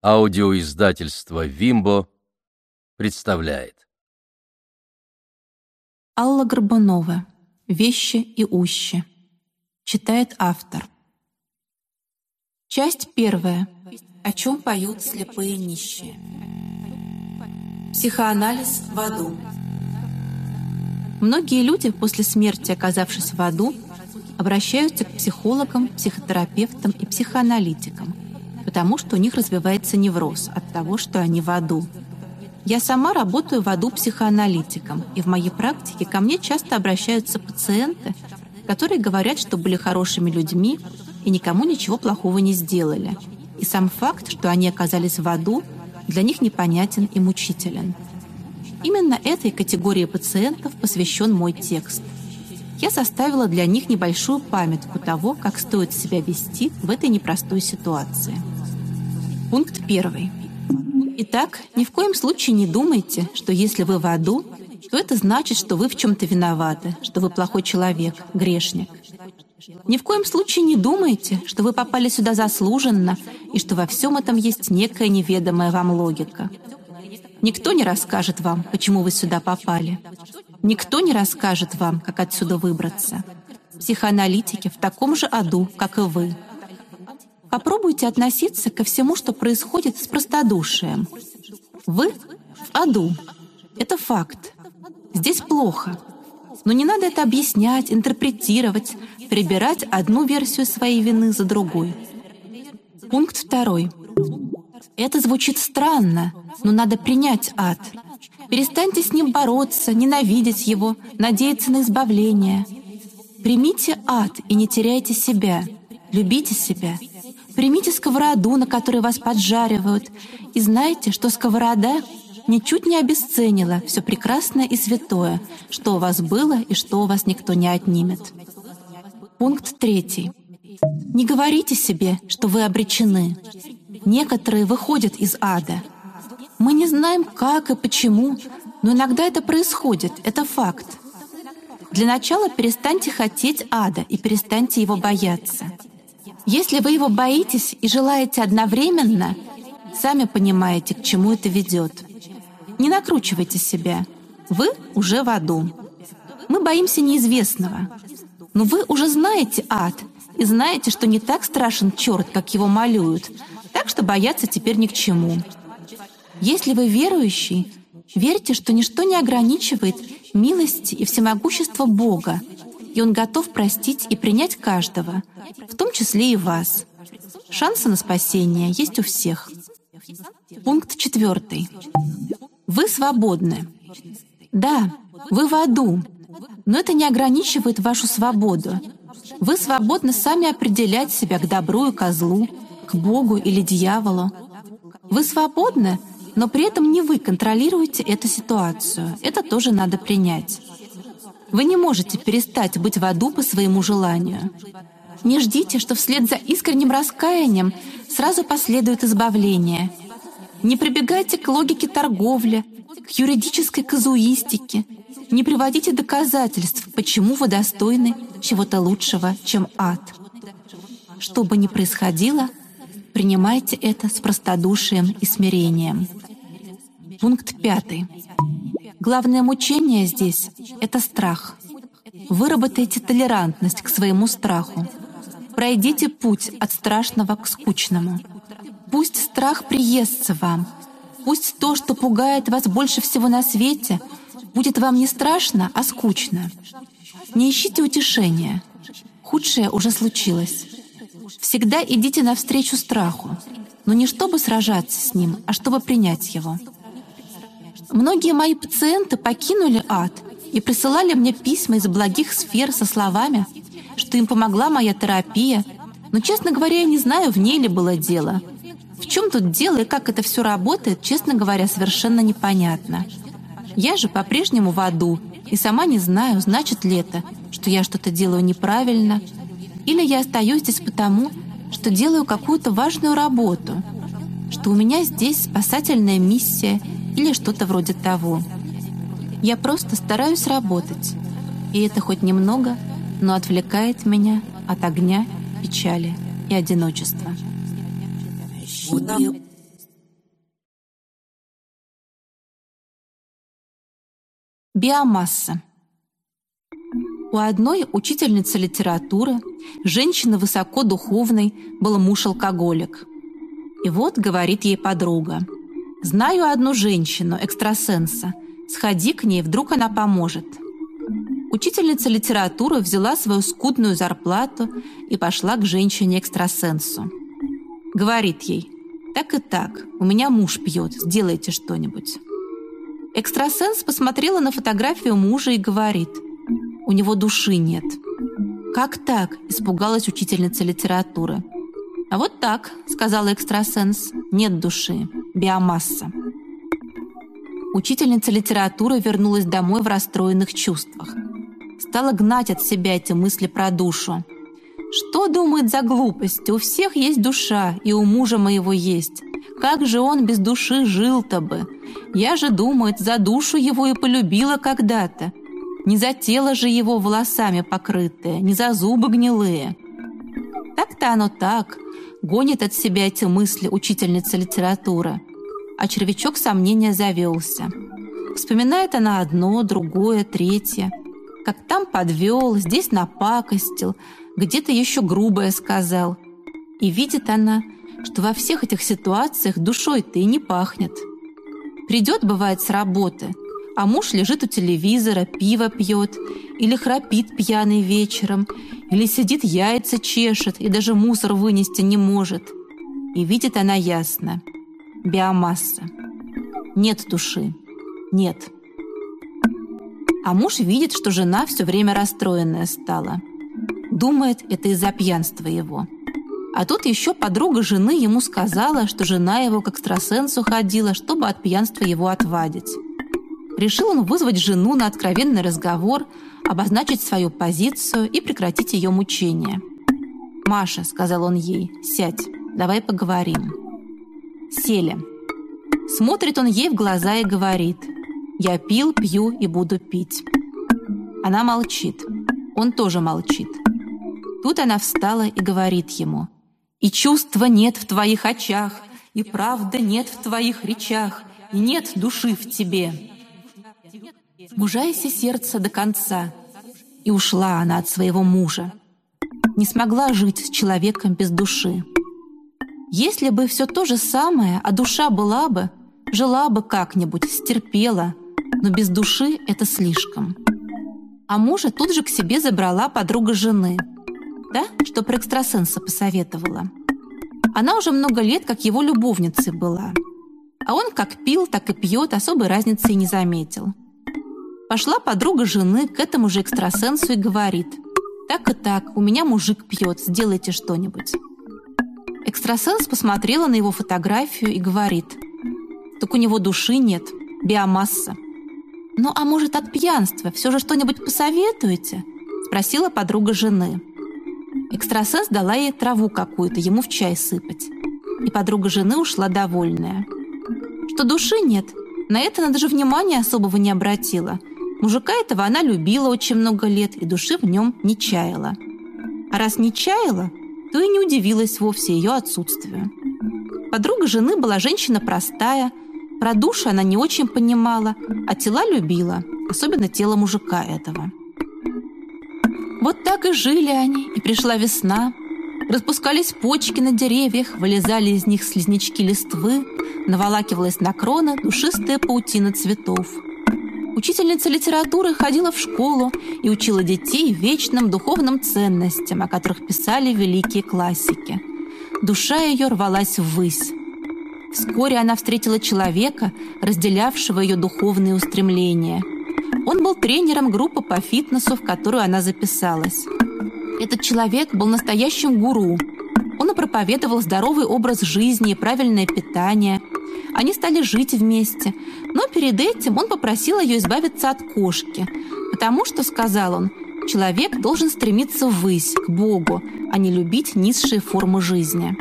Аудиоиздательство «Вимбо» представляет. Алла Горбунова. «Вещи и ущи». Читает автор. Часть первая. О чем поют слепые нищие. Психоанализ в аду. Многие люди, после смерти оказавшись в аду, обращаются к психологам, психотерапевтам и психоаналитикам, потому что у них развивается невроз от того, что они в аду. Я сама работаю в аду психоаналитиком, и в моей практике ко мне часто обращаются пациенты, которые говорят, что были хорошими людьми и никому ничего плохого не сделали. И сам факт, что они оказались в аду, для них непонятен и мучителен. Именно этой категории пациентов посвящен мой текст – я составила для них небольшую памятку того, как стоит себя вести в этой непростой ситуации. Пункт первый. Итак, ни в коем случае не думайте, что если вы в аду, то это значит, что вы в чем-то виноваты, что вы плохой человек, грешник. Ни в коем случае не думайте, что вы попали сюда заслуженно и что во всем этом есть некая неведомая вам логика. Никто не расскажет вам, почему вы сюда попали. Никто не расскажет вам, как отсюда выбраться. Психоаналитики в таком же аду, как и вы. Попробуйте относиться ко всему, что происходит с простодушием. Вы в аду. Это факт. Здесь плохо. Но не надо это объяснять, интерпретировать, прибирать одну версию своей вины за другой. Пункт второй. Это звучит странно, но надо принять ад. Перестаньте с ним бороться, ненавидеть его, надеяться на избавление. Примите ад и не теряйте себя. Любите себя. Примите сковороду, на которой вас поджаривают, и знайте, что сковорода ничуть не обесценила все прекрасное и святое, что у вас было и что у вас никто не отнимет. Пункт третий. Не говорите себе, что вы обречены. Некоторые выходят из ада. Мы не знаем, как и почему, но иногда это происходит, это факт. Для начала перестаньте хотеть ада и перестаньте его бояться. Если вы его боитесь и желаете одновременно, сами понимаете, к чему это ведет. Не накручивайте себя. Вы уже в аду. Мы боимся неизвестного. Но вы уже знаете ад и знаете, что не так страшен черт, как его малюют, так что бояться теперь ни к чему. Если вы верующий, верьте, что ничто не ограничивает милости и всемогущества Бога, и Он готов простить и принять каждого, в том числе и вас. Шансы на спасение есть у всех. Пункт четвертый. Вы свободны. Да, вы в аду, но это не ограничивает вашу свободу. Вы свободны сами определять себя к добру и козлу, к Богу или дьяволу. Вы свободны, но при этом не вы контролируете эту ситуацию. Это тоже надо принять. Вы не можете перестать быть в аду по своему желанию. Не ждите, что вслед за искренним раскаянием сразу последует избавление. Не прибегайте к логике торговли, к юридической казуистике. Не приводите доказательств, почему вы достойны чего-то лучшего, чем ад. Что бы ни происходило, Принимайте это с простодушием и смирением. Пункт пятый. Главное мучение здесь — это страх. Выработайте толерантность к своему страху. Пройдите путь от страшного к скучному. Пусть страх приестся вам. Пусть то, что пугает вас больше всего на свете, будет вам не страшно, а скучно. Не ищите утешения. Худшее уже случилось. Всегда идите навстречу страху, но не чтобы сражаться с ним, а чтобы принять его. Многие мои пациенты покинули ад и присылали мне письма из благих сфер со словами, что им помогла моя терапия, но, честно говоря, я не знаю, в ней ли было дело. В чем тут дело и как это все работает, честно говоря, совершенно непонятно. Я же по-прежнему в аду и сама не знаю, значит ли это, что я что-то делаю неправильно — или я остаюсь здесь потому, что делаю какую-то важную работу, что у меня здесь спасательная миссия или что-то вроде того. Я просто стараюсь работать, и это хоть немного, но отвлекает меня от огня, печали и одиночества. Биомасса. У одной учительницы литературы, женщины высоко духовной, был муж-алкоголик. И вот говорит ей подруга – «Знаю одну женщину, экстрасенса. Сходи к ней, вдруг она поможет». Учительница литературы взяла свою скудную зарплату и пошла к женщине-экстрасенсу. Говорит ей, «Так и так, у меня муж пьет, сделайте что-нибудь». Экстрасенс посмотрела на фотографию мужа и говорит, «У него души нет». «Как так?» – испугалась учительница литературы. «А вот так», – сказала экстрасенс, – «нет души, биомасса». Учительница литературы вернулась домой в расстроенных чувствах – стала гнать от себя эти мысли про душу. Что думает за глупость? У всех есть душа, и у мужа моего есть. Как же он без души жил-то бы? Я же, думает, за душу его и полюбила когда-то. Не за тело же его волосами покрытое, не за зубы гнилые. Так-то оно так. Гонит от себя эти мысли учительница литературы. А червячок сомнения завелся. Вспоминает она одно, другое, третье – как там подвел, здесь напакостил, где-то еще грубое сказал. И видит она, что во всех этих ситуациях душой-то и не пахнет. Придет, бывает, с работы, а муж лежит у телевизора, пиво пьет, или храпит пьяный вечером, или сидит яйца чешет и даже мусор вынести не может. И видит она ясно. Биомасса. Нет души. Нет. А муж видит, что жена все время расстроенная стала. Думает, это из-за пьянства его. А тут еще подруга жены ему сказала, что жена его к экстрасенсу ходила, чтобы от пьянства его отвадить. Решил он вызвать жену на откровенный разговор, обозначить свою позицию и прекратить ее мучения. «Маша», — сказал он ей, — «сядь, давай поговорим». Сели. Смотрит он ей в глаза и говорит — я пил, пью и буду пить. Она молчит. Он тоже молчит. Тут она встала и говорит ему. «И чувства нет в твоих очах, и правда нет в твоих речах, и нет души в тебе». Мужайся сердце до конца. И ушла она от своего мужа. Не смогла жить с человеком без души. Если бы все то же самое, а душа была бы, жила бы как-нибудь, стерпела — но без души это слишком. А мужа тут же к себе забрала подруга жены, да, что про экстрасенса посоветовала. Она уже много лет как его любовницей была. А он как пил, так и пьет, особой разницы и не заметил. Пошла подруга жены к этому же экстрасенсу и говорит, «Так и так, у меня мужик пьет, сделайте что-нибудь». Экстрасенс посмотрела на его фотографию и говорит, «Так у него души нет, биомасса». «Ну, а может, от пьянства все же что-нибудь посоветуете?» — спросила подруга жены. Экстрасенс дала ей траву какую-то, ему в чай сыпать. И подруга жены ушла довольная. Что души нет, на это она даже внимания особого не обратила. Мужика этого она любила очень много лет и души в нем не чаяла. А раз не чаяла, то и не удивилась вовсе ее отсутствию. Подруга жены была женщина простая – про душу она не очень понимала, а тела любила, особенно тело мужика этого. Вот так и жили они, и пришла весна. Распускались почки на деревьях, вылезали из них слизнячки листвы, наволакивалась на кроны душистая паутина цветов. Учительница литературы ходила в школу и учила детей вечным духовным ценностям, о которых писали великие классики. Душа ее рвалась ввысь. Вскоре она встретила человека, разделявшего ее духовные устремления. Он был тренером группы по фитнесу, в которую она записалась. Этот человек был настоящим гуру. Он проповедовал здоровый образ жизни и правильное питание. Они стали жить вместе. Но перед этим он попросил ее избавиться от кошки, потому что, сказал он, человек должен стремиться ввысь, к Богу, а не любить низшие формы жизни.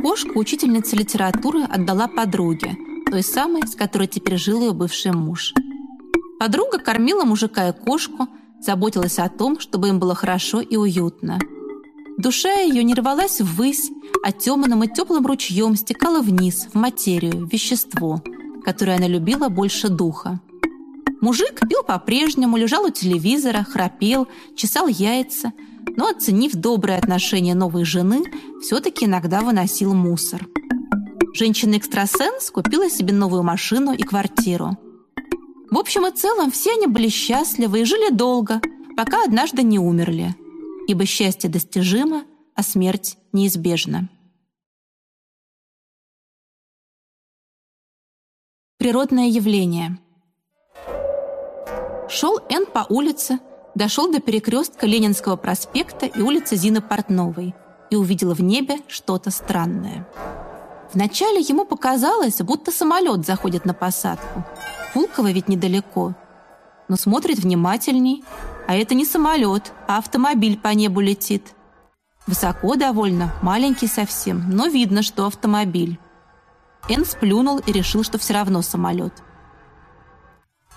Кошку учительница литературы отдала подруге, той самой, с которой теперь жил ее бывший муж. Подруга кормила мужика и кошку, заботилась о том, чтобы им было хорошо и уютно. Душа ее не рвалась ввысь, а темным и теплым ручьем стекала вниз, в материю, в вещество, которое она любила больше духа. Мужик пил по-прежнему, лежал у телевизора, храпел, чесал яйца, но, оценив доброе отношение новой жены, все-таки иногда выносил мусор. Женщина-экстрасенс купила себе новую машину и квартиру. В общем и целом, все они были счастливы и жили долго, пока однажды не умерли. Ибо счастье достижимо, а смерть неизбежна. Природное явление. Шел Н по улице, дошел до перекрестка Ленинского проспекта и улицы Зины Портновой и увидел в небе что-то странное. Вначале ему показалось, будто самолет заходит на посадку. Пулково ведь недалеко. Но смотрит внимательней, а это не самолет, а автомобиль по небу летит. Высоко довольно, маленький совсем, но видно, что автомобиль. Эн сплюнул и решил, что все равно самолет.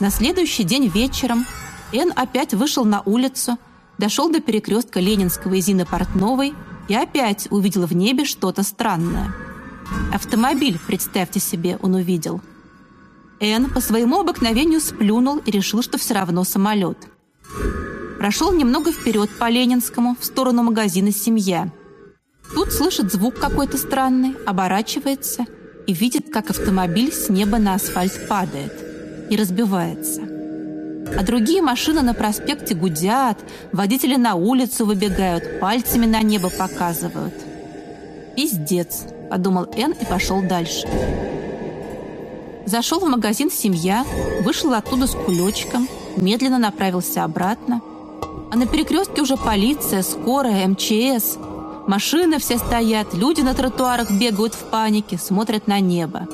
На следующий день вечером Эн опять вышел на улицу, дошел до перекрестка Ленинского и Зины Портновой и опять увидел в небе что-то странное – Автомобиль, представьте себе, он увидел. Эн по своему обыкновению сплюнул и решил, что все равно самолет. Прошел немного вперед по Ленинскому, в сторону магазина «Семья». Тут слышит звук какой-то странный, оборачивается и видит, как автомобиль с неба на асфальт падает и разбивается. А другие машины на проспекте гудят, водители на улицу выбегают, пальцами на небо показывают. Пиздец подумал Эн и пошел дальше. Зашел в магазин «Семья», вышел оттуда с кулечком, медленно направился обратно. А на перекрестке уже полиция, скорая, МЧС. Машины все стоят, люди на тротуарах бегают в панике, смотрят на небо.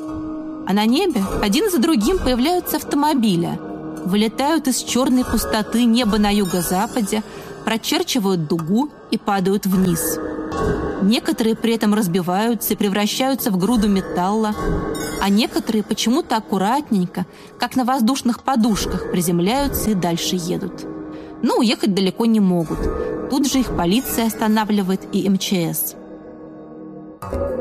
А на небе один за другим появляются автомобили. Вылетают из черной пустоты неба на юго-западе, прочерчивают дугу и падают вниз. Некоторые при этом разбиваются и превращаются в груду металла, а некоторые почему-то аккуратненько, как на воздушных подушках, приземляются и дальше едут. Но уехать далеко не могут. Тут же их полиция останавливает и МЧС.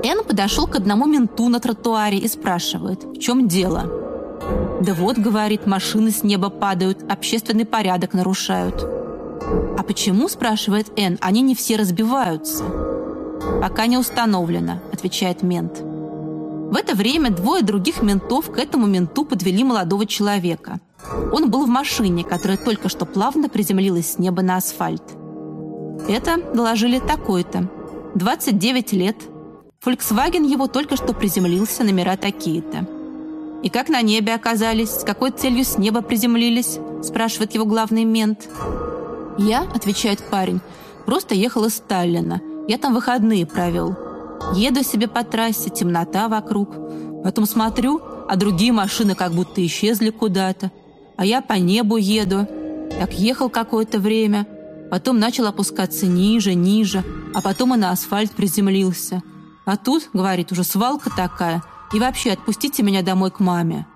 Эн подошел к одному менту на тротуаре и спрашивает, в чем дело. «Да вот, — говорит, — машины с неба падают, общественный порядок нарушают». «А почему, — спрашивает Эн, — они не все разбиваются?» «Пока не установлено», — отвечает мент. В это время двое других ментов к этому менту подвели молодого человека. Он был в машине, которая только что плавно приземлилась с неба на асфальт. Это доложили такой-то. 29 лет. Volkswagen его только что приземлился, номера такие-то. «И как на небе оказались? С какой целью с неба приземлились?» спрашивает его главный мент. «Я», — отвечает парень, — «просто ехал из Сталина. Я там выходные провел. Еду себе по трассе, темнота вокруг. Потом смотрю, а другие машины как будто исчезли куда-то. А я по небу еду. Так ехал какое-то время. Потом начал опускаться ниже, ниже. А потом и на асфальт приземлился. А тут, говорит, уже свалка такая. И вообще, отпустите меня домой к маме.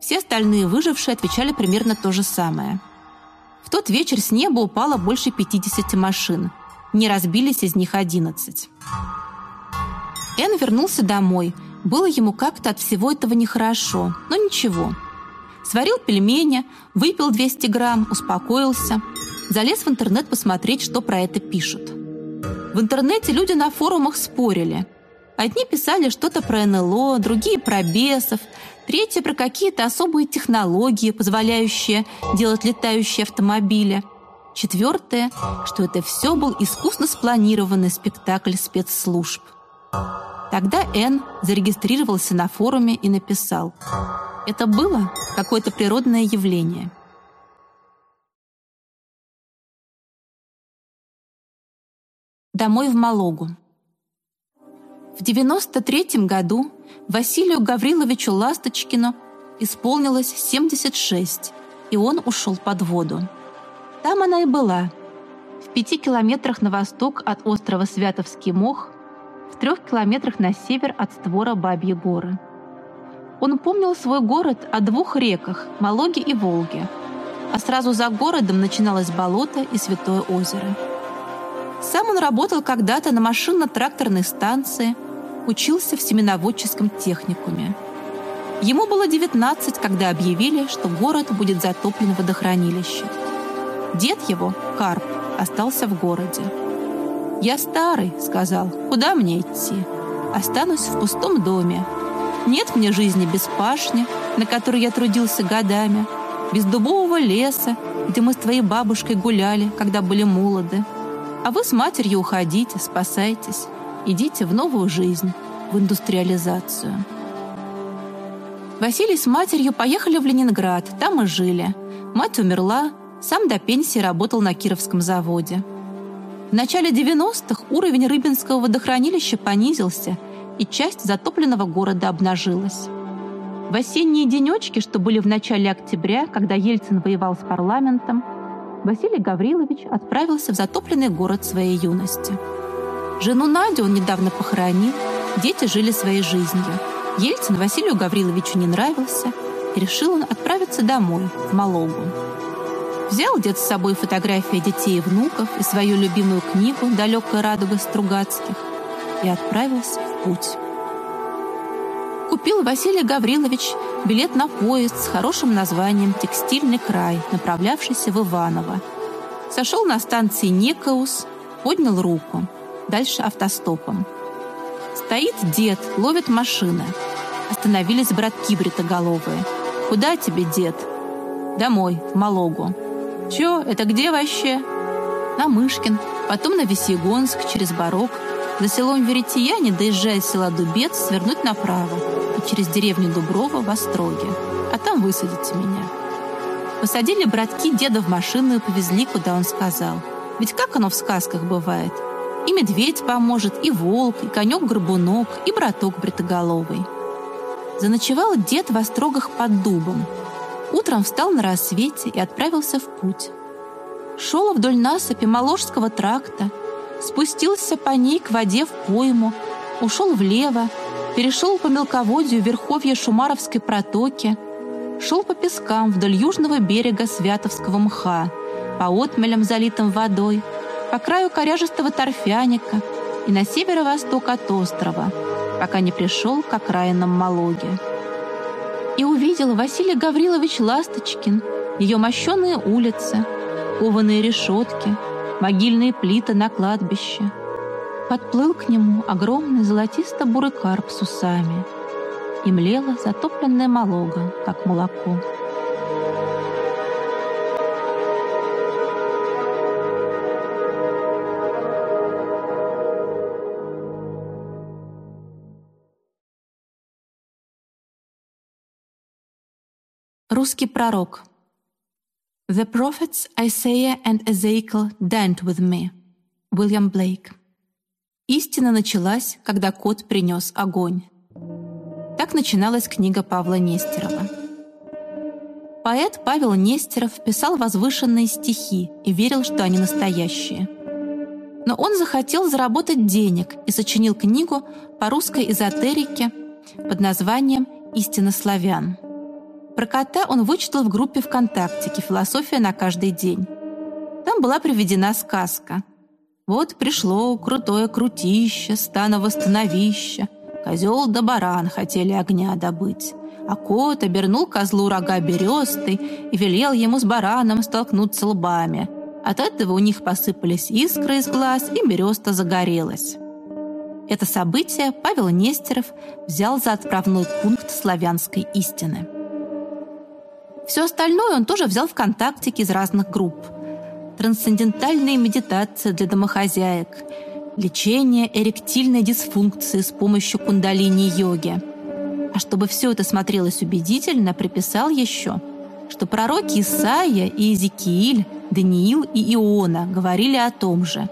Все остальные выжившие отвечали примерно то же самое. В тот вечер с неба упало больше 50 машин – не разбились из них одиннадцать. Эн вернулся домой. Было ему как-то от всего этого нехорошо, но ничего. Сварил пельмени, выпил 200 грамм, успокоился. Залез в интернет посмотреть, что про это пишут. В интернете люди на форумах спорили. Одни писали что-то про НЛО, другие про бесов, третьи про какие-то особые технологии, позволяющие делать летающие автомобили – Четвертое, что это все был искусно спланированный спектакль спецслужб. Тогда Н зарегистрировался на форуме и написал «Это было какое-то природное явление». Домой в Малогу. В 93 году Василию Гавриловичу Ласточкину исполнилось 76, и он ушел под воду. Там она и была. В пяти километрах на восток от острова Святовский Мох, в трех километрах на север от створа Бабьи горы. Он помнил свой город о двух реках – Малоге и Волге, а сразу за городом начиналось болото и Святое озеро. Сам он работал когда-то на машинно-тракторной станции, учился в семеноводческом техникуме. Ему было 19, когда объявили, что город будет затоплен в водохранилище. Дед его, Карп, остался в городе. «Я старый», — сказал, — «куда мне идти? Останусь в пустом доме. Нет мне жизни без пашни, на которой я трудился годами, без дубового леса, где мы с твоей бабушкой гуляли, когда были молоды. А вы с матерью уходите, спасайтесь, идите в новую жизнь, в индустриализацию». Василий с матерью поехали в Ленинград, там и жили. Мать умерла, сам до пенсии работал на Кировском заводе. В начале 90-х уровень Рыбинского водохранилища понизился, и часть затопленного города обнажилась. В осенние денечки, что были в начале октября, когда Ельцин воевал с парламентом, Василий Гаврилович отправился в затопленный город своей юности. Жену Надю он недавно похоронил, дети жили своей жизнью – Ельцин Василию Гавриловичу не нравился, и решил он отправиться домой, в Малогу. Взял дед с собой фотографии детей и внуков и свою любимую книгу «Далекая радуга Стругацких» и отправился в путь. Купил Василий Гаврилович билет на поезд с хорошим названием «Текстильный край», направлявшийся в Иваново. Сошел на станции Некаус, поднял руку. Дальше автостопом. Стоит дед, ловит машины. Остановились братки бритоголовые. «Куда тебе, дед?» «Домой, в Малогу». «Чё, это где вообще?» «На Мышкин, потом на Весьегонск, через Барок. За селом Веретия, не доезжая села Дубец, свернуть направо и через деревню Дуброва в Остроге. А там высадите меня». Посадили братки деда в машину и повезли, куда он сказал. Ведь как оно в сказках бывает? И медведь поможет, и волк, и конек-горбунок, и браток бритоголовый. Заночевал дед в острогах под дубом. Утром встал на рассвете и отправился в путь. Шел вдоль насыпи Моложского тракта, спустился по ней к воде в пойму, ушел влево, перешел по мелководью верховья Шумаровской протоки, шел по пескам вдоль южного берега Святовского мха, по отмелям, залитым водой, по краю коряжестого торфяника и на северо-восток от острова, пока не пришел к окраинам Малоги. И увидел Василий Гаврилович Ласточкин, ее мощеные улицы, кованые решетки, могильные плиты на кладбище. Подплыл к нему огромный золотисто-бурый карп с усами, и млела затопленная Малога, как молоко. Русский пророк. The prophets Isaiah and Ezekiel dined with me. Уильям Блейк. Истина началась, когда кот принес огонь. Так начиналась книга Павла Нестерова. Поэт Павел Нестеров писал возвышенные стихи и верил, что они настоящие. Но он захотел заработать денег и сочинил книгу по русской эзотерике под названием «Истина славян». Про кота он вычитал в группе ВКонтакте «Философия на каждый день». Там была приведена сказка. Вот пришло крутое крутище, станово становище. Козел да баран хотели огня добыть. А кот обернул козлу рога берестой и велел ему с бараном столкнуться лбами. От этого у них посыпались искры из глаз, и береста загорелась. Это событие Павел Нестеров взял за отправной пункт славянской истины. Все остальное он тоже взял ВКонтактике из разных групп. Трансцендентальная медитация для домохозяек, лечение эректильной дисфункции с помощью кундалини-йоги. А чтобы все это смотрелось убедительно, приписал еще, что пророки Исаия и Иезекииль, Даниил и Иона говорили о том же.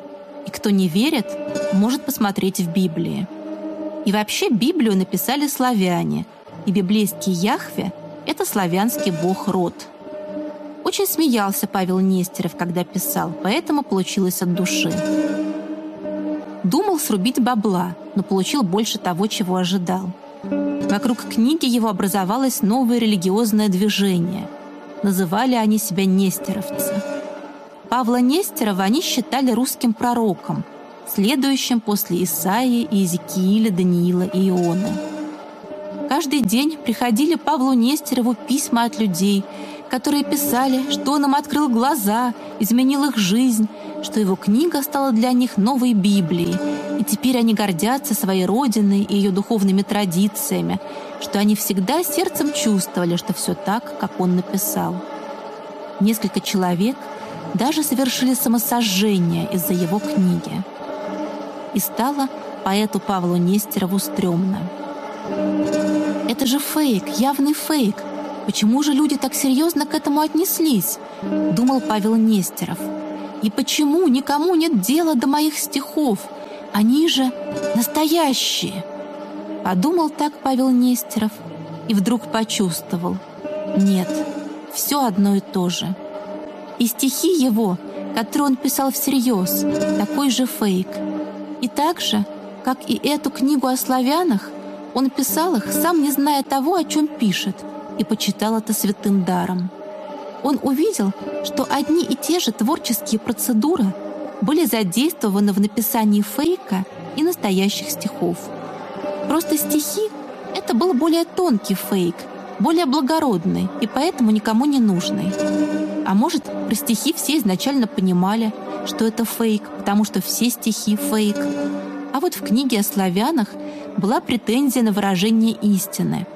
И кто не верит, может посмотреть в Библии. И вообще Библию написали славяне, и библейский Яхве – это славянский бог Род. Очень смеялся Павел Нестеров, когда писал, поэтому получилось от души. Думал срубить бабла, но получил больше того, чего ожидал. Вокруг книги его образовалось новое религиозное движение. Называли они себя нестеровцы. Павла Нестерова они считали русским пророком, следующим после Исаии, Иезекииля, Даниила и Ионы. Каждый день приходили Павлу Нестерову письма от людей, которые писали, что он им открыл глаза, изменил их жизнь, что его книга стала для них новой Библией, и теперь они гордятся своей родиной и ее духовными традициями, что они всегда сердцем чувствовали, что все так, как он написал. Несколько человек даже совершили самосожжение из-за его книги. И стало поэту Павлу Нестерову стрёмно. Это же фейк, явный фейк. Почему же люди так серьезно к этому отнеслись? Думал Павел Нестеров. И почему никому нет дела до моих стихов? Они же настоящие. Подумал так Павел Нестеров и вдруг почувствовал. Нет, все одно и то же. И стихи его, которые он писал всерьез, такой же фейк. И так же, как и эту книгу о славянах, он писал их, сам не зная того, о чем пишет, и почитал это святым даром. Он увидел, что одни и те же творческие процедуры были задействованы в написании фейка и настоящих стихов. Просто стихи — это был более тонкий фейк, более благородный и поэтому никому не нужный. А может, про стихи все изначально понимали, что это фейк, потому что все стихи — фейк. А вот в книге о славянах была претензия на выражение истины.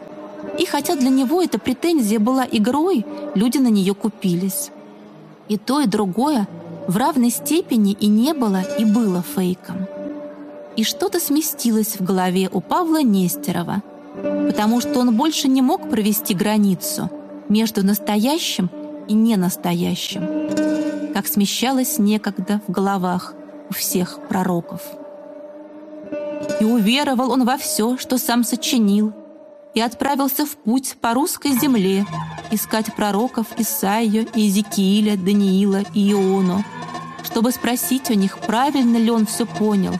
И хотя для него эта претензия была игрой, люди на нее купились. И то, и другое в равной степени и не было, и было фейком. И что-то сместилось в голове у Павла Нестерова, потому что он больше не мог провести границу между настоящим и ненастоящим, как смещалось некогда в головах у всех пророков. И уверовал он во все, что сам сочинил, и отправился в путь по русской земле искать пророков Исаию, Иезекииля, Даниила и Иону, чтобы спросить у них, правильно ли он все понял,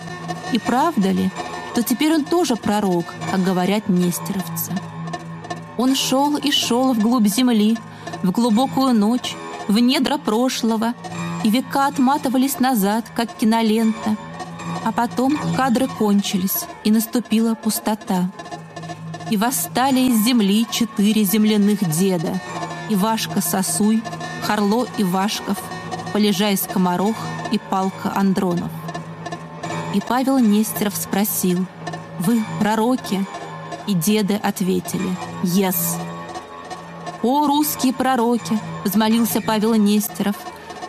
и правда ли, что теперь он тоже пророк, как говорят нестеровцы. Он шел и шел вглубь земли, в глубокую ночь, в недра прошлого, и века отматывались назад, как кинолента — а потом кадры кончились, и наступила пустота. И восстали из земли четыре земляных деда. Ивашка Сосуй, Харло Ивашков, Полежай Скоморох и Палка Андронов. И Павел Нестеров спросил, «Вы пророки?» И деды ответили, «Ес». «О, русские пророки!» — взмолился Павел Нестеров.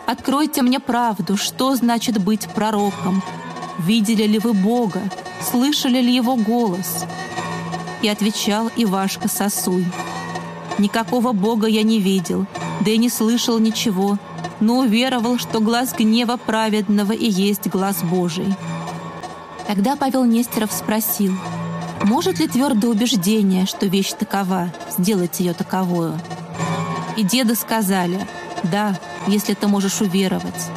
«Откройте мне правду, что значит быть пророком, видели ли вы Бога, слышали ли Его голос?» И отвечал Ивашка Сосуй. «Никакого Бога я не видел, да и не слышал ничего, но уверовал, что глаз гнева праведного и есть глаз Божий». Тогда Павел Нестеров спросил, может ли твердое убеждение, что вещь такова, сделать ее таковую? И деды сказали, да, если ты можешь уверовать.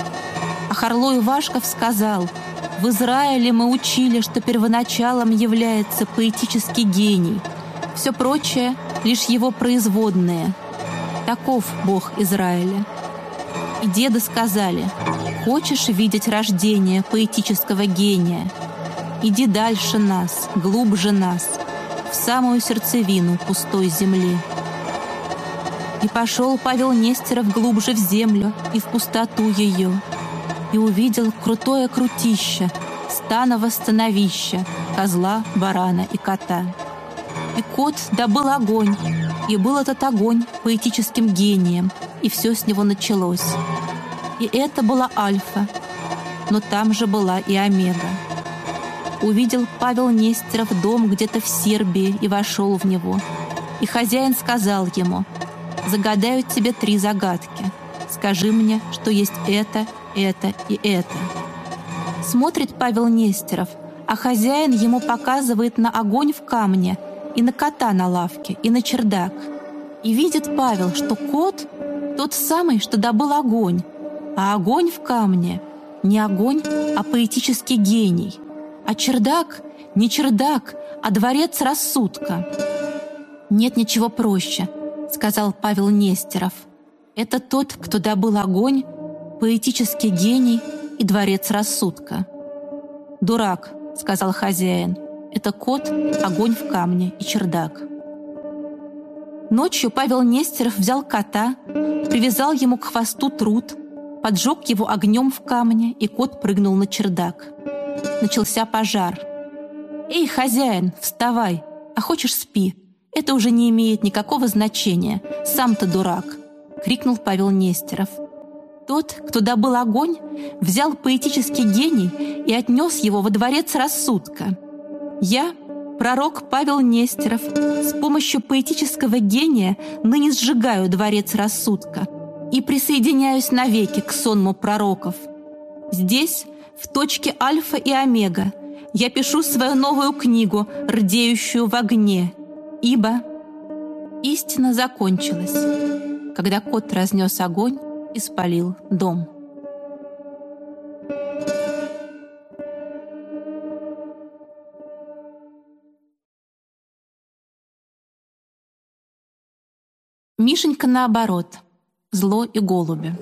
А Харло Ивашков сказал — в Израиле мы учили, что первоначалом является поэтический гений. Все прочее — лишь его производные. Таков Бог Израиля. И деды сказали, «Хочешь видеть рождение поэтического гения? Иди дальше нас, глубже нас, в самую сердцевину пустой земли». И пошел Павел Нестеров глубже в землю и в пустоту ее — и увидел крутое крутище, станово становище, козла, барана и кота. И кот добыл огонь, и был этот огонь поэтическим гением, и все с него началось. И это была Альфа, но там же была и Омега. Увидел Павел Нестеров дом где-то в Сербии и вошел в него. И хозяин сказал ему, «Загадаю тебе три загадки. Скажи мне, что есть это, это и это. Смотрит Павел Нестеров, а хозяин ему показывает на огонь в камне и на кота на лавке, и на чердак. И видит Павел, что кот — тот самый, что добыл огонь, а огонь в камне — не огонь, а поэтический гений. А чердак — не чердак, а дворец рассудка. «Нет ничего проще», — сказал Павел Нестеров. «Это тот, кто добыл огонь, поэтический гений и дворец рассудка. «Дурак», — сказал хозяин, — «это кот, огонь в камне и чердак». Ночью Павел Нестеров взял кота, привязал ему к хвосту труд, поджег его огнем в камне, и кот прыгнул на чердак. Начался пожар. «Эй, хозяин, вставай, а хочешь спи. Это уже не имеет никакого значения. Сам ты дурак», — крикнул Павел Нестеров. Тот, кто добыл огонь, взял поэтический гений и отнес его во дворец рассудка. Я, пророк Павел Нестеров, с помощью поэтического гения ныне сжигаю дворец рассудка и присоединяюсь навеки к сонму пророков. Здесь, в точке альфа и омега, я пишу свою новую книгу, рдеющую в огне, ибо истина закончилась, когда кот разнес огонь и спалил дом. Мишенька наоборот, зло и голуби.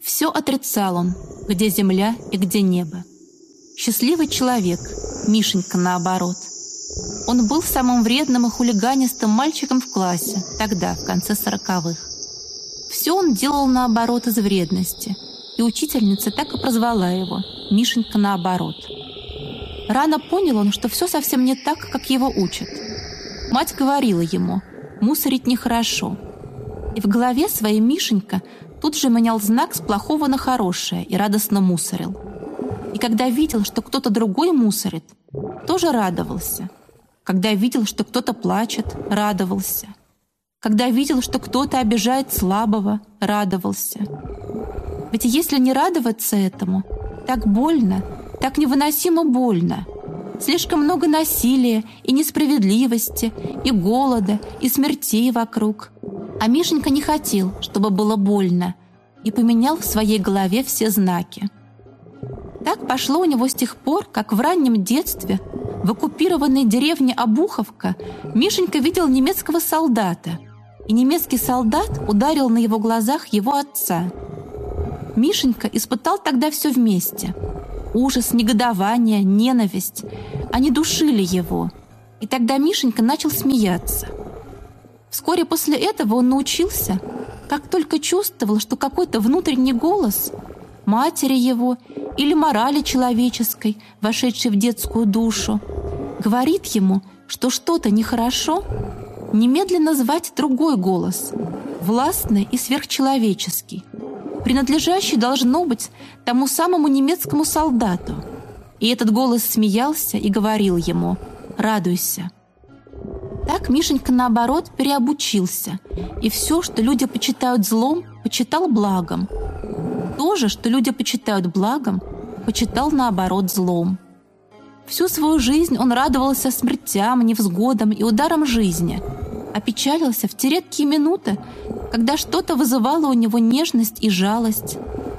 Все отрицал он, где земля и где небо. Счастливый человек, Мишенька наоборот. Он был самым вредным и хулиганистым мальчиком в классе, тогда, в конце сороковых. Все он делал наоборот из вредности, и учительница так и прозвала его «Мишенька наоборот». Рано понял он, что все совсем не так, как его учат. Мать говорила ему «мусорить нехорошо». И в голове своей Мишенька тут же менял знак с плохого на хорошее и радостно мусорил. И когда видел, что кто-то другой мусорит, тоже радовался. Когда видел, что кто-то плачет, радовался – когда видел, что кто-то обижает слабого, радовался. Ведь если не радоваться этому, так больно, так невыносимо больно. Слишком много насилия и несправедливости, и голода, и смертей вокруг. А Мишенька не хотел, чтобы было больно, и поменял в своей голове все знаки. Так пошло у него с тех пор, как в раннем детстве в оккупированной деревне Обуховка Мишенька видел немецкого солдата – и немецкий солдат ударил на его глазах его отца. Мишенька испытал тогда все вместе. Ужас, негодование, ненависть. Они душили его. И тогда Мишенька начал смеяться. Вскоре после этого он научился, как только чувствовал, что какой-то внутренний голос матери его или морали человеческой, вошедшей в детскую душу, говорит ему, что что-то нехорошо, немедленно звать другой голос, властный и сверхчеловеческий, принадлежащий, должно быть, тому самому немецкому солдату. И этот голос смеялся и говорил ему «Радуйся». Так Мишенька, наоборот, переобучился, и все, что люди почитают злом, почитал благом. То же, что люди почитают благом, почитал, наоборот, злом. Всю свою жизнь он радовался смертям, невзгодам и ударам жизни – опечалился в те редкие минуты, когда что-то вызывало у него нежность и жалость,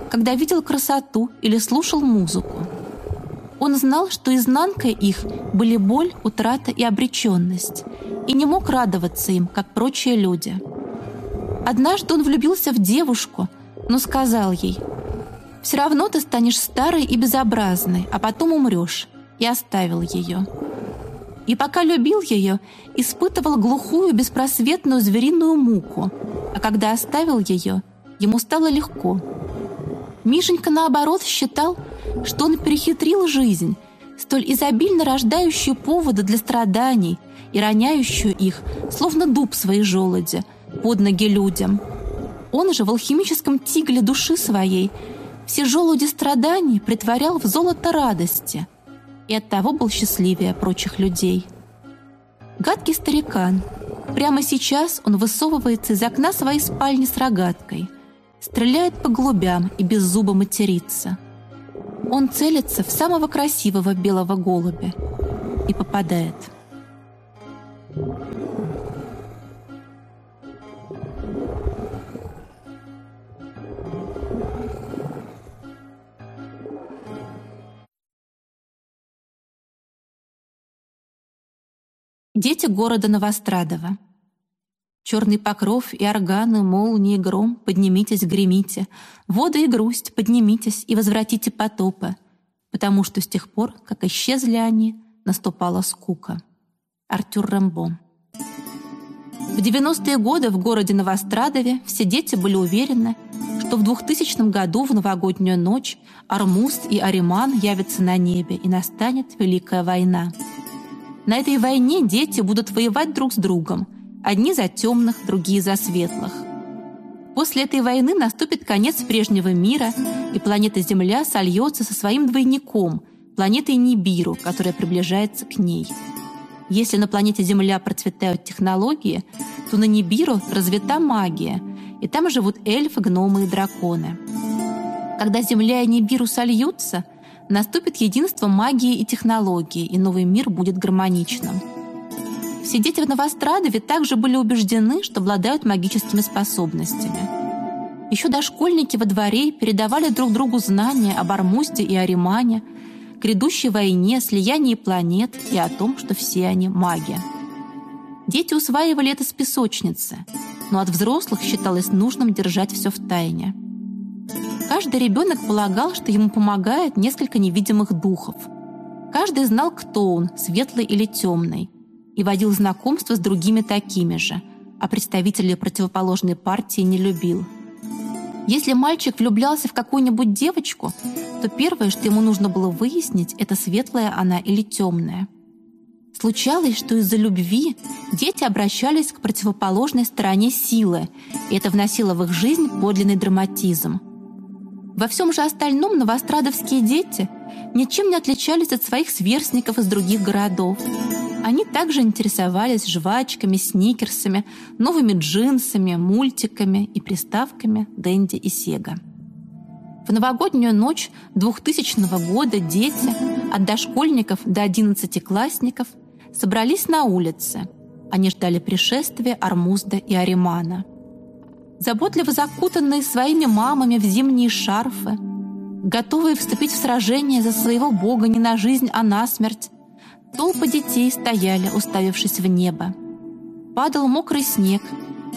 когда видел красоту или слушал музыку. Он знал, что изнанкой их были боль, утрата и обреченность, и не мог радоваться им, как прочие люди. Однажды он влюбился в девушку, но сказал ей, «Все равно ты станешь старой и безобразной, а потом умрешь», и оставил ее. И пока любил ее, испытывал глухую, беспросветную звериную муку. А когда оставил ее, ему стало легко. Мишенька, наоборот, считал, что он перехитрил жизнь, столь изобильно рождающую поводы для страданий и роняющую их, словно дуб своей желуди, под ноги людям. Он же в алхимическом тигле души своей все желуди страданий притворял в золото радости – и оттого был счастливее прочих людей. Гадкий старикан. Прямо сейчас он высовывается из окна своей спальни с рогаткой, стреляет по голубям и без зуба матерится. Он целится в самого красивого белого голубя и попадает. Дети города Новострадова. Черный покров и органы, молнии, гром, поднимитесь, гремите. Воды и грусть, поднимитесь и возвратите потопы, потому что с тех пор, как исчезли они, наступала скука. Артюр Рэмбо. В 90-е годы в городе Новострадове все дети были уверены, что в 2000 году в новогоднюю ночь Армуз и Ариман явятся на небе и настанет Великая война. На этой войне дети будут воевать друг с другом, одни за темных, другие за светлых. После этой войны наступит конец прежнего мира, и планета Земля сольется со своим двойником, планетой Нибиру, которая приближается к ней – если на планете Земля процветают технологии, то на Нибиру развита магия, и там живут эльфы, гномы и драконы. Когда Земля и Нибиру сольются, наступит единство магии и технологии, и новый мир будет гармоничным. Все дети в Новострадове также были убеждены, что обладают магическими способностями. Еще дошкольники во дворе передавали друг другу знания об Армусте и Аримане, грядущей войне, слиянии планет и о том, что все они маги. Дети усваивали это с песочницы, но от взрослых считалось нужным держать все в тайне. Каждый ребенок полагал, что ему помогает несколько невидимых духов. Каждый знал, кто он, светлый или темный, и водил знакомство с другими такими же, а представителей противоположной партии не любил – если мальчик влюблялся в какую-нибудь девочку, то первое, что ему нужно было выяснить, это светлая она или темная. Случалось, что из-за любви дети обращались к противоположной стороне силы, и это вносило в их жизнь подлинный драматизм. Во всем же остальном новострадовские дети ничем не отличались от своих сверстников из других городов. Они также интересовались жвачками, сникерсами, новыми джинсами, мультиками и приставками Дэнди и Сега. В новогоднюю ночь 2000 года дети, от дошкольников до одиннадцатиклассников, собрались на улице. Они ждали пришествия Армузда и Аримана. Заботливо закутанные своими мамами в зимние шарфы, готовые вступить в сражение за своего бога не на жизнь, а на смерть, Толпы детей стояли, уставившись в небо. Падал мокрый снег.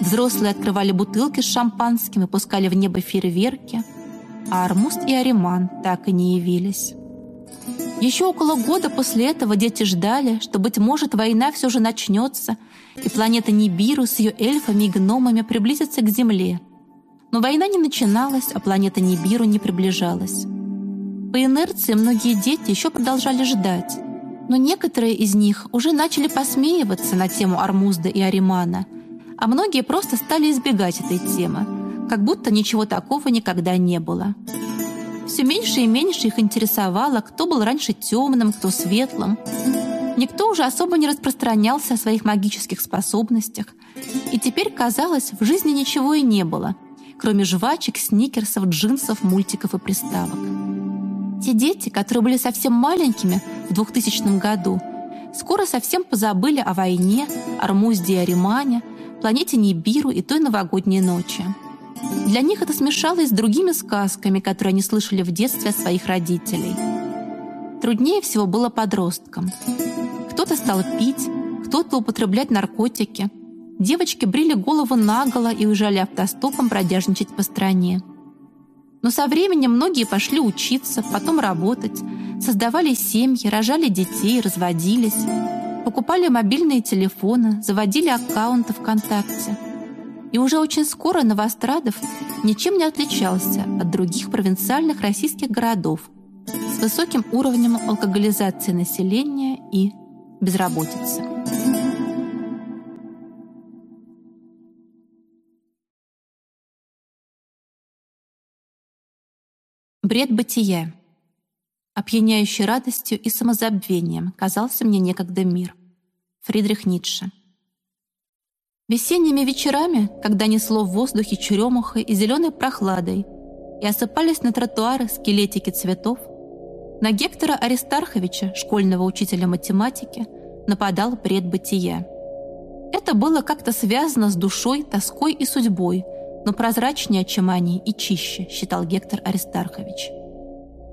Взрослые открывали бутылки с шампанским и пускали в небо фейерверки. А Армуст и Ариман так и не явились. Еще около года после этого дети ждали, что, быть может, война все же начнется, и планета Нибиру с ее эльфами и гномами приблизится к Земле. Но война не начиналась, а планета Нибиру не приближалась. По инерции многие дети еще продолжали ждать. Но некоторые из них уже начали посмеиваться на тему Армузда и Аримана, а многие просто стали избегать этой темы, как будто ничего такого никогда не было. Все меньше и меньше их интересовало, кто был раньше темным, кто светлым. Никто уже особо не распространялся о своих магических способностях, и теперь, казалось, в жизни ничего и не было, кроме жвачек, сникерсов, джинсов, мультиков и приставок. Те дети, которые были совсем маленькими в 2000 году, скоро совсем позабыли о войне, Армузде и Аримане, планете Нибиру и той новогодней ночи. Для них это смешалось с другими сказками, которые они слышали в детстве от своих родителей. Труднее всего было подросткам. Кто-то стал пить, кто-то употреблять наркотики. Девочки брили голову наголо и уезжали автостопом бродяжничать по стране. Но со временем многие пошли учиться, потом работать, создавали семьи, рожали детей, разводились, покупали мобильные телефоны, заводили аккаунты ВКонтакте. И уже очень скоро Новострадов ничем не отличался от других провинциальных российских городов с высоким уровнем алкоголизации населения и безработицы. Бред бытия. Опьяняющей радостью и самозабвением казался мне некогда мир. Фридрих Ницше. Весенними вечерами, когда несло в воздухе черемухой и зеленой прохладой, и осыпались на тротуары скелетики цветов, на Гектора Аристарховича, школьного учителя математики, нападал бред бытия. Это было как-то связано с душой, тоской и судьбой – но прозрачнее, чем они, и чище, считал Гектор Аристархович.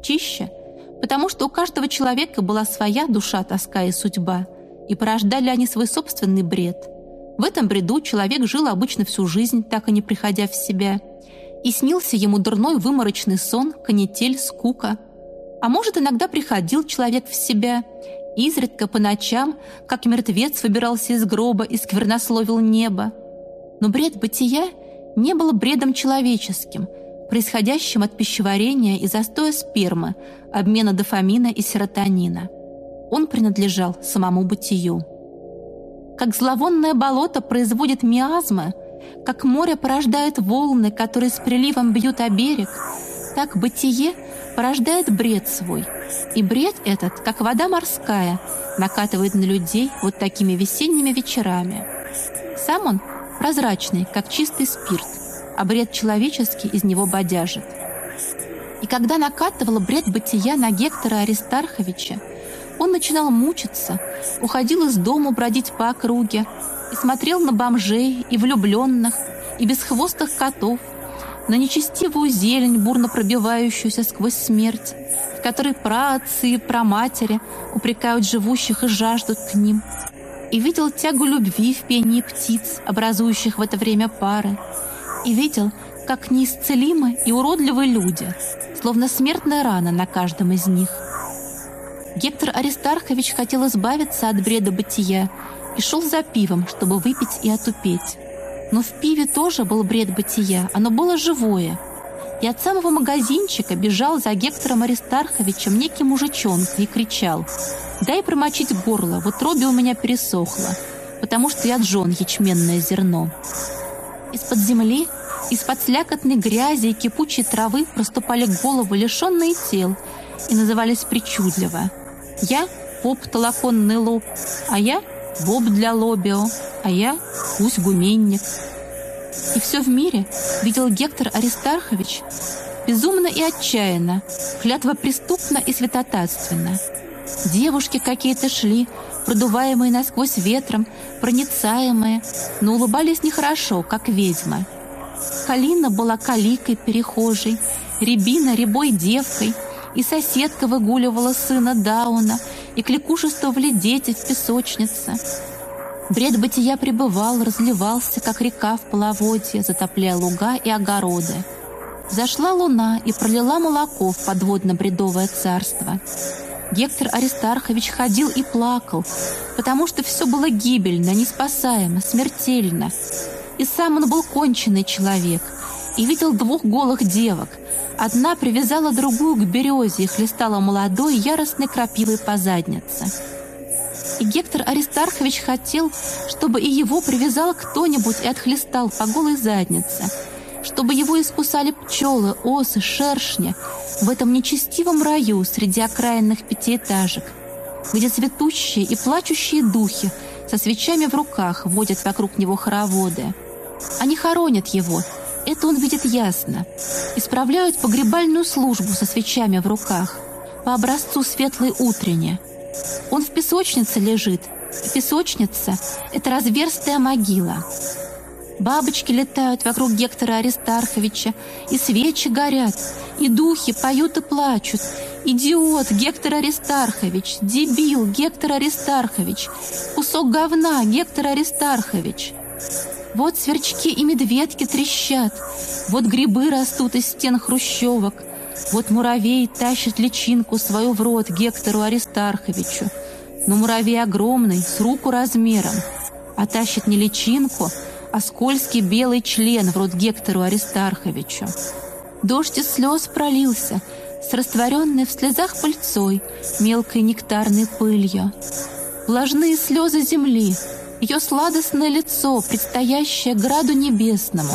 Чище, потому что у каждого человека была своя душа, тоска и судьба, и порождали они свой собственный бред. В этом бреду человек жил обычно всю жизнь, так и не приходя в себя, и снился ему дурной выморочный сон, канитель, скука. А может, иногда приходил человек в себя, изредка по ночам, как мертвец выбирался из гроба и сквернословил небо, Но бред бытия не был бредом человеческим, происходящим от пищеварения и застоя спермы, обмена дофамина и серотонина. Он принадлежал самому бытию. Как зловонное болото производит миазмы, как море порождает волны, которые с приливом бьют о берег, так бытие порождает бред свой. И бред этот, как вода морская, накатывает на людей вот такими весенними вечерами. Сам он прозрачный, как чистый спирт, а бред человеческий из него бодяжит. И когда накатывал бред бытия на Гектора Аристарховича, он начинал мучиться, уходил из дома бродить по округе и смотрел на бомжей и влюбленных, и бесхвостых котов, на нечестивую зелень, бурно пробивающуюся сквозь смерть, в которой праотцы и праматери упрекают живущих и жаждут к ним, и видел тягу любви в пении птиц, образующих в это время пары, и видел, как неисцелимы и уродливы люди, словно смертная рана на каждом из них. Гектор Аристархович хотел избавиться от бреда бытия и шел за пивом, чтобы выпить и отупеть. Но в пиве тоже был бред бытия, оно было живое. И от самого магазинчика бежал за Гектором Аристарховичем некий мужичонка и кричал «Дай промочить горло, в утробе у меня пересохло, потому что я джон ячменное зерно». Из-под земли, из-под слякотной грязи и кипучей травы проступали головы, лишенные тел, и назывались причудливо – я — поп толоконный лоб, а я — боб для лобио, а я — гусь гуменник. И все в мире видел Гектор Аристархович безумно и отчаянно, клятва преступно и святотатственно. Девушки какие-то шли, продуваемые насквозь ветром, проницаемые, но улыбались нехорошо, как ведьма. Калина была каликой перехожей, Рябина — рябой девкой — и соседка выгуливала сына Дауна, и кликушествовали дети в песочнице. Бред бытия пребывал, разливался, как река в половодье, затопляя луга и огороды. Зашла луна и пролила молоко в подводно-бредовое царство. Гектор Аристархович ходил и плакал, потому что все было гибельно, неспасаемо, смертельно. И сам он был конченый человек и видел двух голых девок — Одна привязала другую к березе и хлестала молодой, яростной крапивой по заднице. И Гектор Аристархович хотел, чтобы и его привязал кто-нибудь и отхлестал по голой заднице, чтобы его искусали пчелы, осы, шершни в этом нечестивом раю среди окраинных пятиэтажек, где цветущие и плачущие духи со свечами в руках водят вокруг него хороводы. Они хоронят его — это он видит ясно. Исправляют погребальную службу со свечами в руках, по образцу светлой утренне. Он в песочнице лежит, песочница — это разверстая могила. Бабочки летают вокруг Гектора Аристарховича, и свечи горят, и духи поют и плачут. Идиот Гектор Аристархович, дебил Гектор Аристархович, кусок говна Гектор Аристархович. Вот сверчки и медведки трещат, вот грибы растут из стен хрущевок, вот муравей тащит личинку свою в рот Гектору Аристарховичу. Но муравей огромный, с руку размером, а тащит не личинку, а скользкий белый член в рот Гектору Аристарховичу. Дождь из слез пролился, с растворенной в слезах пыльцой, мелкой нектарной пылью. Влажные слезы земли — ее сладостное лицо, предстоящее граду небесному,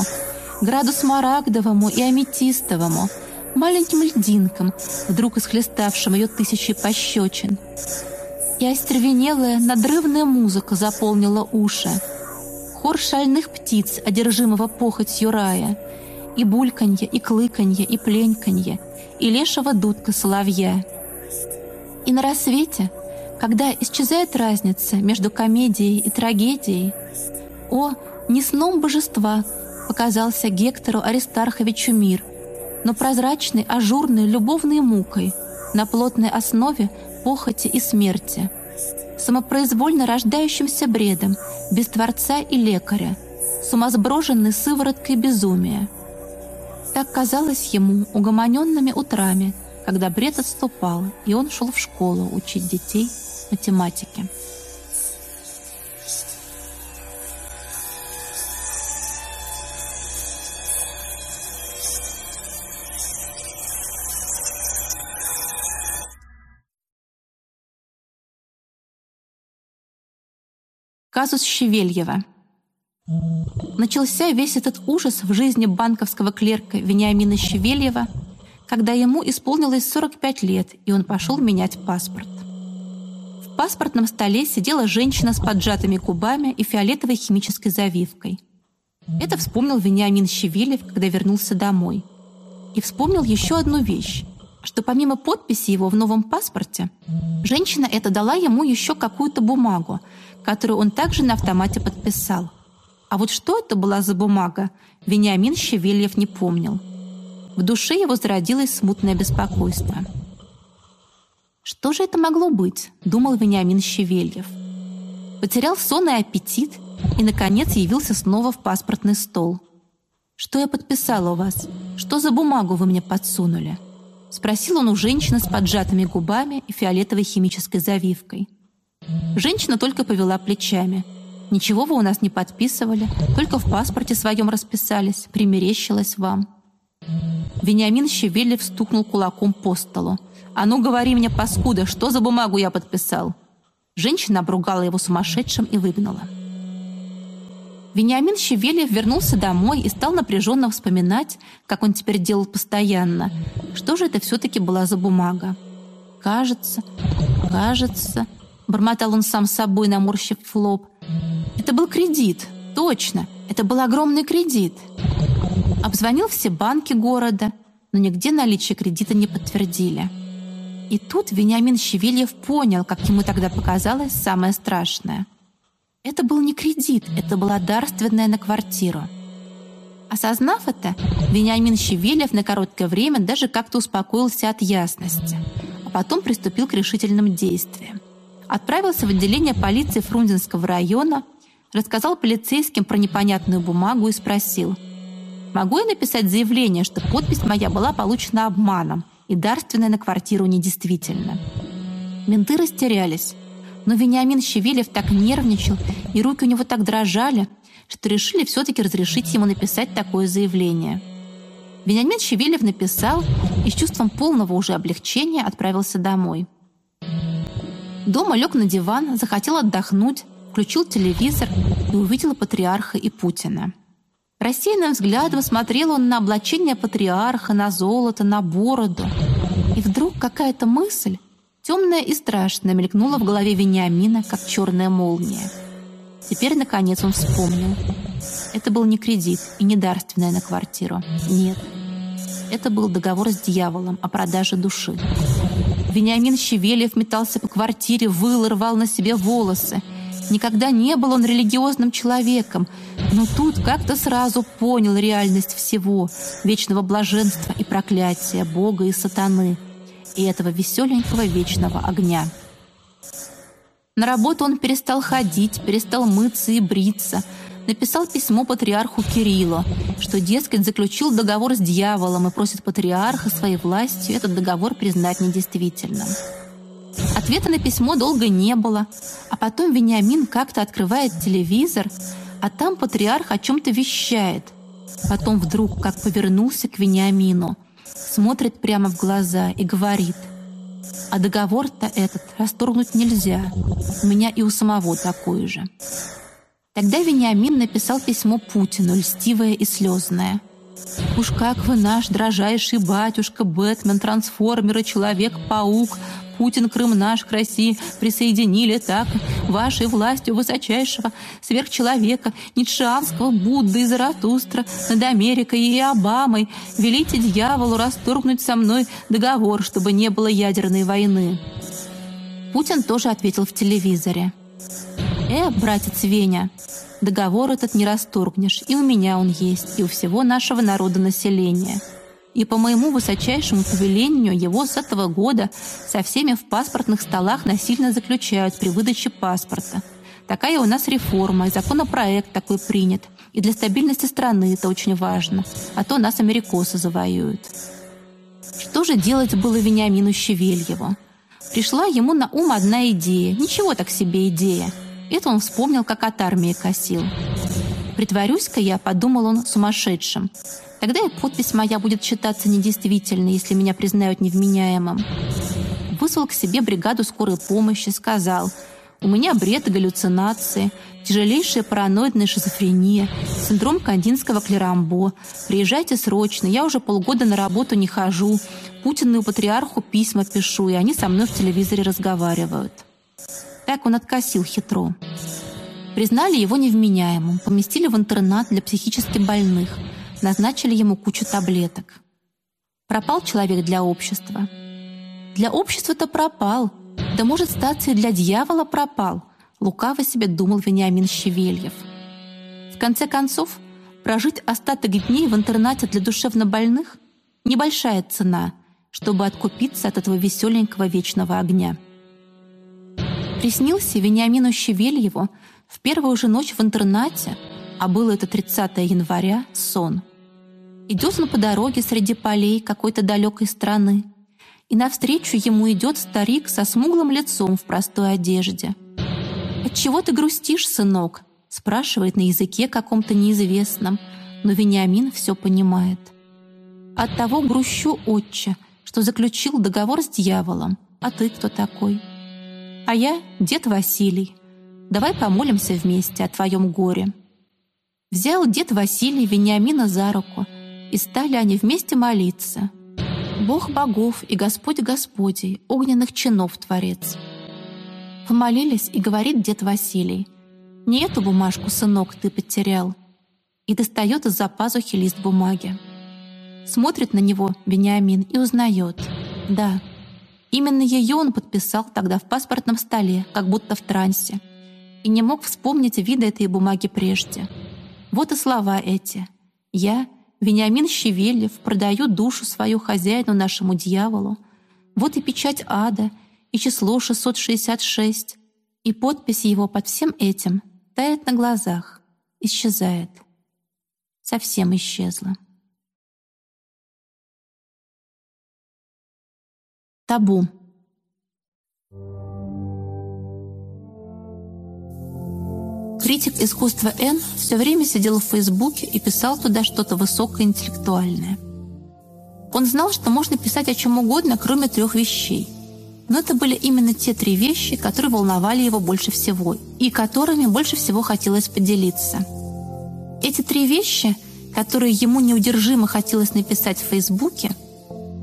граду смарагдовому и аметистовому, маленьким льдинкам, вдруг исхлеставшим ее тысячи пощечин. И остервенелая, надрывная музыка заполнила уши. Хор шальных птиц, одержимого похотью рая, и бульканье, и клыканье, и пленьканье, и лешего дудка соловья. И на рассвете — когда исчезает разница между комедией и трагедией. О, не сном божества показался Гектору Аристарховичу мир, но прозрачной, ажурной, любовной мукой на плотной основе похоти и смерти, самопроизвольно рождающимся бредом, без Творца и лекаря, сумасброженной сывороткой безумия. Так казалось ему угомоненными утрами, когда бред отступал, и он шел в школу учить детей математики. Казус Щевельева. Начался весь этот ужас в жизни банковского клерка Вениамина Щевельева, когда ему исполнилось 45 лет, и он пошел менять паспорт. Паспортном столе сидела женщина с поджатыми губами и фиолетовой химической завивкой. Это вспомнил Вениамин Щевелев, когда вернулся домой. И вспомнил еще одну вещь что помимо подписи его в новом паспорте, женщина эта дала ему еще какую-то бумагу, которую он также на автомате подписал. А вот что это была за бумага, Вениамин Щевельев не помнил. В душе его зародилось смутное беспокойство. «Что же это могло быть?» – думал Вениамин Щевельев. Потерял сон и аппетит и, наконец, явился снова в паспортный стол. «Что я подписала у вас? Что за бумагу вы мне подсунули?» — спросил он у женщины с поджатыми губами и фиолетовой химической завивкой. Женщина только повела плечами. «Ничего вы у нас не подписывали, только в паспорте своем расписались, примерещилось вам». Вениамин Щевелев стукнул кулаком по столу. «А ну, говори мне, паскуда, что за бумагу я подписал?» Женщина обругала его сумасшедшим и выгнала. Вениамин Щевелев вернулся домой и стал напряженно вспоминать, как он теперь делал постоянно. Что же это все-таки была за бумага? «Кажется, кажется...» Бормотал он сам собой, наморщив лоб. «Это был кредит, точно, это был огромный кредит». Обзвонил все банки города, но нигде наличие кредита не подтвердили. И тут Вениамин Щевельев понял, как ему тогда показалось самое страшное – это был не кредит, это была дарственная на квартиру. Осознав это, Вениамин Щевелев на короткое время даже как-то успокоился от ясности, а потом приступил к решительным действиям. Отправился в отделение полиции Фрунзенского района, рассказал полицейским про непонятную бумагу и спросил, «Могу я написать заявление, что подпись моя была получена обманом и дарственная на квартиру недействительна?» Менты растерялись – но Вениамин Щевелев так нервничал, и руки у него так дрожали, что решили все-таки разрешить ему написать такое заявление. Вениамин Щевелев написал и с чувством полного уже облегчения отправился домой. Дома лег на диван, захотел отдохнуть, включил телевизор и увидел патриарха и Путина. Рассеянным взглядом смотрел он на облачение патриарха, на золото, на бороду. И вдруг какая-то мысль Темная и страшная мелькнула в голове Вениамина, как черная молния. Теперь, наконец, он вспомнил. Это был не кредит и не дарственная на квартиру. Нет. Это был договор с дьяволом о продаже души. Вениамин Щевелев метался по квартире, выл рвал на себе волосы. Никогда не был он религиозным человеком, но тут как-то сразу понял реальность всего, вечного блаженства и проклятия Бога и сатаны — и этого веселенького вечного огня. На работу он перестал ходить, перестал мыться и бриться, написал письмо патриарху Кириллу, что, дескать, заключил договор с дьяволом и просит патриарха своей властью этот договор признать недействительным. Ответа на письмо долго не было, а потом Вениамин как-то открывает телевизор, а там патриарх о чем-то вещает. Потом вдруг как повернулся к Вениамину – смотрит прямо в глаза и говорит, «А договор-то этот расторгнуть нельзя. У меня и у самого такой же». Тогда Вениамин написал письмо Путину, льстивое и слезное. «Уж как вы наш дрожайший батюшка, Бэтмен, трансформер и Человек-паук, Путин Крым наш к России присоединили так вашей властью высочайшего сверхчеловека, Ницшеанского Будды и Заратустра над Америкой и Обамой. Велите дьяволу расторгнуть со мной договор, чтобы не было ядерной войны». Путин тоже ответил в телевизоре. «Э, братец Веня, договор этот не расторгнешь, и у меня он есть, и у всего нашего народа населения» и по моему высочайшему повелению его с этого года со всеми в паспортных столах насильно заключают при выдаче паспорта. Такая у нас реформа, и законопроект такой принят. И для стабильности страны это очень важно, а то нас америкосы завоюют. Что же делать было Вениамину Щевельеву? Пришла ему на ум одна идея, ничего так себе идея. Это он вспомнил, как от армии косил. «Притворюсь-ка я», — подумал он, сумасшедшим. Тогда и подпись моя будет считаться недействительной, если меня признают невменяемым. Вызвал к себе бригаду скорой помощи, сказал, У меня бред и галлюцинации, тяжелейшая параноидная шизофрения, синдром кандинского клерамбо. Приезжайте срочно, я уже полгода на работу не хожу. Путину и патриарху письма пишу, и они со мной в телевизоре разговаривают. Так он откосил хитро. Признали его невменяемым, поместили в интернат для психически больных, назначили ему кучу таблеток. Пропал человек для общества. Для общества-то пропал. Да может, статься и для дьявола пропал. Лукаво себе думал Вениамин Щевельев. В конце концов, прожить остаток дней в интернате для душевнобольных – небольшая цена, чтобы откупиться от этого веселенького вечного огня. Приснился Вениамину Щевельеву в первую же ночь в интернате, а было это 30 января, сон. Идет он по дороге среди полей какой-то далекой страны, и навстречу ему идет старик со смуглым лицом в простой одежде. «Отчего ты грустишь, сынок?» спрашивает на языке каком-то неизвестном, но Вениамин все понимает. «От того грущу, отче, что заключил договор с дьяволом. А ты кто такой?» «А я дед Василий. Давай помолимся вместе о твоем горе». Взял дед Василий Вениамина за руку — и стали они вместе молиться. Бог богов и Господь Господей, огненных чинов Творец. Помолились, и говорит дед Василий, «Не эту бумажку, сынок, ты потерял». И достает из-за пазухи лист бумаги. Смотрит на него Вениамин и узнает. Да, именно ее он подписал тогда в паспортном столе, как будто в трансе. И не мог вспомнить вида этой бумаги прежде. Вот и слова эти. «Я — Вениамин Щевельев продаю душу свою хозяину нашему дьяволу. Вот и печать ада, и число 666, и подпись его под всем этим тает на глазах, исчезает. Совсем исчезла. Табу. Критик искусства Н все время сидел в Фейсбуке и писал туда что-то высокоинтеллектуальное. Он знал, что можно писать о чем угодно, кроме трех вещей. Но это были именно те три вещи, которые волновали его больше всего и которыми больше всего хотелось поделиться. Эти три вещи, которые ему неудержимо хотелось написать в Фейсбуке,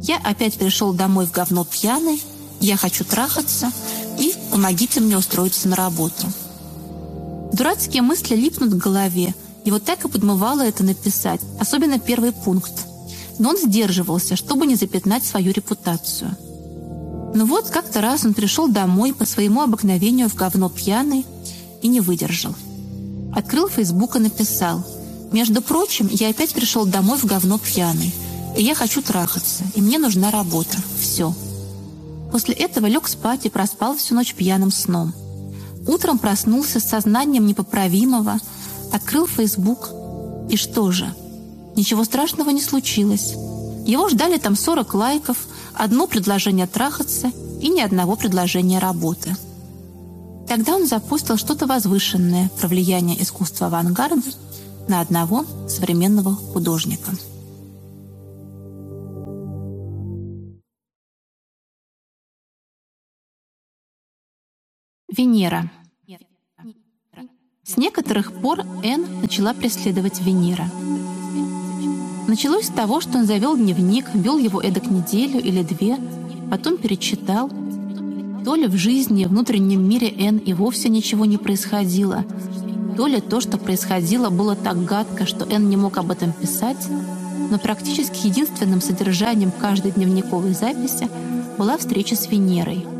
«Я опять пришел домой в говно пьяный», «Я хочу трахаться» и «Помогите мне устроиться на работу». Дурацкие мысли липнут к голове, вот так и подмывало это написать, особенно первый пункт. Но он сдерживался, чтобы не запятнать свою репутацию. Но вот как-то раз он пришел домой по своему обыкновению в говно пьяный и не выдержал. Открыл Фейсбук и написал «Между прочим, я опять пришел домой в говно пьяный, и я хочу трахаться, и мне нужна работа. Все». После этого лег спать и проспал всю ночь пьяным сном – Утром проснулся с сознанием непоправимого, открыл Фейсбук. И что же? Ничего страшного не случилось. Его ждали там 40 лайков, одно предложение трахаться и ни одного предложения работы. Тогда он запустил что-то возвышенное про влияние искусства авангарда на одного современного художника. Венера. С некоторых пор Энн начала преследовать Венера. Началось с того, что он завел дневник, вел его эдак неделю или две, потом перечитал. То ли в жизни, в внутреннем мире Энн и вовсе ничего не происходило, то ли то, что происходило, было так гадко, что Энн не мог об этом писать, но практически единственным содержанием каждой дневниковой записи была встреча с Венерой —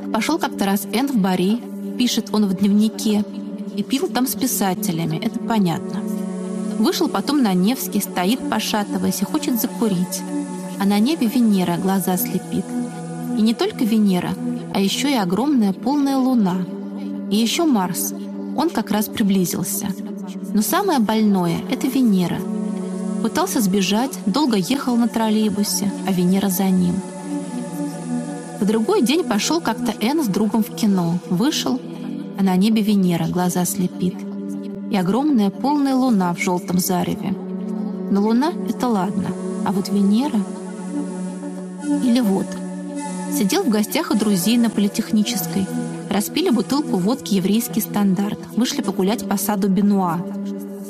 так пошел как-то раз Энн в Бари, пишет он в дневнике, и пил там с писателями, это понятно. Вышел потом на Невский, стоит, пошатываясь, и хочет закурить. А на небе Венера глаза слепит. И не только Венера, а еще и огромная полная луна. И еще Марс. Он как раз приблизился. Но самое больное — это Венера. Пытался сбежать, долго ехал на троллейбусе, а Венера за ним — в другой день пошел как-то Энн с другом в кино. Вышел, а на небе Венера глаза слепит. И огромная полная луна в желтом зареве. Но луна — это ладно, а вот Венера... Или вот. Сидел в гостях у друзей на Политехнической. Распили бутылку водки «Еврейский стандарт». Вышли погулять по саду Бенуа.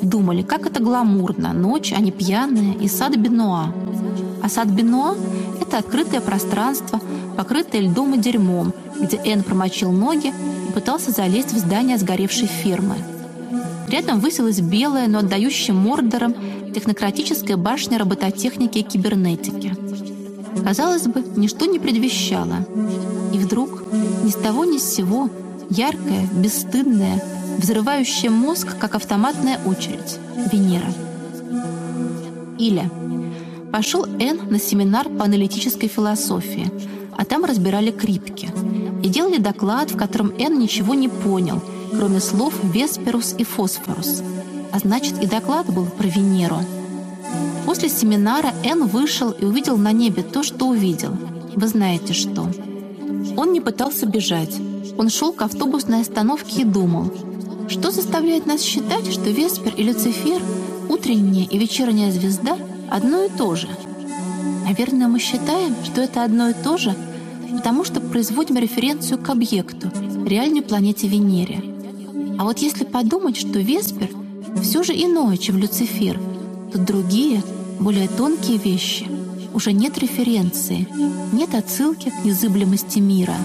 Думали, как это гламурно. Ночь, они пьяные, и сад Бенуа. А сад это открытое пространство, покрытое льдом и дерьмом, где Энн промочил ноги и пытался залезть в здание сгоревшей фирмы. Рядом высилась белая, но отдающая мордором технократическая башня робототехники и кибернетики. Казалось бы, ничто не предвещало. И вдруг, ни с того ни с сего, яркая, бесстыдная, взрывающая мозг, как автоматная очередь, Венера. Иля. Пошел Н на семинар по аналитической философии, а там разбирали крипки. И делали доклад, в котором Н ничего не понял, кроме слов «весперус» и «фосфорус». А значит, и доклад был про Венеру. После семинара Н вышел и увидел на небе то, что увидел. Вы знаете что. Он не пытался бежать. Он шел к автобусной остановке и думал, что заставляет нас считать, что Веспер и Люцифер, утренняя и вечерняя звезда — одно и то же. Наверное, мы считаем, что это одно и то же, потому что производим референцию к объекту, реальной планете Венере. А вот если подумать, что Веспер все же иное, чем Люцифер, то другие, более тонкие вещи уже нет референции, нет отсылки к незыблемости мира.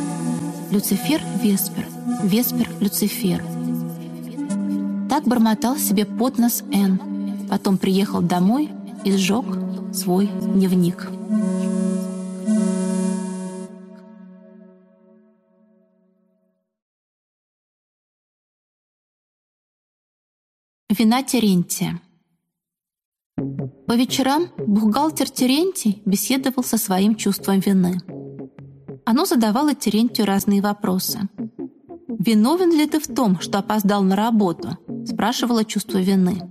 Люцифер — Веспер, Веспер — Люцифер. Так бормотал себе под нос Н. Потом приехал домой и сжег свой дневник. Вина Терентия По вечерам бухгалтер Терентий беседовал со своим чувством вины. Оно задавало Терентию разные вопросы. «Виновен ли ты в том, что опоздал на работу?» – спрашивало чувство вины.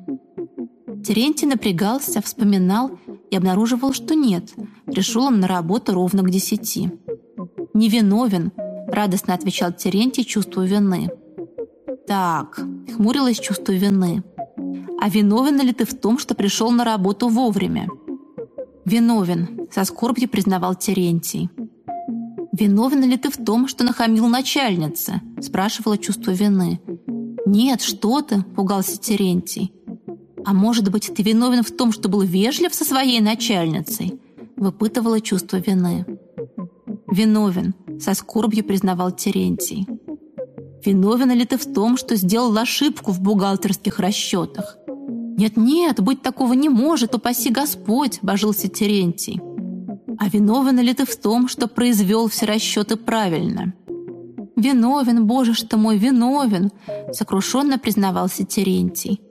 Терентий напрягался, вспоминал и обнаруживал, что нет. Пришел он на работу ровно к десяти. «Невиновен», — радостно отвечал Терентий, чувствуя вины. «Так», — хмурилось чувство вины. «А виновен ли ты в том, что пришел на работу вовремя?» «Виновен», — со скорбью признавал Терентий. «Виновен ли ты в том, что нахамил начальница?» — спрашивала чувство вины. «Нет, что ты!» — пугался Терентий. «А может быть, ты виновен в том, что был вежлив со своей начальницей?» выпытывала чувство вины. «Виновен», — со скорбью признавал Терентий. «Виновен ли ты в том, что сделал ошибку в бухгалтерских расчетах?» «Нет-нет, быть такого не может, упаси Господь», — божился Терентий. «А виновен ли ты в том, что произвел все расчеты правильно?» «Виновен, Боже что мой, виновен!» — сокрушенно признавался Терентий.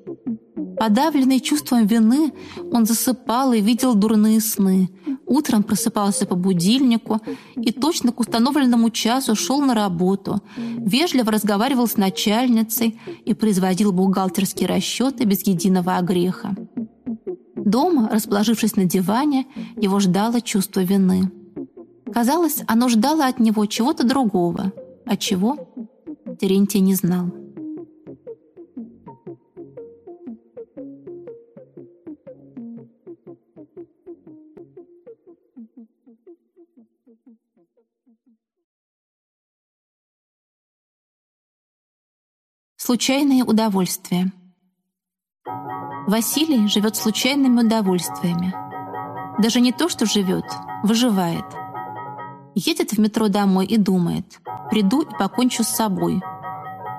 Подавленный чувством вины, он засыпал и видел дурные сны. Утром просыпался по будильнику и точно к установленному часу шел на работу, вежливо разговаривал с начальницей и производил бухгалтерские расчеты без единого огреха. Дома, расположившись на диване, его ждало чувство вины. Казалось, оно ждало от него чего-то другого. А чего? Терентий не знал. Случайные удовольствия. Василий живет случайными удовольствиями. Даже не то, что живет, выживает. Едет в метро домой и думает, приду и покончу с собой.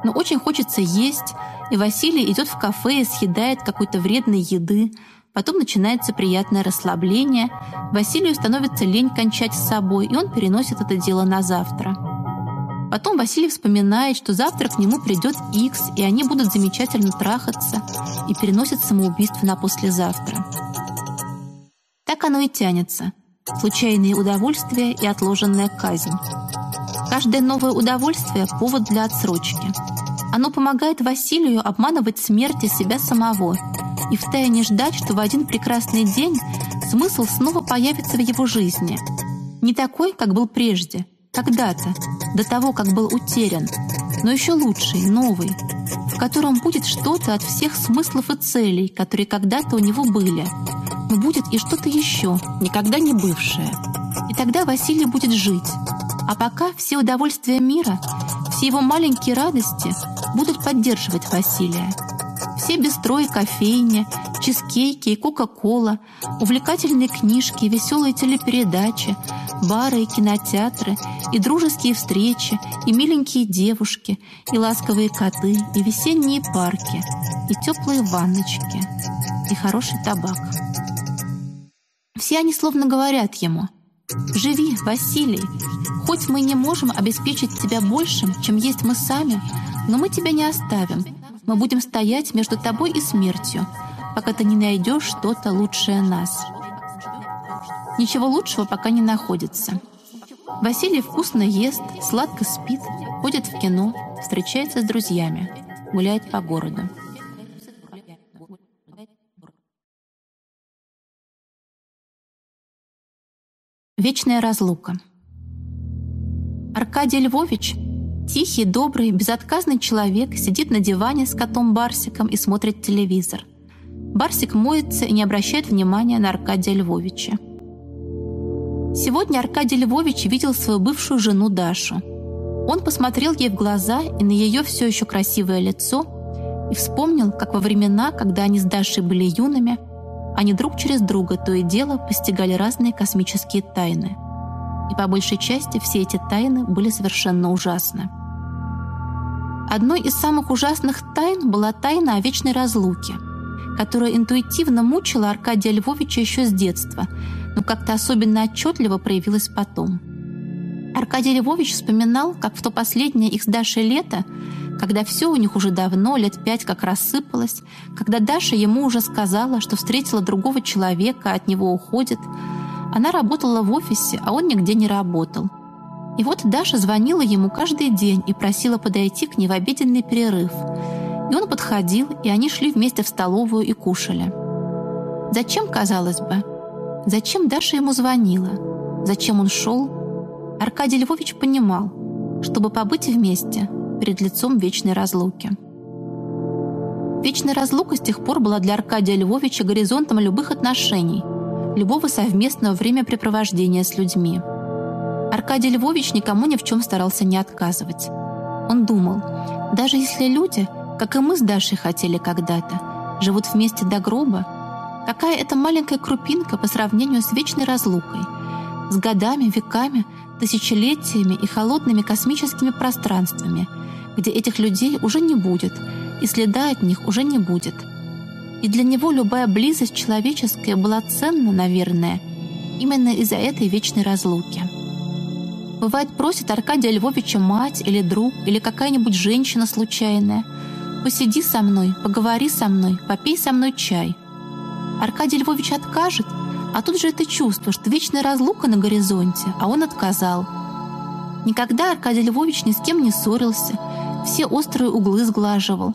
Но очень хочется есть, и Василий идет в кафе и съедает какой-то вредной еды, Потом начинается приятное расслабление. Василию становится лень кончать с собой, и он переносит это дело на завтра. Потом Василий вспоминает, что завтра к нему придет Икс, и они будут замечательно трахаться, и переносит самоубийство на послезавтра. Так оно и тянется. Случайные удовольствия и отложенная казнь. Каждое новое удовольствие – повод для отсрочки. Оно помогает Василию обманывать смерть и себя самого и втайне ждать, что в один прекрасный день смысл снова появится в его жизни. Не такой, как был прежде – когда-то, до того, как был утерян, но еще лучший, новый, в котором будет что-то от всех смыслов и целей, которые когда-то у него были. Но будет и что-то еще, никогда не бывшее. И тогда Василий будет жить. А пока все удовольствия мира, Все его маленькие радости будут поддерживать Василия. Все бистро и кофейня, чизкейки и кока-кола, увлекательные книжки, веселые телепередачи, бары и кинотеатры, и дружеские встречи, и миленькие девушки, и ласковые коты, и весенние парки, и теплые ванночки, и хороший табак. Все они словно говорят ему «Живи, Василий, хоть мы не можем обеспечить тебя большим, чем есть мы сами, но мы тебя не оставим, мы будем стоять между тобой и смертью, пока ты не найдешь что-то лучшее нас. Ничего лучшего пока не находится. Василий вкусно ест, сладко спит, ходит в кино, встречается с друзьями, гуляет по городу. Вечная разлука. Аркадий Львович Тихий, добрый, безотказный человек сидит на диване с котом Барсиком и смотрит телевизор. Барсик моется и не обращает внимания на Аркадия Львовича. Сегодня Аркадий Львович видел свою бывшую жену Дашу. Он посмотрел ей в глаза и на ее все еще красивое лицо и вспомнил, как во времена, когда они с Дашей были юными, они друг через друга то и дело постигали разные космические тайны. И по большей части все эти тайны были совершенно ужасны. Одной из самых ужасных тайн была тайна о вечной разлуке, которая интуитивно мучила Аркадия Львовича еще с детства, но как-то особенно отчетливо проявилась потом. Аркадий Львович вспоминал, как в то последнее их с Дашей лето, когда все у них уже давно, лет пять как рассыпалось, когда Даша ему уже сказала, что встретила другого человека, от него уходит, она работала в офисе, а он нигде не работал – и вот Даша звонила ему каждый день и просила подойти к ней в обеденный перерыв. И он подходил, и они шли вместе в столовую и кушали. Зачем, казалось бы? Зачем Даша ему звонила? Зачем он шел? Аркадий Львович понимал, чтобы побыть вместе перед лицом вечной разлуки. Вечная разлука с тех пор была для Аркадия Львовича горизонтом любых отношений, любого совместного времяпрепровождения с людьми – Аркадий Львович никому ни в чем старался не отказывать. Он думал, даже если люди, как и мы с Дашей хотели когда-то, живут вместе до гроба, какая это маленькая крупинка по сравнению с вечной разлукой, с годами, веками, тысячелетиями и холодными космическими пространствами, где этих людей уже не будет, и следа от них уже не будет. И для него любая близость человеческая была ценна, наверное, именно из-за этой вечной разлуки. Бывает, просит Аркадия Львовича мать или друг, или какая-нибудь женщина случайная. «Посиди со мной, поговори со мной, попей со мной чай». Аркадий Львович откажет, а тут же это чувство, что вечная разлука на горизонте, а он отказал. Никогда Аркадий Львович ни с кем не ссорился, все острые углы сглаживал.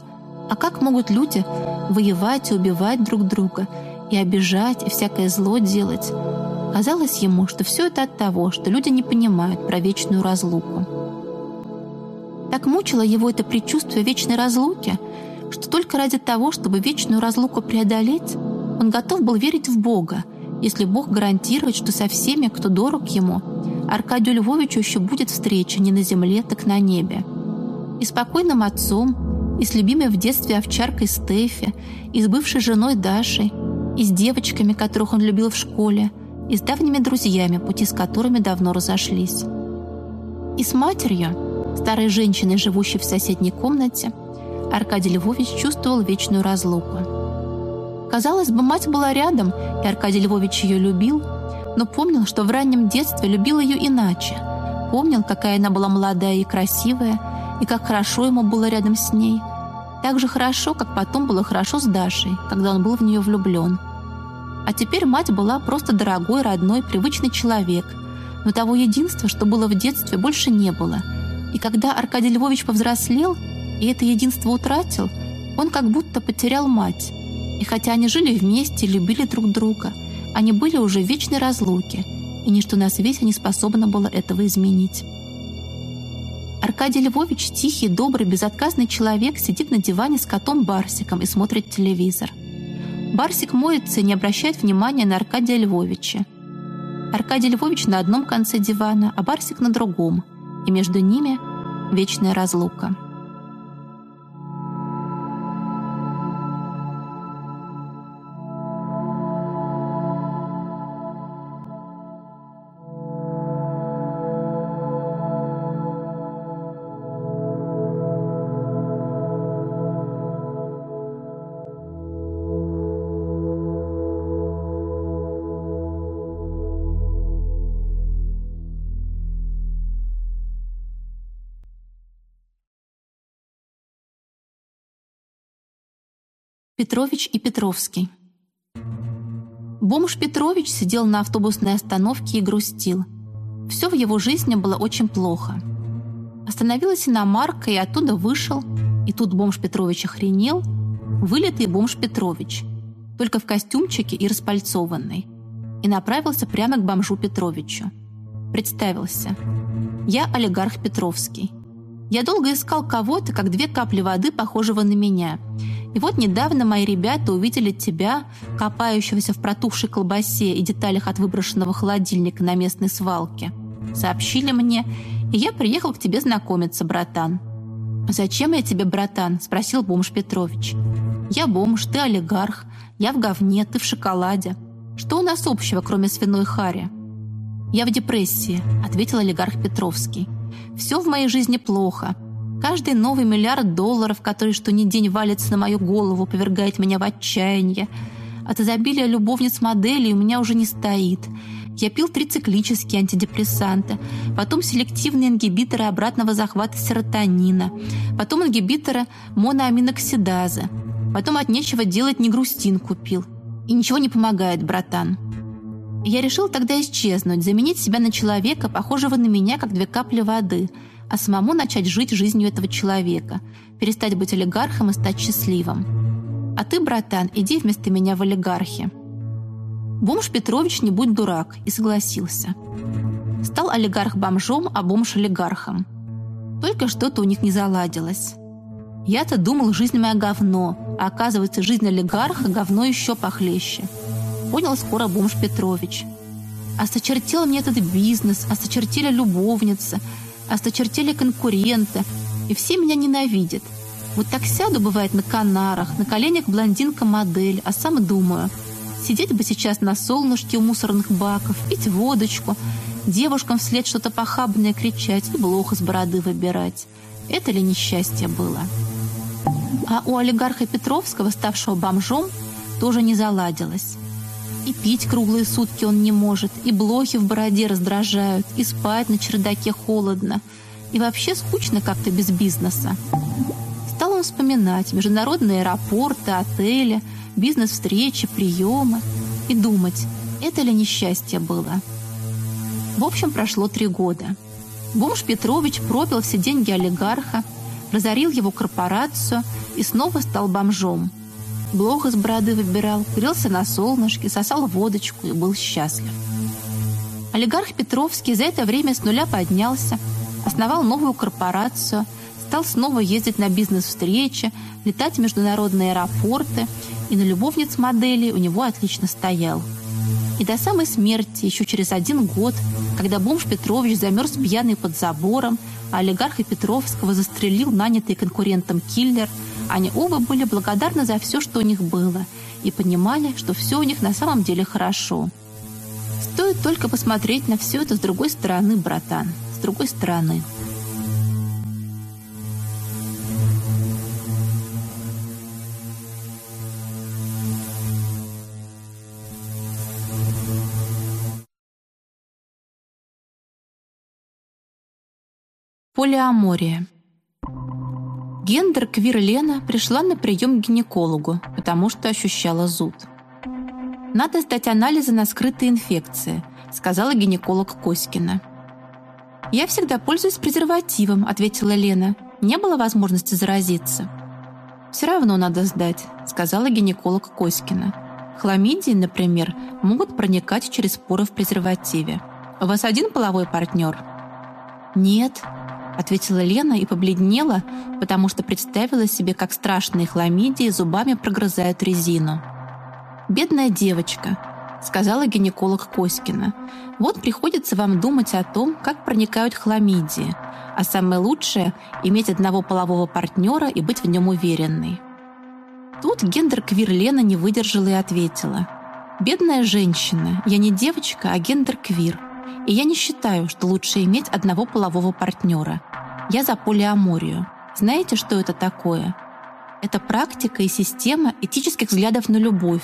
А как могут люди воевать и убивать друг друга, и обижать, и всякое зло делать? Казалось ему, что все это от того, что люди не понимают про вечную разлуку. Так мучило его это предчувствие вечной разлуки, что только ради того, чтобы вечную разлуку преодолеть, он готов был верить в Бога, если Бог гарантирует, что со всеми, кто дорог ему, Аркадию Львовичу еще будет встреча не на земле, так на небе. И спокойным отцом, и с любимой в детстве овчаркой Стефи, и с бывшей женой Дашей, и с девочками, которых он любил в школе – и с давними друзьями, пути с которыми давно разошлись. И с матерью, старой женщиной, живущей в соседней комнате, Аркадий Львович чувствовал вечную разлуку. Казалось бы, мать была рядом, и Аркадий Львович ее любил, но помнил, что в раннем детстве любил ее иначе. Помнил, какая она была молодая и красивая, и как хорошо ему было рядом с ней. Так же хорошо, как потом было хорошо с Дашей, когда он был в нее влюблен – а теперь мать была просто дорогой, родной, привычный человек. Но того единства, что было в детстве, больше не было. И когда Аркадий Львович повзрослел и это единство утратил, он как будто потерял мать. И хотя они жили вместе, любили друг друга, они были уже в вечной разлуке, и ничто на свете не способно было этого изменить. Аркадий Львович, тихий, добрый, безотказный человек, сидит на диване с котом Барсиком и смотрит телевизор – Барсик моется не обращает внимания на Аркадия Львовича. Аркадий Львович на одном конце дивана, а Барсик на другом. И между ними вечная разлука. Петрович и Петровский. Бомж Петрович сидел на автобусной остановке и грустил. Все в его жизни было очень плохо. Остановилась иномарка, и оттуда вышел. И тут бомж Петрович охренел. Вылитый бомж Петрович. Только в костюмчике и распальцованный. И направился прямо к бомжу Петровичу. Представился. «Я олигарх Петровский. Я долго искал кого-то, как две капли воды, похожего на меня. И вот недавно мои ребята увидели тебя, копающегося в протухшей колбасе и деталях от выброшенного холодильника на местной свалке. Сообщили мне, и я приехал к тебе знакомиться, братан. «Зачем я тебе, братан?» – спросил бомж Петрович. «Я бомж, ты олигарх. Я в говне, ты в шоколаде. Что у нас общего, кроме свиной хари?» «Я в депрессии», – ответил олигарх Петровский. «Все в моей жизни плохо. Каждый новый миллиард долларов, который что ни день валится на мою голову, повергает меня в отчаяние. От изобилия любовниц моделей у меня уже не стоит. Я пил трициклические антидепрессанты, потом селективные ингибиторы обратного захвата серотонина, потом ингибиторы моноаминоксидазы, потом от нечего делать не грустин купил. И ничего не помогает, братан. Я решил тогда исчезнуть, заменить себя на человека, похожего на меня, как две капли воды – а самому начать жить жизнью этого человека, перестать быть олигархом и стать счастливым. А ты, братан, иди вместо меня в олигархи. Бомж Петрович не будь дурак и согласился. Стал олигарх бомжом, а бомж олигархом. Только что-то у них не заладилось. Я-то думал, жизнь моя говно, а оказывается, жизнь олигарха говно еще похлеще. Понял скоро бомж Петрович. Осточертел мне этот бизнес, осточертели любовницы, осточертели конкуренты, и все меня ненавидят. Вот так сяду, бывает, на Канарах, на коленях блондинка-модель, а сам думаю, сидеть бы сейчас на солнышке у мусорных баков, пить водочку, девушкам вслед что-то похабное кричать и блох из бороды выбирать. Это ли несчастье было? А у олигарха Петровского, ставшего бомжом, тоже не заладилось. И пить круглые сутки он не может, и блохи в бороде раздражают, и спать на чердаке холодно. И вообще скучно как-то без бизнеса. Стал он вспоминать международные аэропорты, отели, бизнес-встречи, приемы. И думать, это ли несчастье было. В общем, прошло три года. Бомж Петрович пропил все деньги олигарха, разорил его корпорацию и снова стал бомжом – блох из бороды выбирал, грелся на солнышке, сосал водочку и был счастлив. Олигарх Петровский за это время с нуля поднялся, основал новую корпорацию, стал снова ездить на бизнес-встречи, летать в международные аэропорты, и на любовниц моделей у него отлично стоял. И до самой смерти, еще через один год, когда бомж Петрович замерз пьяный под забором, а олигарха Петровского застрелил нанятый конкурентом киллер – они оба были благодарны за все, что у них было, и понимали, что все у них на самом деле хорошо. Стоит только посмотреть на все это с другой стороны, братан, с другой стороны. Полиамория. Гендер-квир Лена пришла на прием к гинекологу, потому что ощущала зуд. «Надо сдать анализы на скрытые инфекции», сказала гинеколог Коськина. «Я всегда пользуюсь презервативом», ответила Лена. «Не было возможности заразиться». «Все равно надо сдать», сказала гинеколог Коськина. «Хламидии, например, могут проникать через поры в презервативе. У вас один половой партнер?» «Нет», ответила Лена и побледнела, потому что представила себе, как страшные хламидии зубами прогрызают резину. «Бедная девочка», — сказала гинеколог Коськина. «Вот приходится вам думать о том, как проникают хламидии. а самое лучшее – иметь одного полового партнера и быть в нем уверенной. Тут гендер-квир Лена не выдержала и ответила. «Бедная женщина, я не девочка, а гендер-квир. И я не считаю, что лучше иметь одного полового партнера. Я за полиаморию. Знаете, что это такое? Это практика и система этических взглядов на любовь,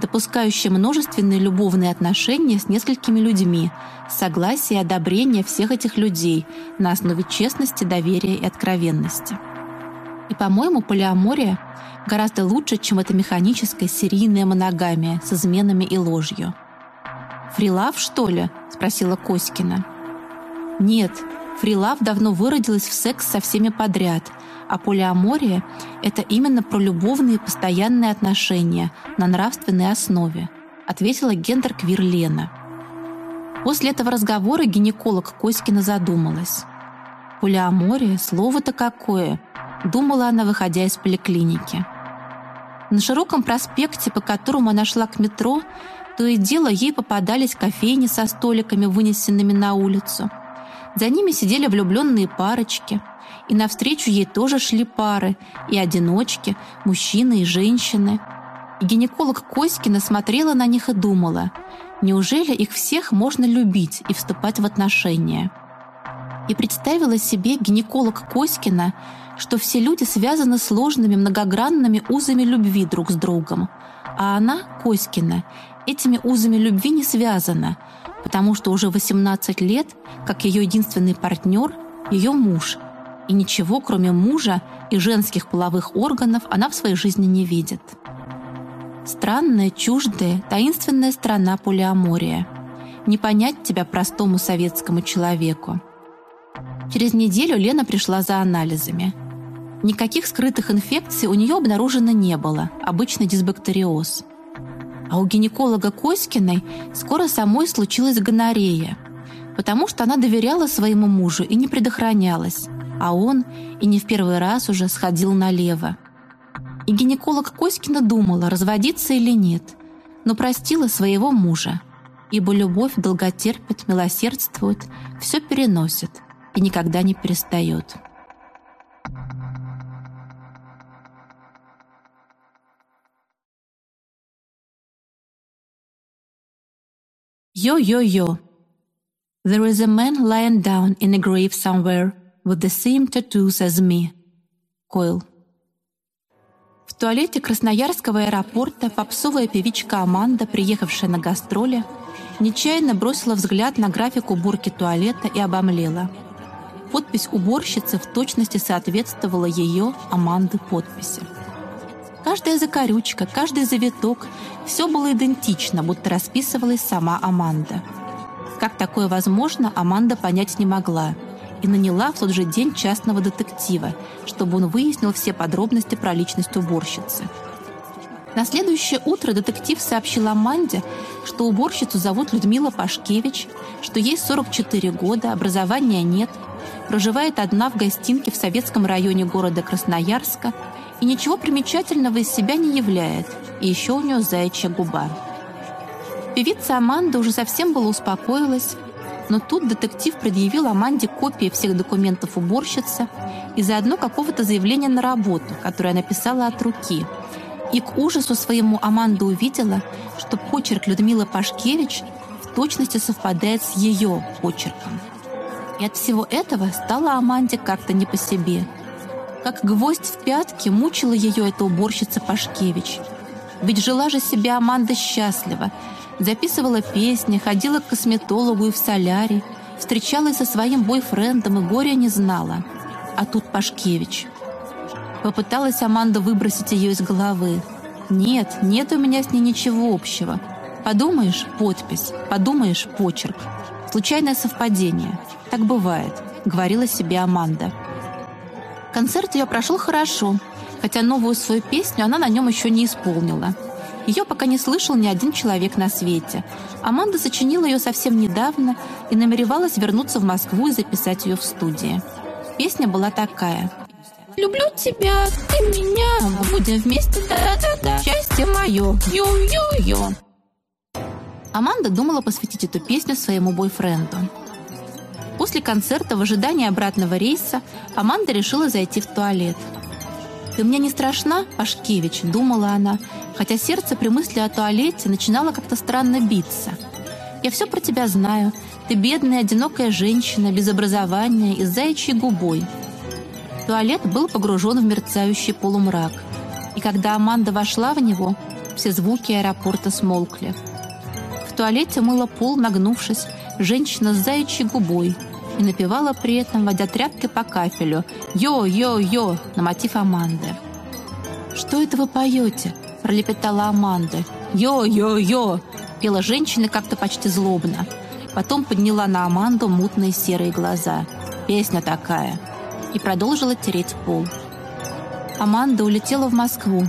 допускающая множественные любовные отношения с несколькими людьми, согласие и одобрение всех этих людей на основе честности, доверия и откровенности. И, по-моему, полиамория гораздо лучше, чем эта механическая серийная моногамия с изменами и ложью. «Фрилав, что ли?» – спросила Коськина. «Нет, фрилав давно выродилась в секс со всеми подряд, а полиамория – это именно про любовные постоянные отношения на нравственной основе», – ответила гендер-квир Лена. После этого разговора гинеколог Коськина задумалась. «Полиамория? Слово-то какое!» – думала она, выходя из поликлиники. На широком проспекте, по которому она шла к метро, то и дело ей попадались кофейни со столиками, вынесенными на улицу. За ними сидели влюбленные парочки, и навстречу ей тоже шли пары, и одиночки, мужчины и женщины. И гинеколог Коськина смотрела на них и думала, неужели их всех можно любить и вступать в отношения? И представила себе гинеколог Коськина, что все люди связаны сложными многогранными узами любви друг с другом, а она, Коськина, этими узами любви не связана, потому что уже 18 лет, как ее единственный партнер, ее муж, и ничего, кроме мужа и женских половых органов, она в своей жизни не видит. Странная, чуждая, таинственная страна полиамория. Не понять тебя простому советскому человеку. Через неделю Лена пришла за анализами. Никаких скрытых инфекций у нее обнаружено не было, обычный дисбактериоз – а у гинеколога Коськиной скоро самой случилась гонорея, потому что она доверяла своему мужу и не предохранялась, а он и не в первый раз уже сходил налево. И гинеколог Коськина думала, разводиться или нет, но простила своего мужа, ибо любовь долготерпит, милосердствует, все переносит и никогда не перестает. Yo-yo-yo. There is a man lying down in a grave somewhere with the same tattoos as me. Койл. В туалете Красноярского аэропорта попсовая певичка Аманда, приехавшая на гастроли, нечаянно бросила взгляд на график уборки туалета и обомлела. Подпись уборщицы в точности соответствовала ее, Аманды, подписи. Каждая закорючка, каждый завиток – все было идентично, будто расписывалась сама Аманда. Как такое возможно, Аманда понять не могла и наняла в тот же день частного детектива, чтобы он выяснил все подробности про личность уборщицы. На следующее утро детектив сообщил Аманде, что уборщицу зовут Людмила Пашкевич, что ей 44 года, образования нет, проживает одна в гостинке в советском районе города Красноярска – и ничего примечательного из себя не являет, и еще у нее заячья губа. Певица Аманда уже совсем было успокоилась, но тут детектив предъявил Аманде копии всех документов уборщицы и заодно какого-то заявления на работу, которое она писала от руки. И к ужасу своему Аманда увидела, что почерк Людмилы Пашкевич в точности совпадает с ее почерком. И от всего этого стало Аманде как-то не по себе – как гвоздь в пятке мучила ее эта уборщица Пашкевич. Ведь жила же себе Аманда счастливо, записывала песни, ходила к косметологу и в солярий, встречалась со своим бойфрендом и горя не знала. А тут Пашкевич. Попыталась Аманда выбросить ее из головы. «Нет, нет у меня с ней ничего общего. Подумаешь — подпись, подумаешь — почерк. Случайное совпадение. Так бывает», — говорила себе Аманда. Концерт ее прошел хорошо, хотя новую свою песню она на нем еще не исполнила. Ее пока не слышал ни один человек на свете. Аманда сочинила ее совсем недавно и намеревалась вернуться в Москву и записать ее в студии. Песня была такая. «Люблю тебя, ты меня, будем вместе, да-да-да, счастье мое, ю-ю-ю». Аманда думала посвятить эту песню своему бойфренду. После концерта в ожидании обратного рейса Аманда решила зайти в туалет. «Ты мне не страшна, Пашкевич?» – думала она, хотя сердце при мысли о туалете начинало как-то странно биться. «Я все про тебя знаю. Ты бедная, одинокая женщина, без образования и с заячьей губой». Туалет был погружен в мерцающий полумрак. И когда Аманда вошла в него, все звуки аэропорта смолкли. В туалете мыла пол, нагнувшись, женщина с заячьей губой и напевала при этом, водя тряпкой по кафелю «Йо-йо-йо» на мотив Аманды. «Что это вы поете?» – пролепетала Аманда. «Йо-йо-йо!» – пела женщина как-то почти злобно. Потом подняла на Аманду мутные серые глаза. «Песня такая!» И продолжила тереть пол. Аманда улетела в Москву.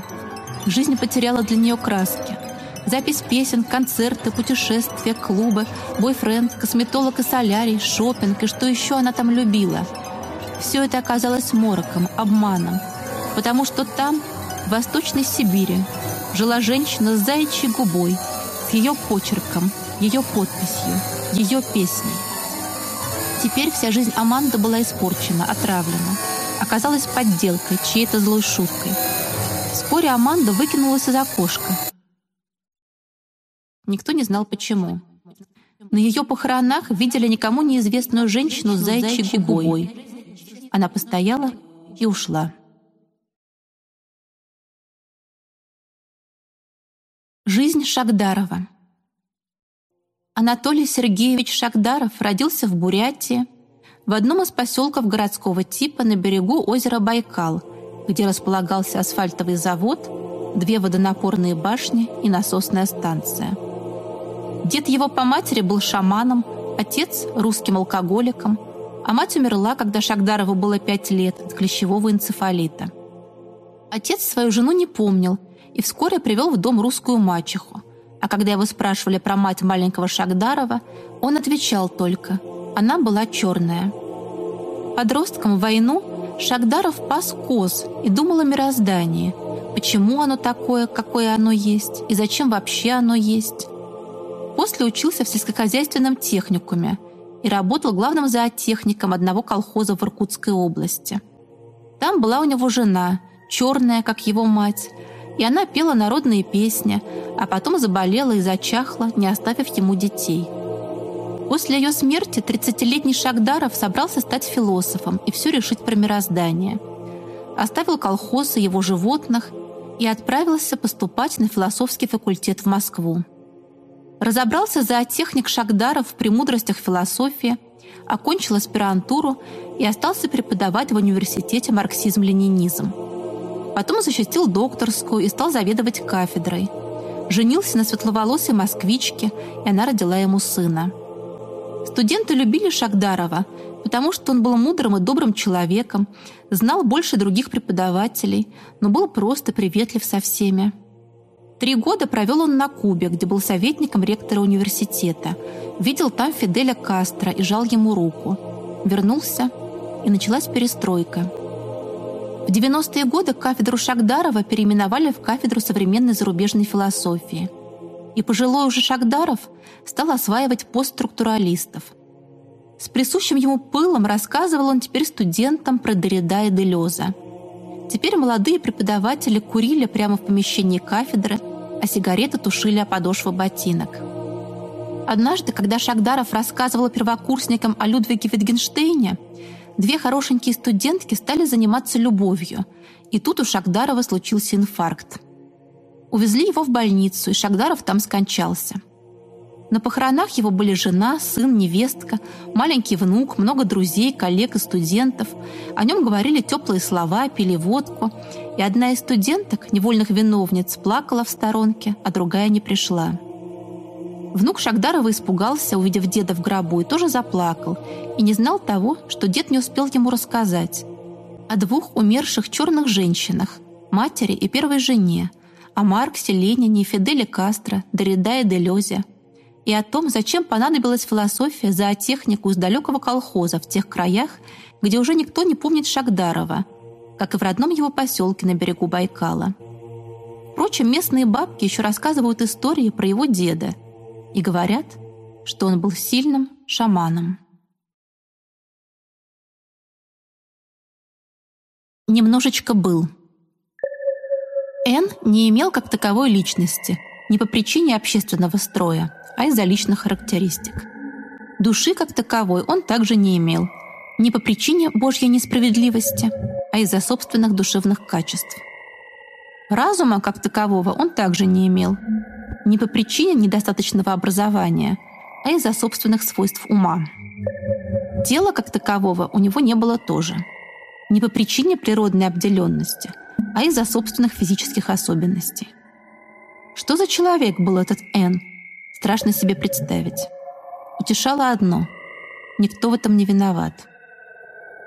Жизнь потеряла для нее краски – Запись песен, концерты, путешествия, клубы, бойфренд, косметолог и солярий, шопинг и что еще она там любила. Все это оказалось мороком, обманом, потому что там, в Восточной Сибири, жила женщина с заячьей губой, с ее почерком, ее подписью, ее песней. Теперь вся жизнь Аманды была испорчена, отравлена. Оказалась подделкой, чьей-то злой шуткой. Вскоре Аманда выкинулась из окошка, Никто не знал, почему. На ее похоронах видели никому неизвестную женщину с заячьей губой. Она постояла и ушла. Жизнь Шагдарова Анатолий Сергеевич Шагдаров родился в Бурятии, в одном из поселков городского типа на берегу озера Байкал, где располагался асфальтовый завод, две водонапорные башни и насосная станция – Дед его по матери был шаманом, отец – русским алкоголиком, а мать умерла, когда Шагдарову было пять лет от клещевого энцефалита. Отец свою жену не помнил и вскоре привел в дом русскую мачеху. А когда его спрашивали про мать маленького Шагдарова, он отвечал только «она была черная». Подростком в войну Шагдаров пас коз и думал о мироздании, почему оно такое, какое оно есть, и зачем вообще оно есть. После учился в сельскохозяйственном техникуме и работал главным зоотехником одного колхоза в Иркутской области. Там была у него жена, черная, как его мать, и она пела народные песни, а потом заболела и зачахла, не оставив ему детей. После ее смерти 30-летний Шагдаров собрался стать философом и все решить про мироздание. Оставил колхоз и его животных и отправился поступать на философский факультет в Москву. Разобрался зоотехник Шагдаров в премудростях философии, окончил аспирантуру и остался преподавать в университете марксизм-ленинизм. Потом защитил докторскую и стал заведовать кафедрой. Женился на светловолосой москвичке, и она родила ему сына. Студенты любили Шагдарова, потому что он был мудрым и добрым человеком, знал больше других преподавателей, но был просто приветлив со всеми. Три года провел он на Кубе, где был советником ректора университета. Видел там Фиделя Кастро и жал ему руку. Вернулся, и началась перестройка. В 90-е годы кафедру Шагдарова переименовали в кафедру современной зарубежной философии. И пожилой уже Шагдаров стал осваивать постструктуралистов. С присущим ему пылом рассказывал он теперь студентам про Дорида и Делеза – Теперь молодые преподаватели курили прямо в помещении кафедры, а сигареты тушили о подошву ботинок. Однажды, когда Шагдаров рассказывал первокурсникам о Людвиге Витгенштейне, две хорошенькие студентки стали заниматься любовью, и тут у Шагдарова случился инфаркт. Увезли его в больницу, и Шагдаров там скончался. На похоронах его были жена, сын, невестка, маленький внук, много друзей, коллег и студентов. О нем говорили теплые слова, пили водку. И одна из студенток, невольных виновниц, плакала в сторонке, а другая не пришла. Внук Шагдарова испугался, увидев деда в гробу, и тоже заплакал, и не знал того, что дед не успел ему рассказать. О двух умерших черных женщинах, матери и первой жене, о Марксе, Ленине, Фиделе Кастро, Дорида и Делезе – и о том, зачем понадобилась философия зоотехнику из далекого колхоза в тех краях, где уже никто не помнит Шагдарова, как и в родном его поселке на берегу Байкала. Впрочем, местные бабки еще рассказывают истории про его деда и говорят, что он был сильным шаманом. Немножечко был. Н не имел как таковой личности, не по причине общественного строя – а из-за личных характеристик. Души как таковой он также не имел, не по причине Божьей несправедливости, а из-за собственных душевных качеств. Разума как такового он также не имел, не по причине недостаточного образования, а из-за собственных свойств ума. Тела как такового у него не было тоже. Не по причине природной обделенности, а из-за собственных физических особенностей. Что за человек был этот Н? Страшно себе представить. Утешало одно — никто в этом не виноват.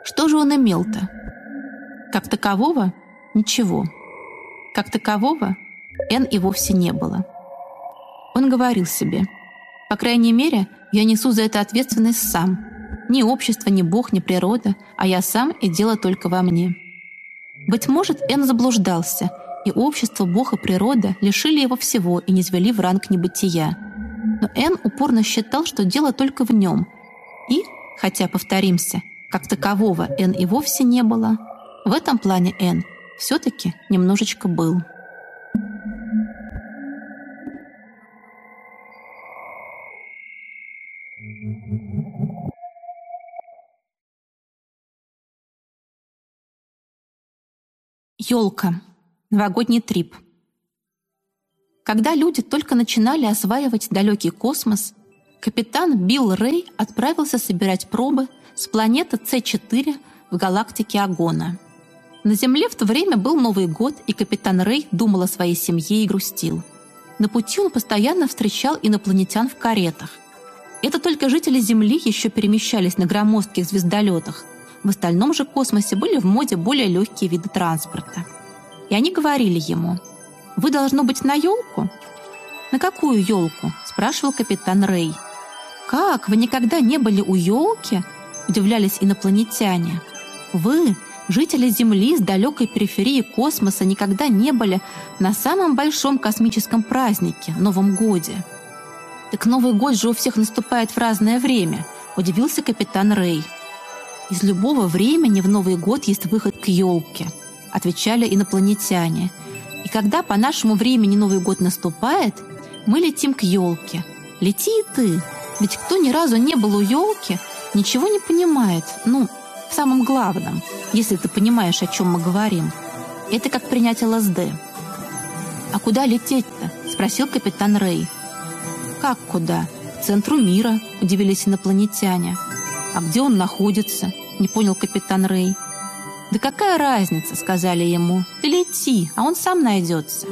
Что же он имел-то? Как такового — ничего. Как такового Н и вовсе не было. Он говорил себе, по крайней мере, я несу за это ответственность сам. Ни общество, ни Бог, ни природа, а я сам и дело только во мне. Быть может, Н заблуждался, и общество, Бог и природа лишили его всего и низвели в ранг небытия. Но Н упорно считал, что дело только в нем. И, хотя, повторимся, как такового Н и вовсе не было, в этом плане Н все-таки немножечко был. Елка. Новогодний трип. Когда люди только начинали осваивать далекий космос, капитан Билл Рэй отправился собирать пробы с планеты С4 в галактике Агона. На Земле в то время был Новый год, и капитан Рэй думал о своей семье и грустил. На пути он постоянно встречал инопланетян в каретах. Это только жители Земли еще перемещались на громоздких звездолетах. В остальном же космосе были в моде более легкие виды транспорта. И они говорили ему, «Вы должно быть на елку?» «На какую елку?» – спрашивал капитан Рэй. «Как? Вы никогда не были у елки?» – удивлялись инопланетяне. «Вы, жители Земли с далекой периферии космоса, никогда не были на самом большом космическом празднике – Новом Годе». «Так Новый год же у всех наступает в разное время», – удивился капитан Рэй. «Из любого времени в Новый год есть выход к елке», – отвечали инопланетяне. «И когда по нашему времени Новый год наступает, мы летим к елке. Лети и ты, ведь кто ни разу не был у елки, ничего не понимает, ну, в самом главном, если ты понимаешь, о чем мы говорим. Это как принять ЛСД». «А куда лететь-то?» – спросил капитан Рэй. «Как куда?» «К центру мира», — удивились инопланетяне. «А где он находится?» — не понял капитан Рэй. «Да какая разница?» — сказали ему. «Ты лети, а он сам найдется».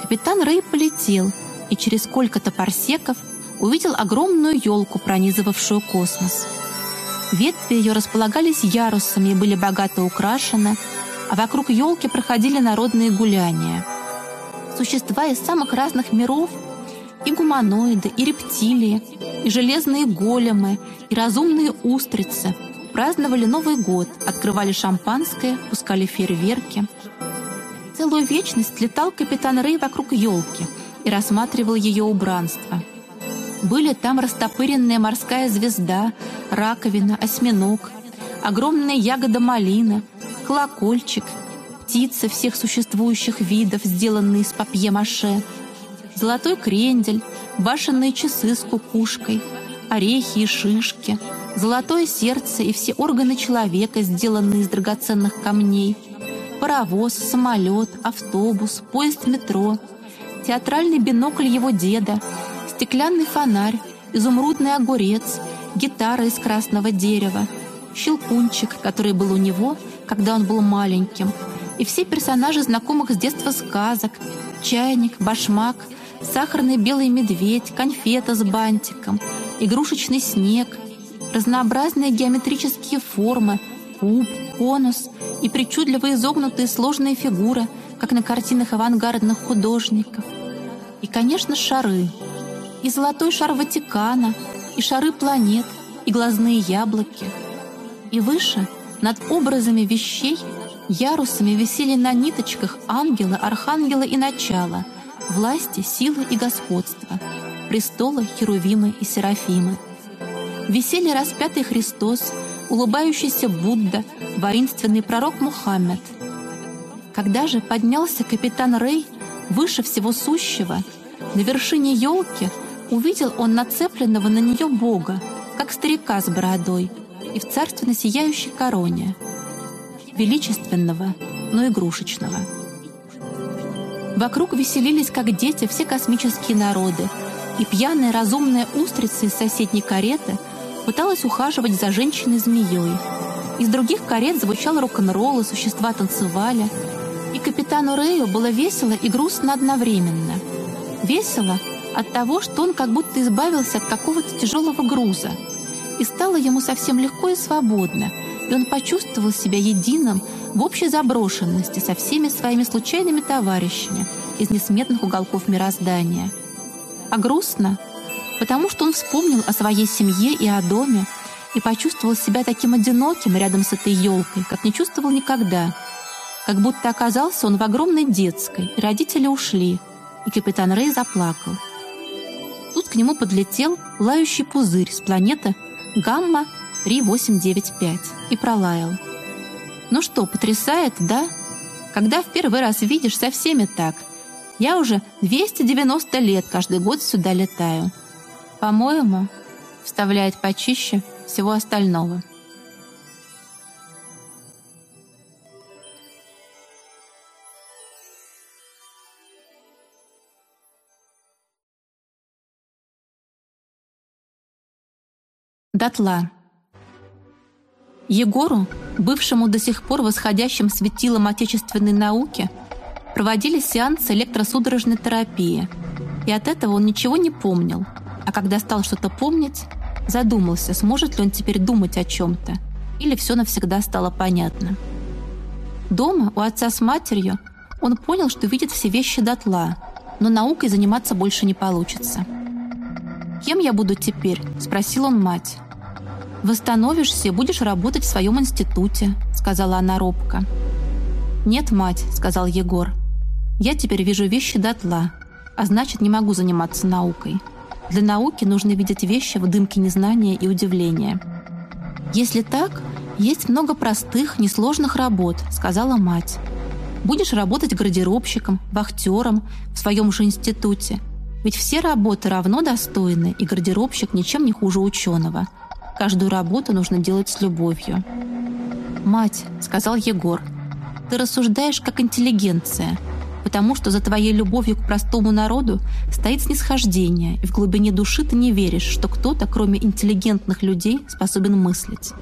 Капитан Рэй полетел и через сколько-то парсеков увидел огромную елку, пронизывавшую космос. Ветви ее располагались ярусами и были богато украшены, а вокруг елки проходили народные гуляния. Существа из самых разных миров и гуманоиды, и рептилии, и железные големы, и разумные устрицы праздновали Новый год, открывали шампанское, пускали фейерверки. Целую вечность летал капитан Рэй вокруг елки и рассматривал ее убранство. Были там растопыренная морская звезда, раковина, осьминог, огромная ягода малина, колокольчик, птицы всех существующих видов, сделанные из папье-маше — золотой крендель, башенные часы с кукушкой, орехи и шишки, золотое сердце и все органы человека, сделанные из драгоценных камней, паровоз, самолет, автобус, поезд метро, театральный бинокль его деда, стеклянный фонарь, изумрудный огурец, гитара из красного дерева, щелкунчик, который был у него, когда он был маленьким, и все персонажи знакомых с детства сказок, чайник, башмак — сахарный белый медведь, конфета с бантиком, игрушечный снег, разнообразные геометрические формы, куб, конус и причудливо изогнутые сложные фигуры, как на картинах авангардных художников. И, конечно, шары. И золотой шар Ватикана, и шары планет, и глазные яблоки. И выше, над образами вещей, ярусами висели на ниточках ангелы, архангелы и начало — власти, силы и господства, престолы, херувимы и серафимы. Висели распятый Христос, улыбающийся Будда, воинственный пророк Мухаммед. Когда же поднялся капитан Рэй выше всего сущего, на вершине елки увидел он нацепленного на нее Бога, как старика с бородой, и в царственно сияющей короне, величественного, но игрушечного. Вокруг веселились, как дети, все космические народы, и пьяная разумная устрица из соседней кареты пыталась ухаживать за женщиной-змеей. Из других карет звучал рок-н-ролл, и существа танцевали. И капитану Рэю было весело и грустно одновременно. Весело от того, что он как будто избавился от какого-то тяжелого груза. И стало ему совсем легко и свободно, и он почувствовал себя единым в общей заброшенности со всеми своими случайными товарищами из несметных уголков мироздания. А грустно, потому что он вспомнил о своей семье и о доме и почувствовал себя таким одиноким рядом с этой елкой, как не чувствовал никогда. Как будто оказался он в огромной детской, и родители ушли, и капитан Рэй заплакал. Тут к нему подлетел лающий пузырь с планеты Гамма-3895 и пролаял. Ну что, потрясает, да? Когда в первый раз видишь, со всеми так. Я уже 290 лет каждый год сюда летаю. По-моему, вставляет почище всего остального. Дотла. Егору, бывшему до сих пор восходящим светилом отечественной науки, проводили сеанс электросудорожной терапии, и от этого он ничего не помнил, а когда стал что-то помнить, задумался, сможет ли он теперь думать о чем-то, или все навсегда стало понятно. Дома у отца с матерью он понял, что видит все вещи дотла, но наукой заниматься больше не получится. «Кем я буду теперь?» – спросил он мать. «Восстановишься будешь работать в своем институте», — сказала она робко. «Нет, мать», — сказал Егор. «Я теперь вижу вещи дотла, а значит, не могу заниматься наукой. Для науки нужно видеть вещи в дымке незнания и удивления». «Если так, есть много простых, несложных работ», — сказала мать. «Будешь работать гардеробщиком, вахтером в своем же институте. Ведь все работы равно достойны, и гардеробщик ничем не хуже ученого». Каждую работу нужно делать с любовью. «Мать», — сказал Егор, — «ты рассуждаешь как интеллигенция, потому что за твоей любовью к простому народу стоит снисхождение, и в глубине души ты не веришь, что кто-то, кроме интеллигентных людей, способен мыслить».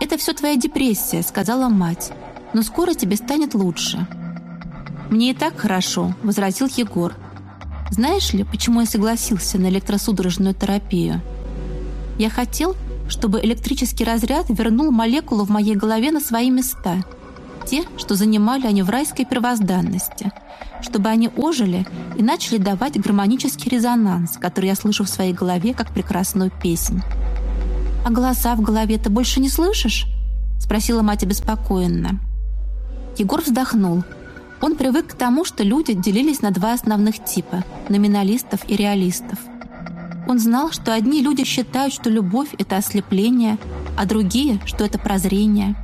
«Это все твоя депрессия», — сказала мать, — «но скоро тебе станет лучше». «Мне и так хорошо», — возразил Егор. «Знаешь ли, почему я согласился на электросудорожную терапию?» Я хотел, чтобы электрический разряд вернул молекулы в моей голове на свои места, те, что занимали они в райской первозданности, чтобы они ожили и начали давать гармонический резонанс, который я слышу в своей голове как прекрасную песнь. «А голоса в голове ты больше не слышишь?» — спросила мать обеспокоенно. Егор вздохнул. Он привык к тому, что люди делились на два основных типа — номиналистов и реалистов — он знал, что одни люди считают, что любовь — это ослепление, а другие, что это прозрение.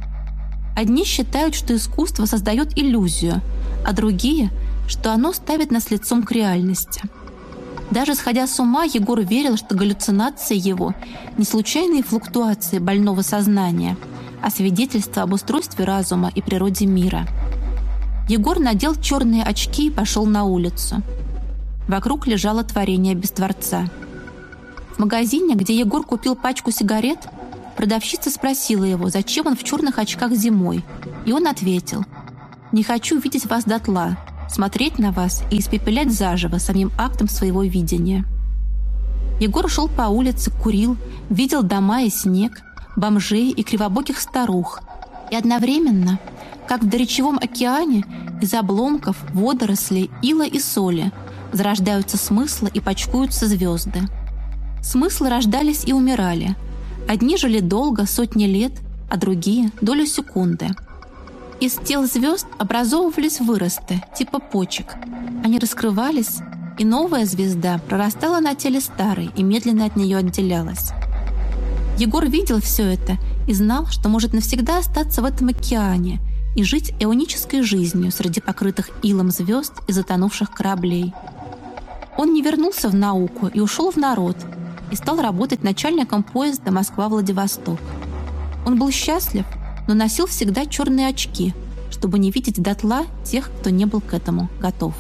Одни считают, что искусство создает иллюзию, а другие, что оно ставит нас лицом к реальности. Даже сходя с ума, Егор верил, что галлюцинации его — не случайные флуктуации больного сознания, а свидетельство об устройстве разума и природе мира. Егор надел черные очки и пошел на улицу. Вокруг лежало творение без творца — в магазине, где Егор купил пачку сигарет, продавщица спросила его, зачем он в черных очках зимой. И он ответил, «Не хочу видеть вас дотла, смотреть на вас и испепелять заживо самим актом своего видения». Егор шел по улице, курил, видел дома и снег, бомжей и кривобоких старух. И одновременно, как в доречевом океане, из обломков, водорослей, ила и соли зарождаются смыслы и почкуются звезды. Смыслы рождались и умирали. Одни жили долго, сотни лет, а другие — долю секунды. Из тел звезд образовывались выросты, типа почек. Они раскрывались, и новая звезда прорастала на теле старой и медленно от нее отделялась. Егор видел все это и знал, что может навсегда остаться в этом океане и жить эонической жизнью среди покрытых илом звезд и затонувших кораблей. Он не вернулся в науку и ушел в народ, и стал работать начальником поезда Москва-Владивосток. Он был счастлив, но носил всегда черные очки, чтобы не видеть дотла тех, кто не был к этому готов.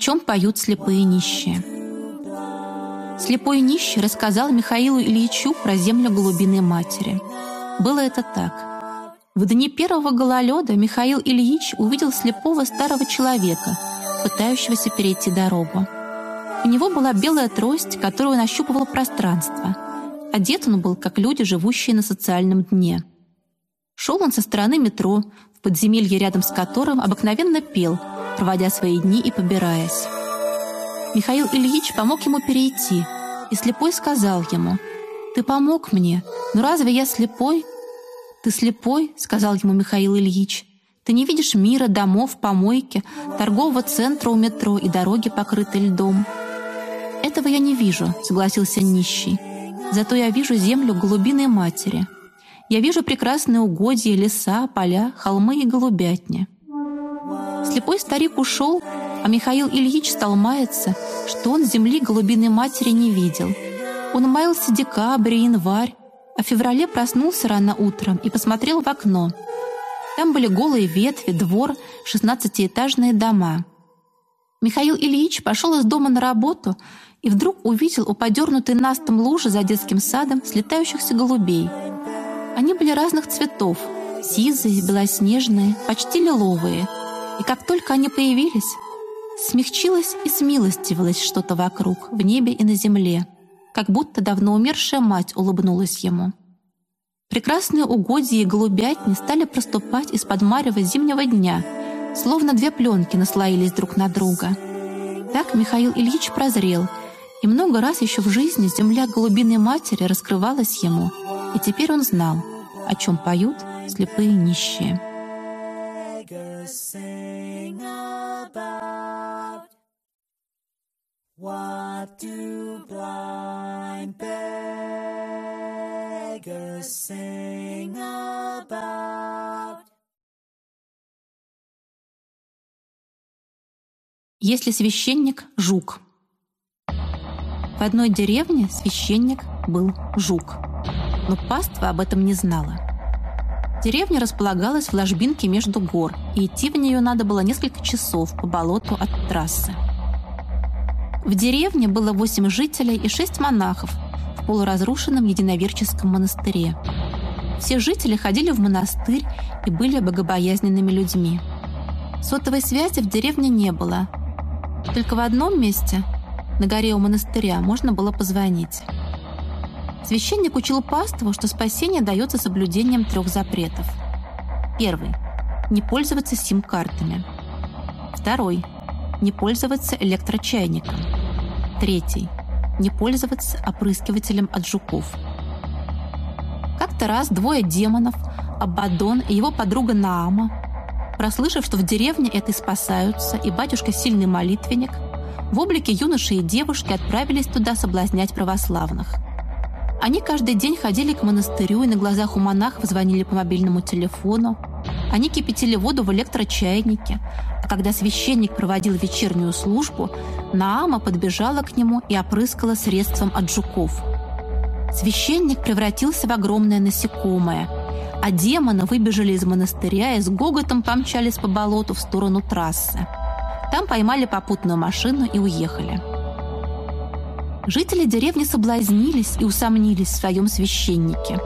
Чем поют слепые нищие? Слепой нищий рассказал Михаилу Ильичу про землю голубиной матери. Было это так. В дни первого гололеда Михаил Ильич увидел слепого старого человека, пытающегося перейти дорогу. У него была белая трость, которую нащупывала пространство. Одет он был, как люди, живущие на социальном дне. Шел он со стороны метро, в подземелье рядом с которым обыкновенно пел – проводя свои дни и побираясь. Михаил Ильич помог ему перейти, и слепой сказал ему, «Ты помог мне, но разве я слепой?» «Ты слепой?» — сказал ему Михаил Ильич. «Ты не видишь мира, домов, помойки, торгового центра у метро и дороги, покрытой льдом». «Этого я не вижу», — согласился нищий. «Зато я вижу землю голубиной матери. Я вижу прекрасные угодья, леса, поля, холмы и голубятни». Слепой старик ушел, а Михаил Ильич стал маяться, что он земли голубиной матери не видел. Он маялся декабрь и январь, а в феврале проснулся рано утром и посмотрел в окно. Там были голые ветви, двор, шестнадцатиэтажные дома. Михаил Ильич пошел из дома на работу и вдруг увидел у подернутой настом лужи за детским садом слетающихся голубей. Они были разных цветов — сизые, белоснежные, почти лиловые — и как только они появились, смягчилось и смилостивилось что-то вокруг, в небе и на земле, как будто давно умершая мать улыбнулась ему. Прекрасные угодья и голубятни стали проступать из-под марева зимнего дня, словно две пленки наслоились друг на друга. Так Михаил Ильич прозрел, и много раз еще в жизни земля голубиной матери раскрывалась ему, и теперь он знал, о чем поют слепые нищие. Sing about? What do blind beggars sing about? Если священник — жук. В одной деревне священник был жук, но паства об этом не знала. Деревня располагалась в ложбинке между гор, и идти в нее надо было несколько часов по болоту от трассы. В деревне было восемь жителей и шесть монахов в полуразрушенном единоверческом монастыре. Все жители ходили в монастырь и были богобоязненными людьми. Сотовой связи в деревне не было. Только в одном месте, на горе у монастыря, можно было позвонить. Священник учил паству, что спасение дается соблюдением трех запретов. Первый – не пользоваться сим-картами. Второй – не пользоваться электрочайником. Третий – не пользоваться опрыскивателем от жуков. Как-то раз двое демонов, Абадон и его подруга Наама, прослышав, что в деревне этой спасаются, и батюшка сильный молитвенник, в облике юноши и девушки отправились туда соблазнять православных – они каждый день ходили к монастырю и на глазах у монахов звонили по мобильному телефону. Они кипятили воду в электрочайнике. А когда священник проводил вечернюю службу, Наама подбежала к нему и опрыскала средством от жуков. Священник превратился в огромное насекомое, а демоны выбежали из монастыря и с гоготом помчались по болоту в сторону трассы. Там поймали попутную машину и уехали. Жители деревни соблазнились и усомнились в своем священнике.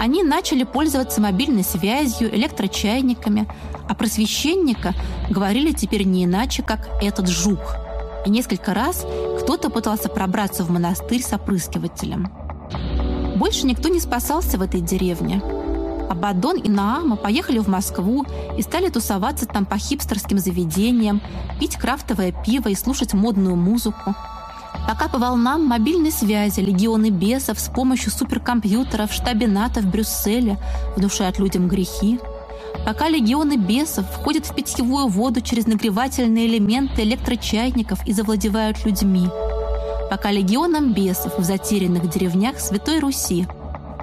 Они начали пользоваться мобильной связью, электрочайниками, а про священника говорили теперь не иначе, как «этот жук». И несколько раз кто-то пытался пробраться в монастырь с опрыскивателем. Больше никто не спасался в этой деревне. Абадон и Наама поехали в Москву и стали тусоваться там по хипстерским заведениям, пить крафтовое пиво и слушать модную музыку. Пока по волнам мобильной связи легионы бесов с помощью суперкомпьютера в штабе НАТО в Брюсселе внушают людям грехи. Пока легионы бесов входят в питьевую воду через нагревательные элементы электрочайников и завладевают людьми. Пока легионам бесов в затерянных деревнях Святой Руси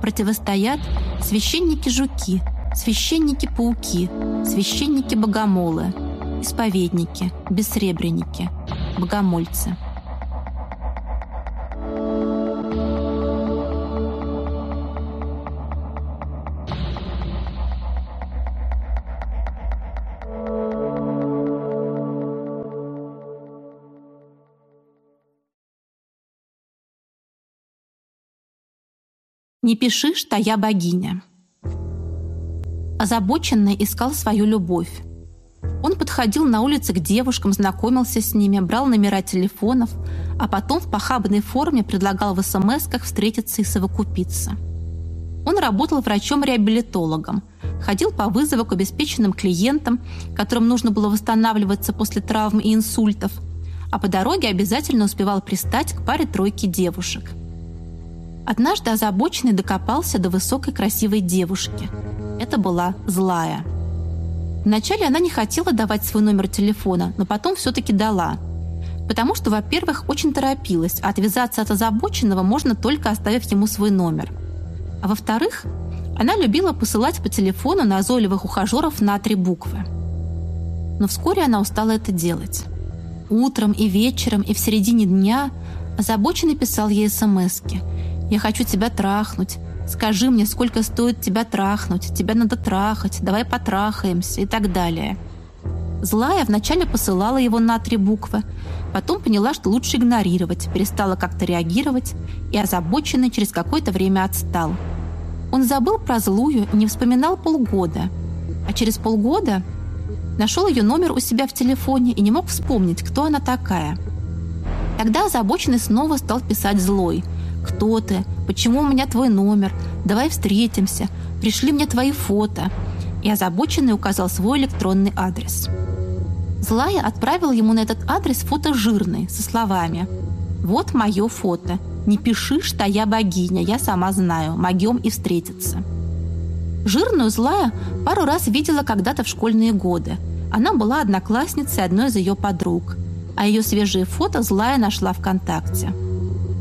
противостоят священники-жуки, священники-пауки, священники-богомолы, исповедники, бессребреники, богомольцы – «Не пиши, что я богиня». Озабоченный искал свою любовь. Он подходил на улице к девушкам, знакомился с ними, брал номера телефонов, а потом в похабной форме предлагал в СМС-ках встретиться и совокупиться. Он работал врачом-реабилитологом, ходил по вызову к обеспеченным клиентам, которым нужно было восстанавливаться после травм и инсультов, а по дороге обязательно успевал пристать к паре-тройке девушек – Однажды озабоченный докопался до высокой красивой девушки. Это была злая. Вначале она не хотела давать свой номер телефона, но потом все-таки дала. Потому что, во-первых, очень торопилась, а отвязаться от озабоченного можно только оставив ему свой номер. А во-вторых, она любила посылать по телефону назойливых ухажеров на три буквы. Но вскоре она устала это делать. Утром и вечером, и в середине дня озабоченный писал ей смски – я хочу тебя трахнуть. Скажи мне, сколько стоит тебя трахнуть. Тебя надо трахать. Давай потрахаемся и так далее. Злая вначале посылала его на три буквы, потом поняла, что лучше игнорировать, перестала как-то реагировать и озабоченный через какое-то время отстал. Он забыл про злую и не вспоминал полгода. А через полгода нашел ее номер у себя в телефоне и не мог вспомнить, кто она такая. Тогда озабоченный снова стал писать злой – кто ты? Почему у меня твой номер? Давай встретимся. Пришли мне твои фото. И озабоченный указал свой электронный адрес. Злая отправила ему на этот адрес фото жирный со словами «Вот мое фото. Не пиши, что я богиня, я сама знаю. Могем и встретиться». Жирную Злая пару раз видела когда-то в школьные годы. Она была одноклассницей одной из ее подруг, а ее свежие фото Злая нашла ВКонтакте.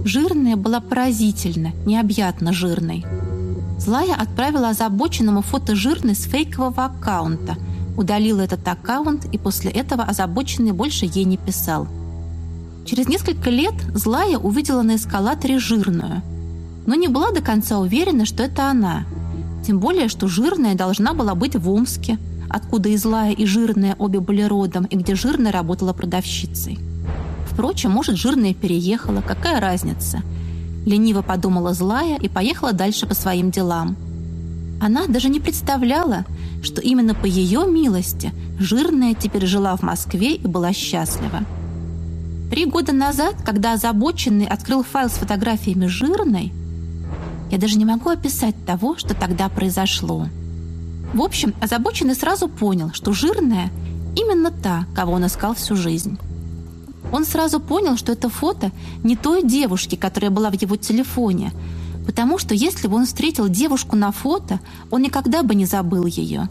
Жирная была поразительно, необъятно жирной. Злая отправила озабоченному фото жирной с фейкового аккаунта, удалила этот аккаунт и после этого озабоченный больше ей не писал. Через несколько лет Злая увидела на эскалаторе жирную, но не была до конца уверена, что это она. Тем более, что жирная должна была быть в Омске, откуда и злая, и жирная обе были родом, и где жирная работала продавщицей. Впрочем, может, жирная переехала, какая разница? Лениво подумала злая и поехала дальше по своим делам. Она даже не представляла, что именно по ее милости жирная теперь жила в Москве и была счастлива. Три года назад, когда озабоченный открыл файл с фотографиями жирной, я даже не могу описать того, что тогда произошло. В общем, озабоченный сразу понял, что жирная именно та, кого он искал всю жизнь. Он сразу понял, что это фото не той девушки, которая была в его телефоне, потому что если бы он встретил девушку на фото, он никогда бы не забыл ее.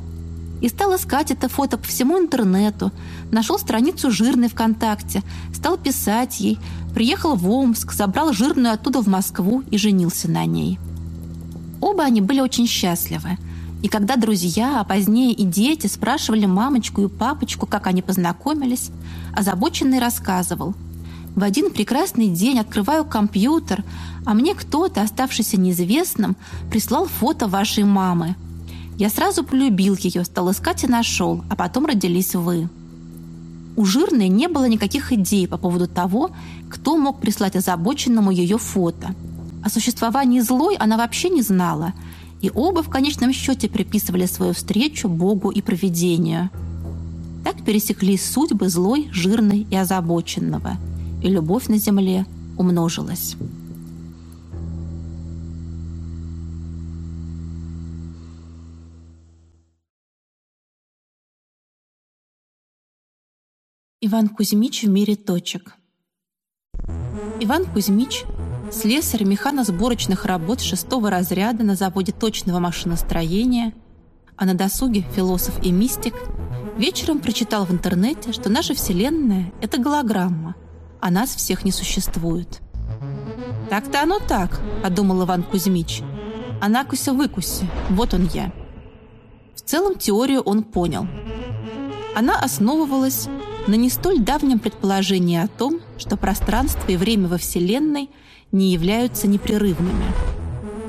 И стал искать это фото по всему интернету, нашел страницу жирной ВКонтакте, стал писать ей, приехал в Омск, забрал жирную оттуда в Москву и женился на ней. Оба они были очень счастливы. И когда друзья, а позднее и дети спрашивали мамочку и папочку, как они познакомились, озабоченный рассказывал. В один прекрасный день открываю компьютер, а мне кто-то, оставшийся неизвестным, прислал фото вашей мамы. Я сразу полюбил ее, стал искать и нашел, а потом родились вы. У Жирной не было никаких идей по поводу того, кто мог прислать озабоченному ее фото. О существовании злой она вообще не знала – и оба в конечном счете приписывали свою встречу Богу и провидению. Так пересеклись судьбы злой, жирной и озабоченного, и любовь на земле умножилась. Иван Кузьмич в мире точек. Иван Кузьмич слесарь механосборочных работ шестого разряда на заводе точного машиностроения, а на досуге философ и мистик, вечером прочитал в интернете, что наша Вселенная – это голограмма, а нас всех не существует. «Так-то оно так», – подумал Иван Кузьмич. «А накуся-выкуси, вот он я». В целом теорию он понял. Она основывалась на не столь давнем предположении о том, что пространство и время во Вселенной не являются непрерывными.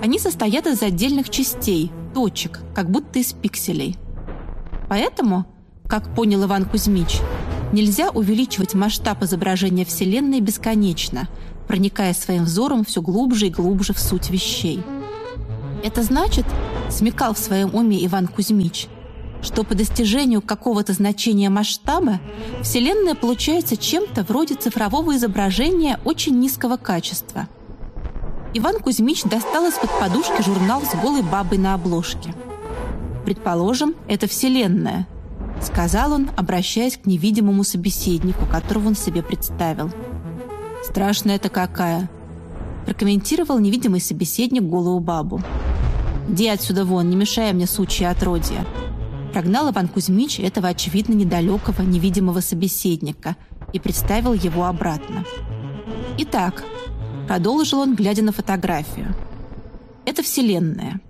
Они состоят из отдельных частей, точек, как будто из пикселей. Поэтому, как понял Иван Кузьмич, нельзя увеличивать масштаб изображения Вселенной бесконечно, проникая своим взором все глубже и глубже в суть вещей. Это значит, смекал в своем уме Иван Кузьмич – что по достижению какого-то значения масштаба Вселенная получается чем-то вроде цифрового изображения очень низкого качества. Иван Кузьмич достал из-под подушки журнал с голой бабой на обложке. «Предположим, это Вселенная», — сказал он, обращаясь к невидимому собеседнику, которого он себе представил. «Страшная это какая!» — прокомментировал невидимый собеседник голую бабу. «Иди отсюда вон, не мешай мне, сучья отродья!» Прогнал Иван Кузьмич этого, очевидно, недалекого, невидимого собеседника и представил его обратно. «Итак», — продолжил он, глядя на фотографию, — «это Вселенная.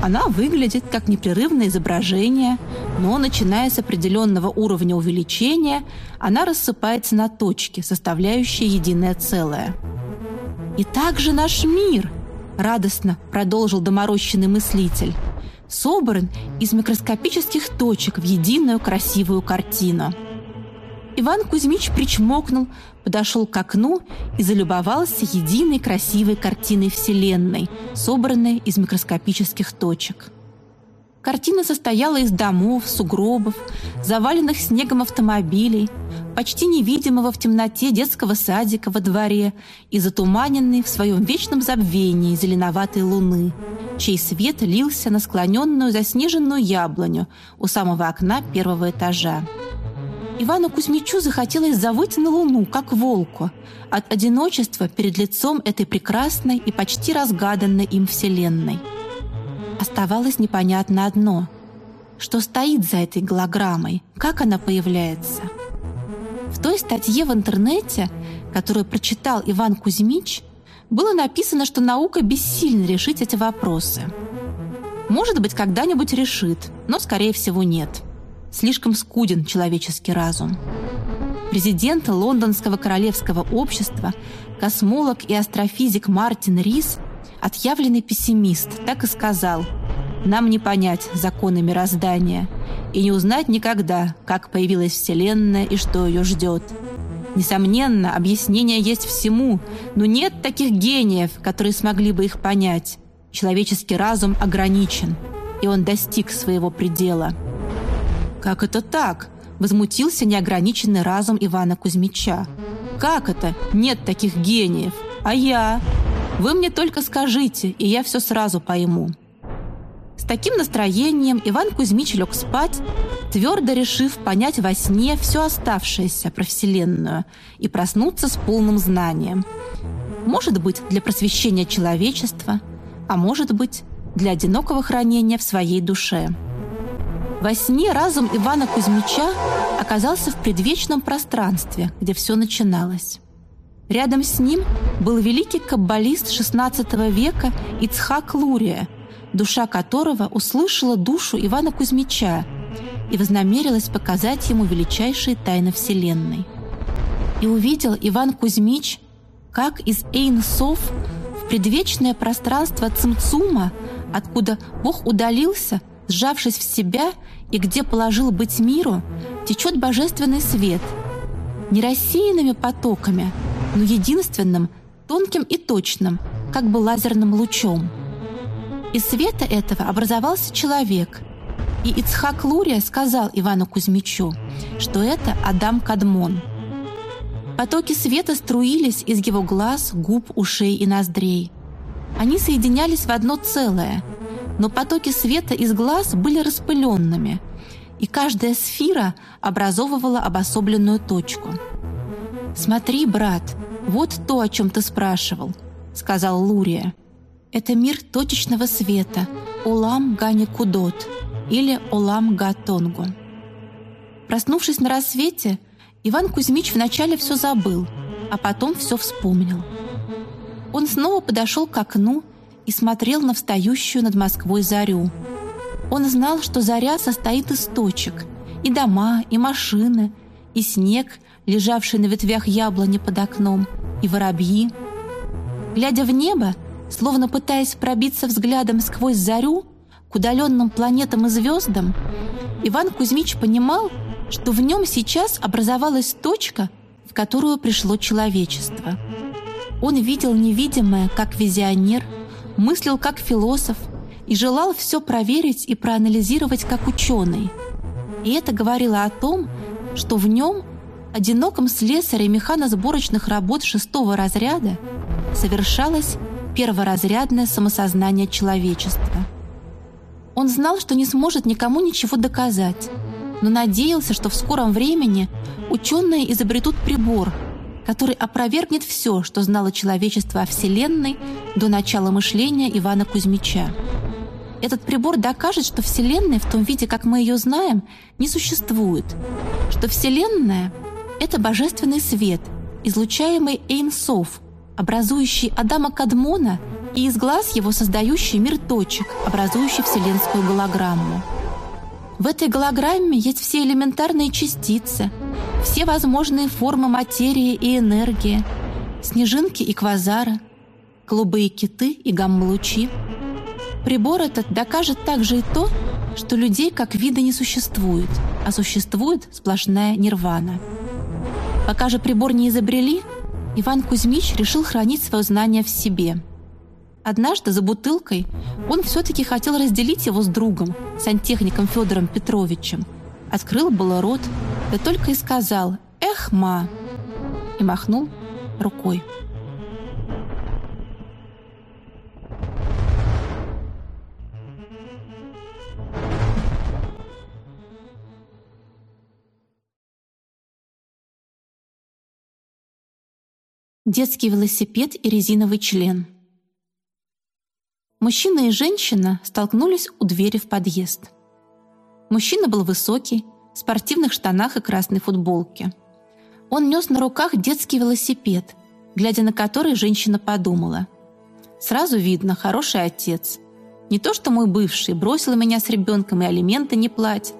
Она выглядит как непрерывное изображение, но, начиная с определенного уровня увеличения, она рассыпается на точки, составляющие единое целое. «И также наш мир!» — радостно продолжил доморощенный мыслитель — собран из микроскопических точек в единую красивую картину. Иван Кузьмич причмокнул, подошел к окну и залюбовался единой красивой картиной Вселенной, собранной из микроскопических точек. Картина состояла из домов, сугробов, заваленных снегом автомобилей, почти невидимого в темноте детского садика во дворе и затуманенной в своем вечном забвении зеленоватой луны, чей свет лился на склоненную заснеженную яблоню у самого окна первого этажа. Ивану Кузьмичу захотелось завыть на луну, как волку, от одиночества перед лицом этой прекрасной и почти разгаданной им вселенной. Оставалось непонятно одно – что стоит за этой голограммой, как она появляется – в той статье в интернете, которую прочитал Иван Кузьмич, было написано, что наука бессильна решить эти вопросы. Может быть, когда-нибудь решит, но, скорее всего, нет. Слишком скуден человеческий разум. Президент Лондонского королевского общества, космолог и астрофизик Мартин Рис, отъявленный пессимист, так и сказал «Нам не понять законы мироздания – и не узнать никогда, как появилась Вселенная и что ее ждет. Несомненно, объяснение есть всему, но нет таких гениев, которые смогли бы их понять. Человеческий разум ограничен, и он достиг своего предела. «Как это так?» – возмутился неограниченный разум Ивана Кузьмича. «Как это? Нет таких гениев. А я? Вы мне только скажите, и я все сразу пойму». С таким настроением Иван Кузьмич лег спать, твердо решив понять во сне все оставшееся про Вселенную и проснуться с полным знанием. Может быть, для просвещения человечества, а может быть, для одинокого хранения в своей душе. Во сне разум Ивана Кузьмича оказался в предвечном пространстве, где все начиналось. Рядом с ним был великий каббалист XVI века Ицхак Лурия – душа которого услышала душу Ивана Кузьмича и вознамерилась показать ему величайшие тайны Вселенной. И увидел Иван Кузьмич, как из Эйн-Сов в предвечное пространство Цимцума, откуда Бог удалился, сжавшись в себя, и где положил быть миру, течет божественный свет. Не рассеянными потоками, но единственным, тонким и точным, как бы лазерным лучом – из света этого образовался человек. И Ицхак Лурия сказал Ивану Кузьмичу, что это Адам Кадмон. Потоки света струились из его глаз, губ, ушей и ноздрей. Они соединялись в одно целое, но потоки света из глаз были распыленными, и каждая сфера образовывала обособленную точку. «Смотри, брат, вот то, о чем ты спрашивал», — сказал Лурия. «Это мир точечного света, Олам Гани Кудот или Олам Гатонгу». Проснувшись на рассвете, Иван Кузьмич вначале все забыл, а потом все вспомнил. Он снова подошел к окну и смотрел на встающую над Москвой зарю. Он знал, что заря состоит из точек, и дома, и машины, и снег, лежавший на ветвях яблони под окном, и воробьи. Глядя в небо, словно пытаясь пробиться взглядом сквозь зарю к удаленным планетам и звездам, Иван Кузьмич понимал, что в нем сейчас образовалась точка, в которую пришло человечество. Он видел невидимое, как визионер, мыслил как философ и желал все проверить и проанализировать как ученый. И это говорило о том, что в нем, одиноком слесаре механосборочных работ шестого разряда, совершалось перворазрядное самосознание человечества. Он знал, что не сможет никому ничего доказать, но надеялся, что в скором времени ученые изобретут прибор, который опровергнет все, что знало человечество о Вселенной до начала мышления Ивана Кузьмича. Этот прибор докажет, что Вселенная в том виде, как мы ее знаем, не существует, что Вселенная — это божественный свет, излучаемый Эйнсов, образующий Адама Кадмона и из глаз его создающий мир точек, образующий вселенскую голограмму. В этой голограмме есть все элементарные частицы, все возможные формы материи и энергии, снежинки и квазары, голубые киты и гамма-лучи. Прибор этот докажет также и то, что людей как вида не существует, а существует сплошная нирвана. Пока же прибор не изобрели, Иван Кузьмич решил хранить свое знание в себе – Однажды за бутылкой он все-таки хотел разделить его с другом, сантехником Федором Петровичем. Открыл было рот, да только и сказал «Эх, ма!» и махнул рукой. Детский велосипед и резиновый член – Мужчина и женщина столкнулись у двери в подъезд. Мужчина был высокий, в спортивных штанах и красной футболке. Он нес на руках детский велосипед, глядя на который женщина подумала. «Сразу видно, хороший отец. Не то, что мой бывший бросил меня с ребенком и алименты не платит,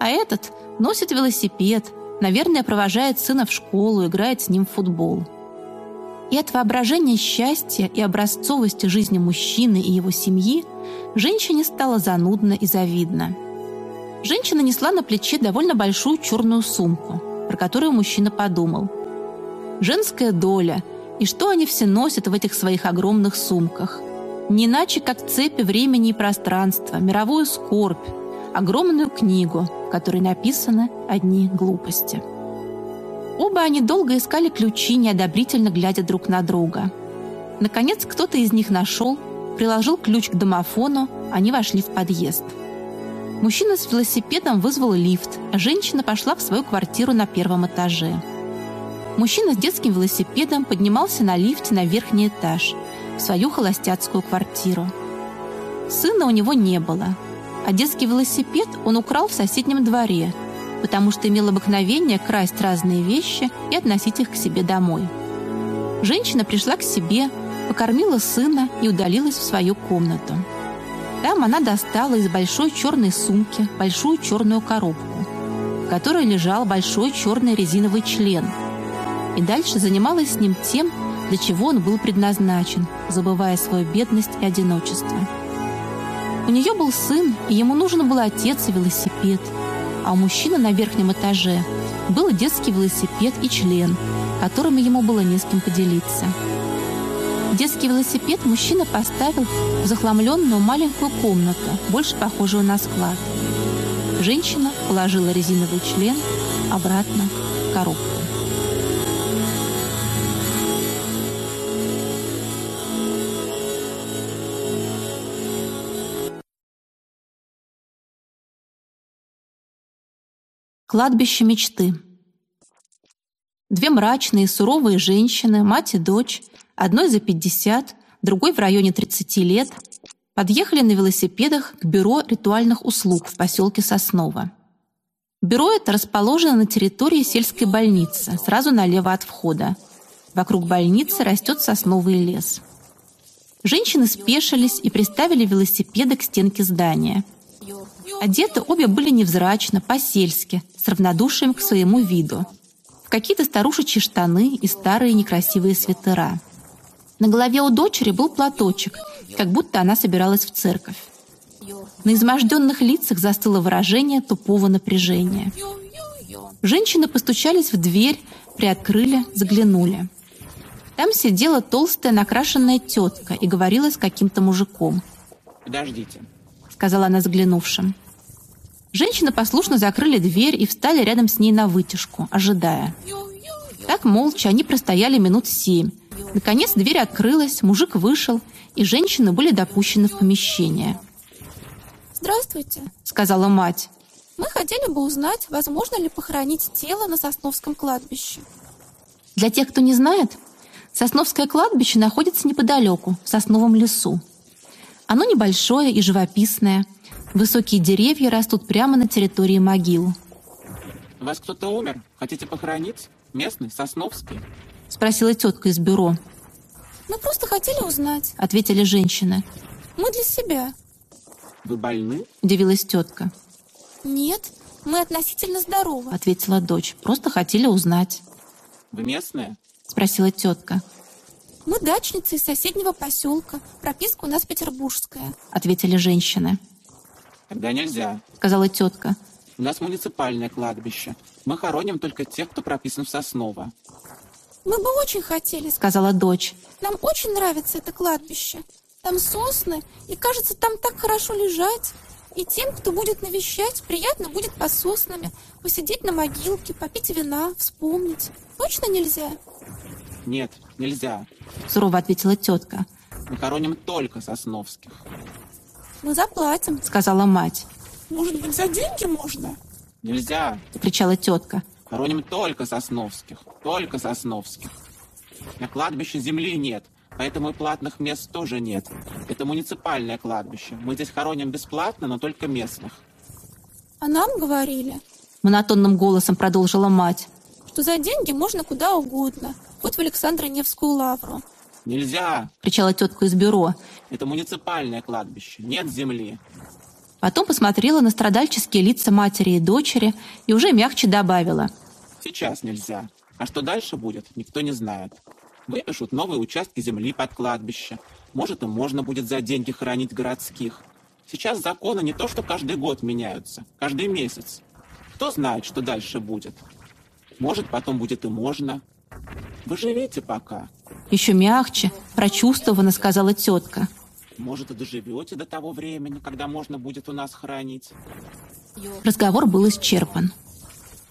а этот носит велосипед, наверное, провожает сына в школу, играет с ним в футбол». И от воображения счастья и образцовости жизни мужчины и его семьи женщине стало занудно и завидно. Женщина несла на плече довольно большую черную сумку, про которую мужчина подумал. Женская доля, и что они все носят в этих своих огромных сумках. Не иначе, как цепи времени и пространства, мировую скорбь, огромную книгу, в которой написаны одни глупости. Оба они долго искали ключи, неодобрительно глядя друг на друга. Наконец, кто-то из них нашел, приложил ключ к домофону, они вошли в подъезд. Мужчина с велосипедом вызвал лифт, а женщина пошла в свою квартиру на первом этаже. Мужчина с детским велосипедом поднимался на лифте на верхний этаж, в свою холостяцкую квартиру. Сына у него не было, а детский велосипед он украл в соседнем дворе – потому что имел обыкновение красть разные вещи и относить их к себе домой. Женщина пришла к себе, покормила сына и удалилась в свою комнату. Там она достала из большой черной сумки большую черную коробку, в которой лежал большой черный резиновый член. И дальше занималась с ним тем, для чего он был предназначен, забывая свою бедность и одиночество. У нее был сын, и ему нужен был отец и велосипед – а у мужчины на верхнем этаже был детский велосипед и член, которым ему было не с кем поделиться. Детский велосипед мужчина поставил в захламленную маленькую комнату, больше похожую на склад. Женщина положила резиновый член обратно в коробку. Кладбище мечты. Две мрачные, суровые женщины, мать и дочь, одной за 50, другой в районе 30 лет, подъехали на велосипедах к бюро ритуальных услуг в поселке Сосново. Бюро это расположено на территории сельской больницы, сразу налево от входа. Вокруг больницы растет сосновый лес. Женщины спешились и приставили велосипеды к стенке здания. Одеты обе были невзрачно, по-сельски, с равнодушием к своему виду. В какие-то старушечьи штаны и старые некрасивые свитера. На голове у дочери был платочек, как будто она собиралась в церковь. На изможденных лицах застыло выражение тупого напряжения. Женщины постучались в дверь, приоткрыли, заглянули. Там сидела толстая накрашенная тетка и говорила с каким-то мужиком. «Подождите», — сказала она заглянувшим. Женщины послушно закрыли дверь и встали рядом с ней на вытяжку, ожидая. Так молча они простояли минут семь. Наконец дверь открылась, мужик вышел, и женщины были допущены в помещение. «Здравствуйте», — сказала мать. «Мы хотели бы узнать, возможно ли похоронить тело на Сосновском кладбище». Для тех, кто не знает, Сосновское кладбище находится неподалеку, в сосновом лесу. Оно небольшое и живописное. Высокие деревья растут прямо на территории могил. «У вас кто-то умер? Хотите похоронить? Местный, Сосновский?» — спросила тетка из бюро. «Мы просто хотели узнать», — ответили женщины. «Мы для себя». «Вы больны?» — удивилась тетка. «Нет, мы относительно здоровы», — ответила дочь. «Просто хотели узнать». «Вы местная?» — спросила тетка. «Мы дачницы из соседнего поселка. Прописка у нас петербургская», — ответили женщины. «Тогда нельзя», — сказала тетка. «У нас муниципальное кладбище. Мы хороним только тех, кто прописан в Сосново». «Мы бы очень хотели», — сказала дочь. «Нам очень нравится это кладбище. Там сосны, и, кажется, там так хорошо лежать. И тем, кто будет навещать, приятно будет по соснами, посидеть на могилке, попить вина, вспомнить. Точно нельзя?» «Нет, нельзя», — сурово ответила тетка. «Мы хороним только Сосновских». «Мы заплатим», — сказала мать. «Может быть, за деньги можно?» «Нельзя», — кричала тетка. «Хороним только Сосновских, только Сосновских. На кладбище земли нет, поэтому и платных мест тоже нет. Это муниципальное кладбище. Мы здесь хороним бесплатно, но только местных». «А нам говорили», — монотонным голосом продолжила мать, «что за деньги можно куда угодно, хоть в Александро-Невскую лавру». «Нельзя!» — кричала тетка из бюро. «Это муниципальное кладбище, нет земли». Потом посмотрела на страдальческие лица матери и дочери и уже мягче добавила. «Сейчас нельзя. А что дальше будет, никто не знает. Выпишут новые участки земли под кладбище. Может, и можно будет за деньги хранить городских. Сейчас законы не то, что каждый год меняются, каждый месяц. Кто знает, что дальше будет? Может, потом будет и можно. Вы живите пока. Еще мягче, прочувствованно сказала тетка. Может, и доживете до того времени, когда можно будет у нас хранить. Разговор был исчерпан.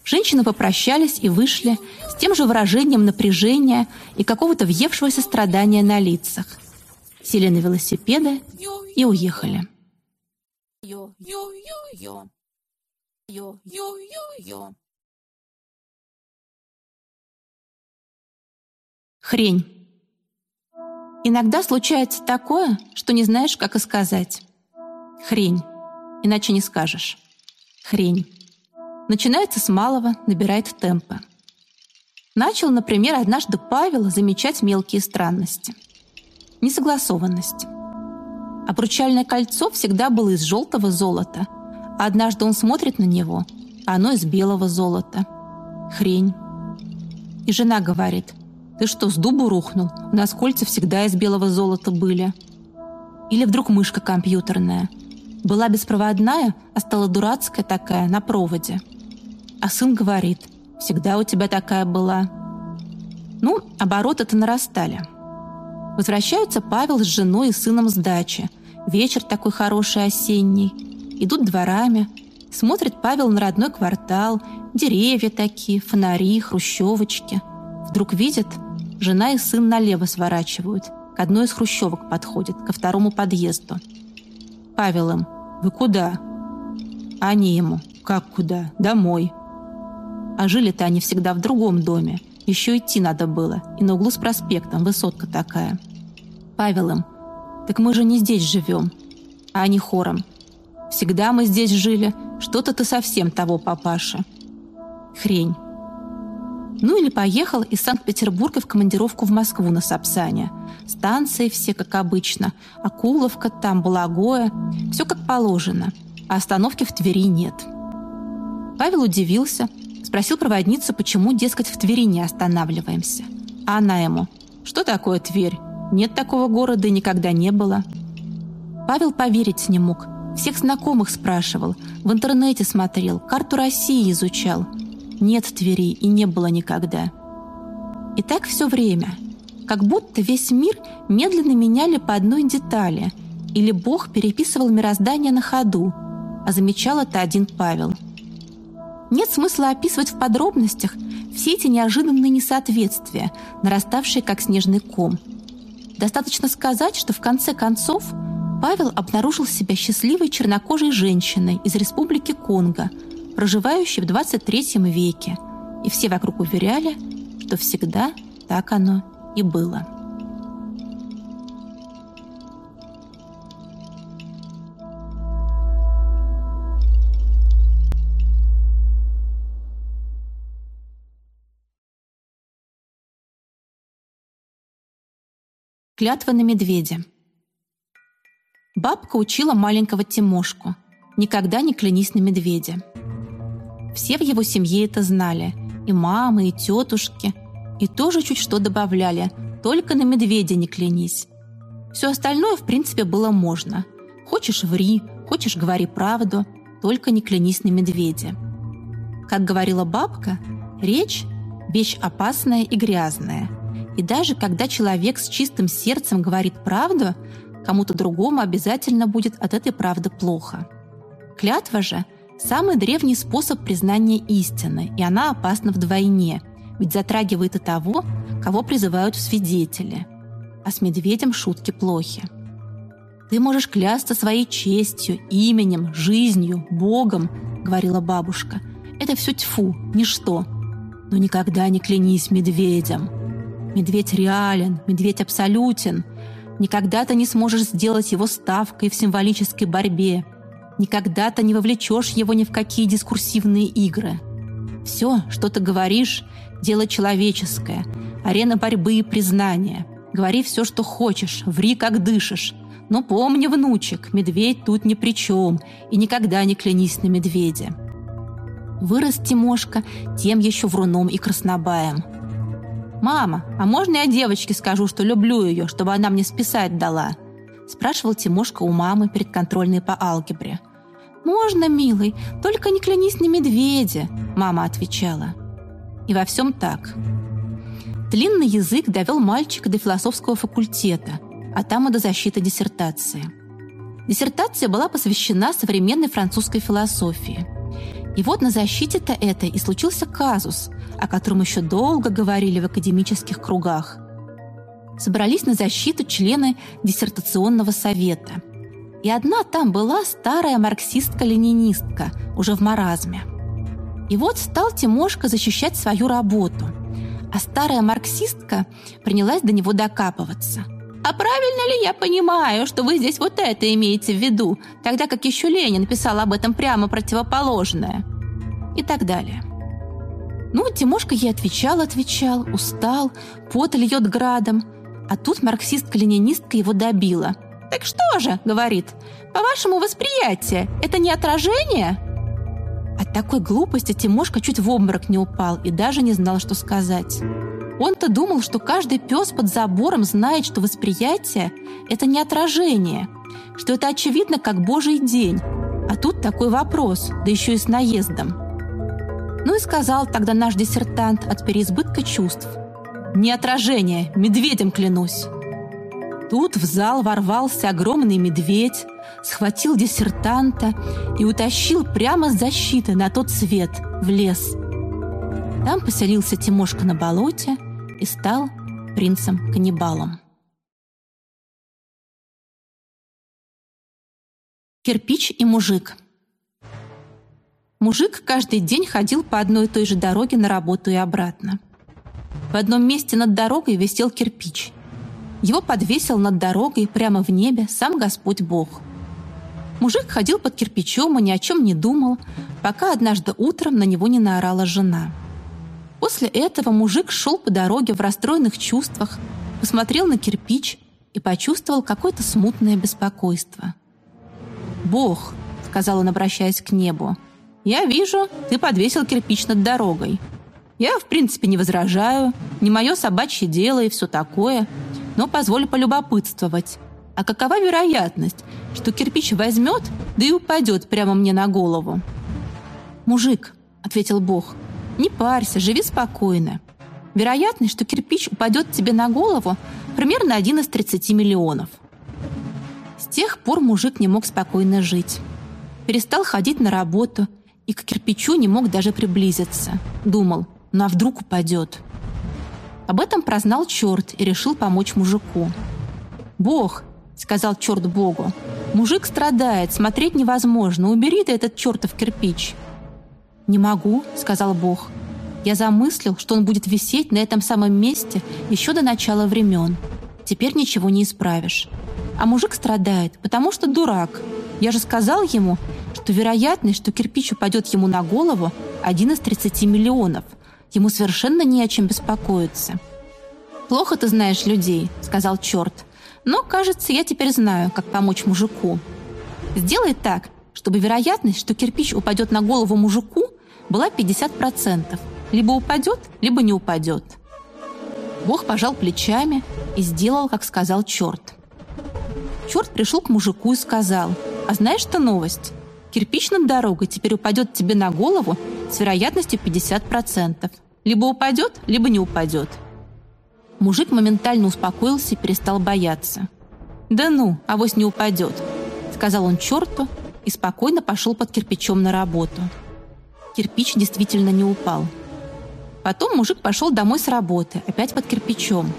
Женщины попрощались и вышли с тем же выражением напряжения и какого-то въевшегося страдания на лицах. Сели на велосипеды и уехали. Хрень. Иногда случается такое, что не знаешь, как и сказать. Хрень. Иначе не скажешь. Хрень. Начинается с малого, набирает темпа. Начал, например, однажды Павел замечать мелкие странности. Несогласованность. Обручальное кольцо всегда было из желтого золота, а однажды он смотрит на него, а оно из белого золота. Хрень. И жена говорит, ты что, с дубу рухнул? У нас кольца всегда из белого золота были. Или вдруг мышка компьютерная. Была беспроводная, а стала дурацкая такая, на проводе. А сын говорит, всегда у тебя такая была. Ну, обороты-то нарастали. Возвращаются Павел с женой и сыном с дачи. Вечер такой хороший осенний. Идут дворами. Смотрит Павел на родной квартал. Деревья такие, фонари, хрущевочки. Вдруг видит, жена и сын налево сворачивают. К одной из хрущевок подходит, ко второму подъезду. Павел им, «Вы куда?» Они ему, «Как куда? Домой». А жили-то они всегда в другом доме. Еще идти надо было. И на углу с проспектом, высотка такая. Павел им. Так мы же не здесь живем. А они хором. Всегда мы здесь жили. Что-то ты совсем того, папаша. Хрень. Ну или поехал из Санкт-Петербурга в командировку в Москву на Сапсане. Станции все, как обычно. Акуловка там, Благое. Все как положено. А остановки в Твери нет. Павел удивился, спросил проводницу, почему, дескать, в Твери не останавливаемся. А она ему, что такое Тверь? Нет такого города и никогда не было. Павел поверить не мог. Всех знакомых спрашивал, в интернете смотрел, карту России изучал. Нет Твери и не было никогда. И так все время. Как будто весь мир медленно меняли по одной детали. Или Бог переписывал мироздание на ходу. А замечал это один Павел. Нет смысла описывать в подробностях все эти неожиданные несоответствия, нараставшие как снежный ком – Достаточно сказать, что в конце концов Павел обнаружил себя счастливой чернокожей женщиной из республики Конго, проживающей в 23 веке, и все вокруг уверяли, что всегда так оно и было. Клятва на медведя. Бабка учила маленького Тимошку «Никогда не клянись на медведя». Все в его семье это знали. И мамы, и тетушки. И тоже чуть что добавляли. Только на медведя не клянись. Все остальное, в принципе, было можно. Хочешь – ври, хочешь – говори правду, только не клянись на медведя. Как говорила бабка, речь – вещь опасная и грязная – и даже когда человек с чистым сердцем говорит правду, кому-то другому обязательно будет от этой правды плохо. Клятва же – самый древний способ признания истины, и она опасна вдвойне, ведь затрагивает и того, кого призывают в свидетели. А с медведем шутки плохи. «Ты можешь клясться своей честью, именем, жизнью, Богом», — говорила бабушка. «Это все тьфу, ничто. Но никогда не клянись медведем». Медведь реален, медведь абсолютен. Никогда ты не сможешь сделать его ставкой в символической борьбе. Никогда ты не вовлечешь его ни в какие дискурсивные игры. Все, что ты говоришь, дело человеческое, арена борьбы и признания. Говори все, что хочешь, ври, как дышишь. Но помни, внучек, медведь тут ни при чем, и никогда не клянись на медведя. Вырос Тимошка тем еще вруном и краснобаем – «Мама, а можно я девочке скажу, что люблю ее, чтобы она мне списать дала?» Спрашивал Тимошка у мамы перед контрольной по алгебре. «Можно, милый, только не клянись на медведя», — мама отвечала. И во всем так. Длинный язык довел мальчика до философского факультета, а там и до защиты диссертации. Диссертация была посвящена современной французской философии. И вот на защите-то этой и случился казус, о котором еще долго говорили в академических кругах. Собрались на защиту члены диссертационного совета. И одна там была старая марксистка-ленинистка, уже в маразме. И вот стал Тимошка защищать свою работу. А старая марксистка принялась до него докапываться. «А правильно ли я понимаю, что вы здесь вот это имеете в виду, тогда как еще Ленин писал об этом прямо противоположное?» И так далее. Ну, Тимошка ей отвечал, отвечал, устал, пот льет градом. А тут марксистка-ленинистка его добила. «Так что же?» — говорит. «По-вашему, восприятие — это не отражение?» От такой глупости Тимошка чуть в обморок не упал и даже не знал, что сказать. Он-то думал, что каждый пес под забором знает, что восприятие — это не отражение, что это очевидно, как божий день. А тут такой вопрос, да еще и с наездом. Ну и сказал тогда наш диссертант от переизбытка чувств. «Не отражение, медведем клянусь!» Тут в зал ворвался огромный медведь, схватил диссертанта и утащил прямо с защиты на тот свет, в лес. Там поселился Тимошка на болоте и стал принцем-каннибалом. Кирпич и мужик – Мужик каждый день ходил по одной и той же дороге на работу и обратно. В одном месте над дорогой висел кирпич. Его подвесил над дорогой прямо в небе сам Господь Бог. Мужик ходил под кирпичом и ни о чем не думал, пока однажды утром на него не наорала жена. После этого мужик шел по дороге в расстроенных чувствах, посмотрел на кирпич и почувствовал какое-то смутное беспокойство. «Бог», — сказал он, обращаясь к небу, — «я вижу, ты подвесил кирпич над дорогой. Я, в принципе, не возражаю, не мое собачье дело и все такое, но позволь полюбопытствовать. А какова вероятность, что кирпич возьмет, да и упадет прямо мне на голову?» «Мужик», — ответил Бог, — «не парься, живи спокойно. Вероятность, что кирпич упадет тебе на голову, примерно один из 30 миллионов». С тех пор мужик не мог спокойно жить. Перестал ходить на работу и к кирпичу не мог даже приблизиться. Думал, ну а вдруг упадет? Об этом прознал черт и решил помочь мужику. «Бог», — сказал черт Богу, — «мужик страдает, смотреть невозможно, убери ты этот чертов кирпич». «Не могу», — сказал Бог. «Я замыслил, что он будет висеть на этом самом месте еще до начала времен. Теперь ничего не исправишь. А мужик страдает, потому что дурак. Я же сказал ему, что вероятность, что кирпич упадет ему на голову, один из 30 миллионов. Ему совершенно не о чем беспокоиться. «Плохо ты знаешь людей», — сказал черт. «Но, кажется, я теперь знаю, как помочь мужику. Сделай так, чтобы вероятность, что кирпич упадет на голову мужику, была 50%. Либо упадет, либо не упадет». Бог пожал плечами и сделал, как сказал черт. Черт пришел к мужику и сказал, «А знаешь, что новость? Кирпич над дорогой теперь упадет тебе на голову с вероятностью 50%. Либо упадет, либо не упадет». Мужик моментально успокоился и перестал бояться. «Да ну, авось не упадет», — сказал он черту и спокойно пошел под кирпичом на работу. Кирпич действительно не упал. Потом мужик пошел домой с работы, опять под кирпичом.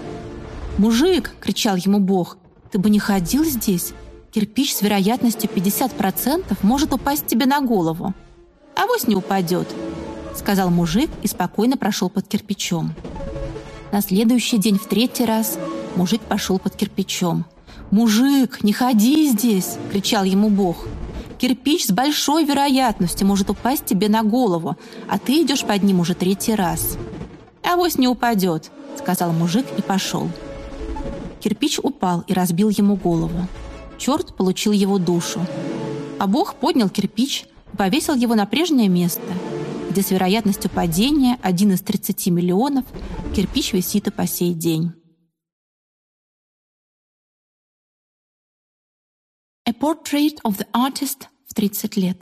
«Мужик!» — кричал ему Бог. «Ты бы не ходил здесь. Кирпич с вероятностью 50% может упасть тебе на голову. Авось не упадет», — сказал мужик и спокойно прошел под кирпичом. На следующий день в третий раз мужик пошел под кирпичом. «Мужик, не ходи здесь!» — кричал ему Бог. «Кирпич с большой вероятностью может упасть тебе на голову, а ты идешь под ним уже третий раз». «Авось не упадет», — сказал мужик и пошел. Кирпич упал и разбил ему голову. Черт получил его душу. А Бог поднял кирпич и повесил его на прежнее место, где с вероятностью падения один из 30 миллионов кирпич висит и по сей день. A Portrait of the Artist в 30 лет.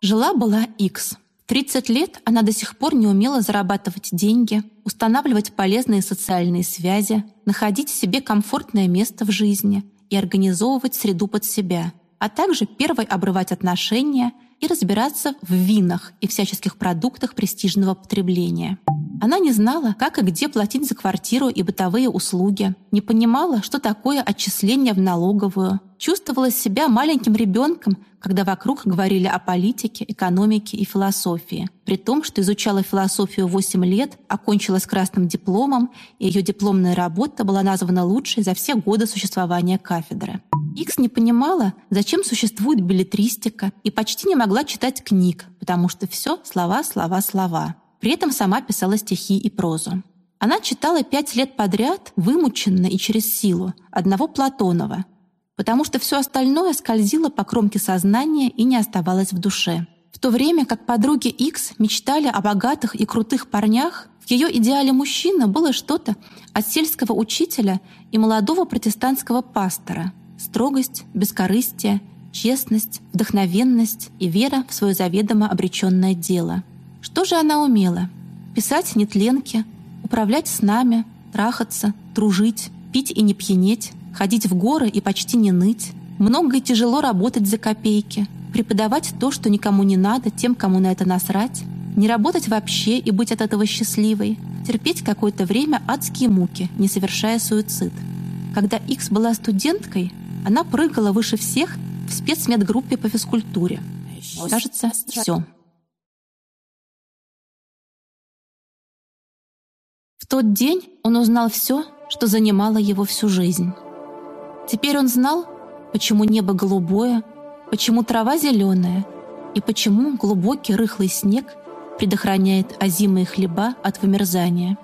Жила-была X. 30 лет она до сих пор не умела зарабатывать деньги, устанавливать полезные социальные связи, находить себе комфортное место в жизни и организовывать среду под себя, а также первой обрывать отношения и разбираться в винах и всяческих продуктах престижного потребления. Она не знала, как и где платить за квартиру и бытовые услуги, не понимала, что такое отчисление в налоговую, чувствовала себя маленьким ребенком, когда вокруг говорили о политике, экономике и философии. При том, что изучала философию 8 лет, окончила с красным дипломом, и ее дипломная работа была названа лучшей за все годы существования кафедры. Икс не понимала, зачем существует билетристика, и почти не могла читать книг, потому что все слова, слова, слова. При этом сама писала стихи и прозу. Она читала пять лет подряд, вымученно и через силу, одного Платонова, потому что все остальное скользило по кромке сознания и не оставалось в душе. В то время как подруги Икс мечтали о богатых и крутых парнях, в ее идеале мужчина было что-то от сельского учителя и молодого протестантского пастора. Строгость, бескорыстие, честность, вдохновенность и вера в свое заведомо обреченное дело — что же она умела? Писать нетленки, управлять снами, трахаться, дружить, пить и не пьянеть, ходить в горы и почти не ныть, много и тяжело работать за копейки, преподавать то, что никому не надо, тем, кому на это насрать, не работать вообще и быть от этого счастливой, терпеть какое-то время адские муки, не совершая суицид. Когда X была студенткой, она прыгала выше всех в спецмедгруппе по физкультуре. Кажется, все. В тот день он узнал все, что занимало его всю жизнь. Теперь он знал, почему небо голубое, почему трава зеленая и почему глубокий рыхлый снег предохраняет озимые хлеба от вымерзания.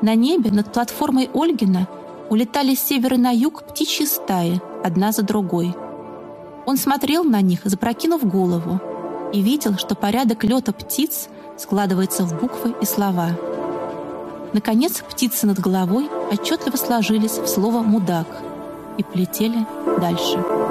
На небе над платформой Ольгина улетали с севера на юг птичьи стаи, одна за другой. Он смотрел на них, запрокинув голову, и видел, что порядок лета птиц складывается в буквы и слова. Наконец, птицы над головой отчетливо сложились в слово «мудак» и полетели дальше.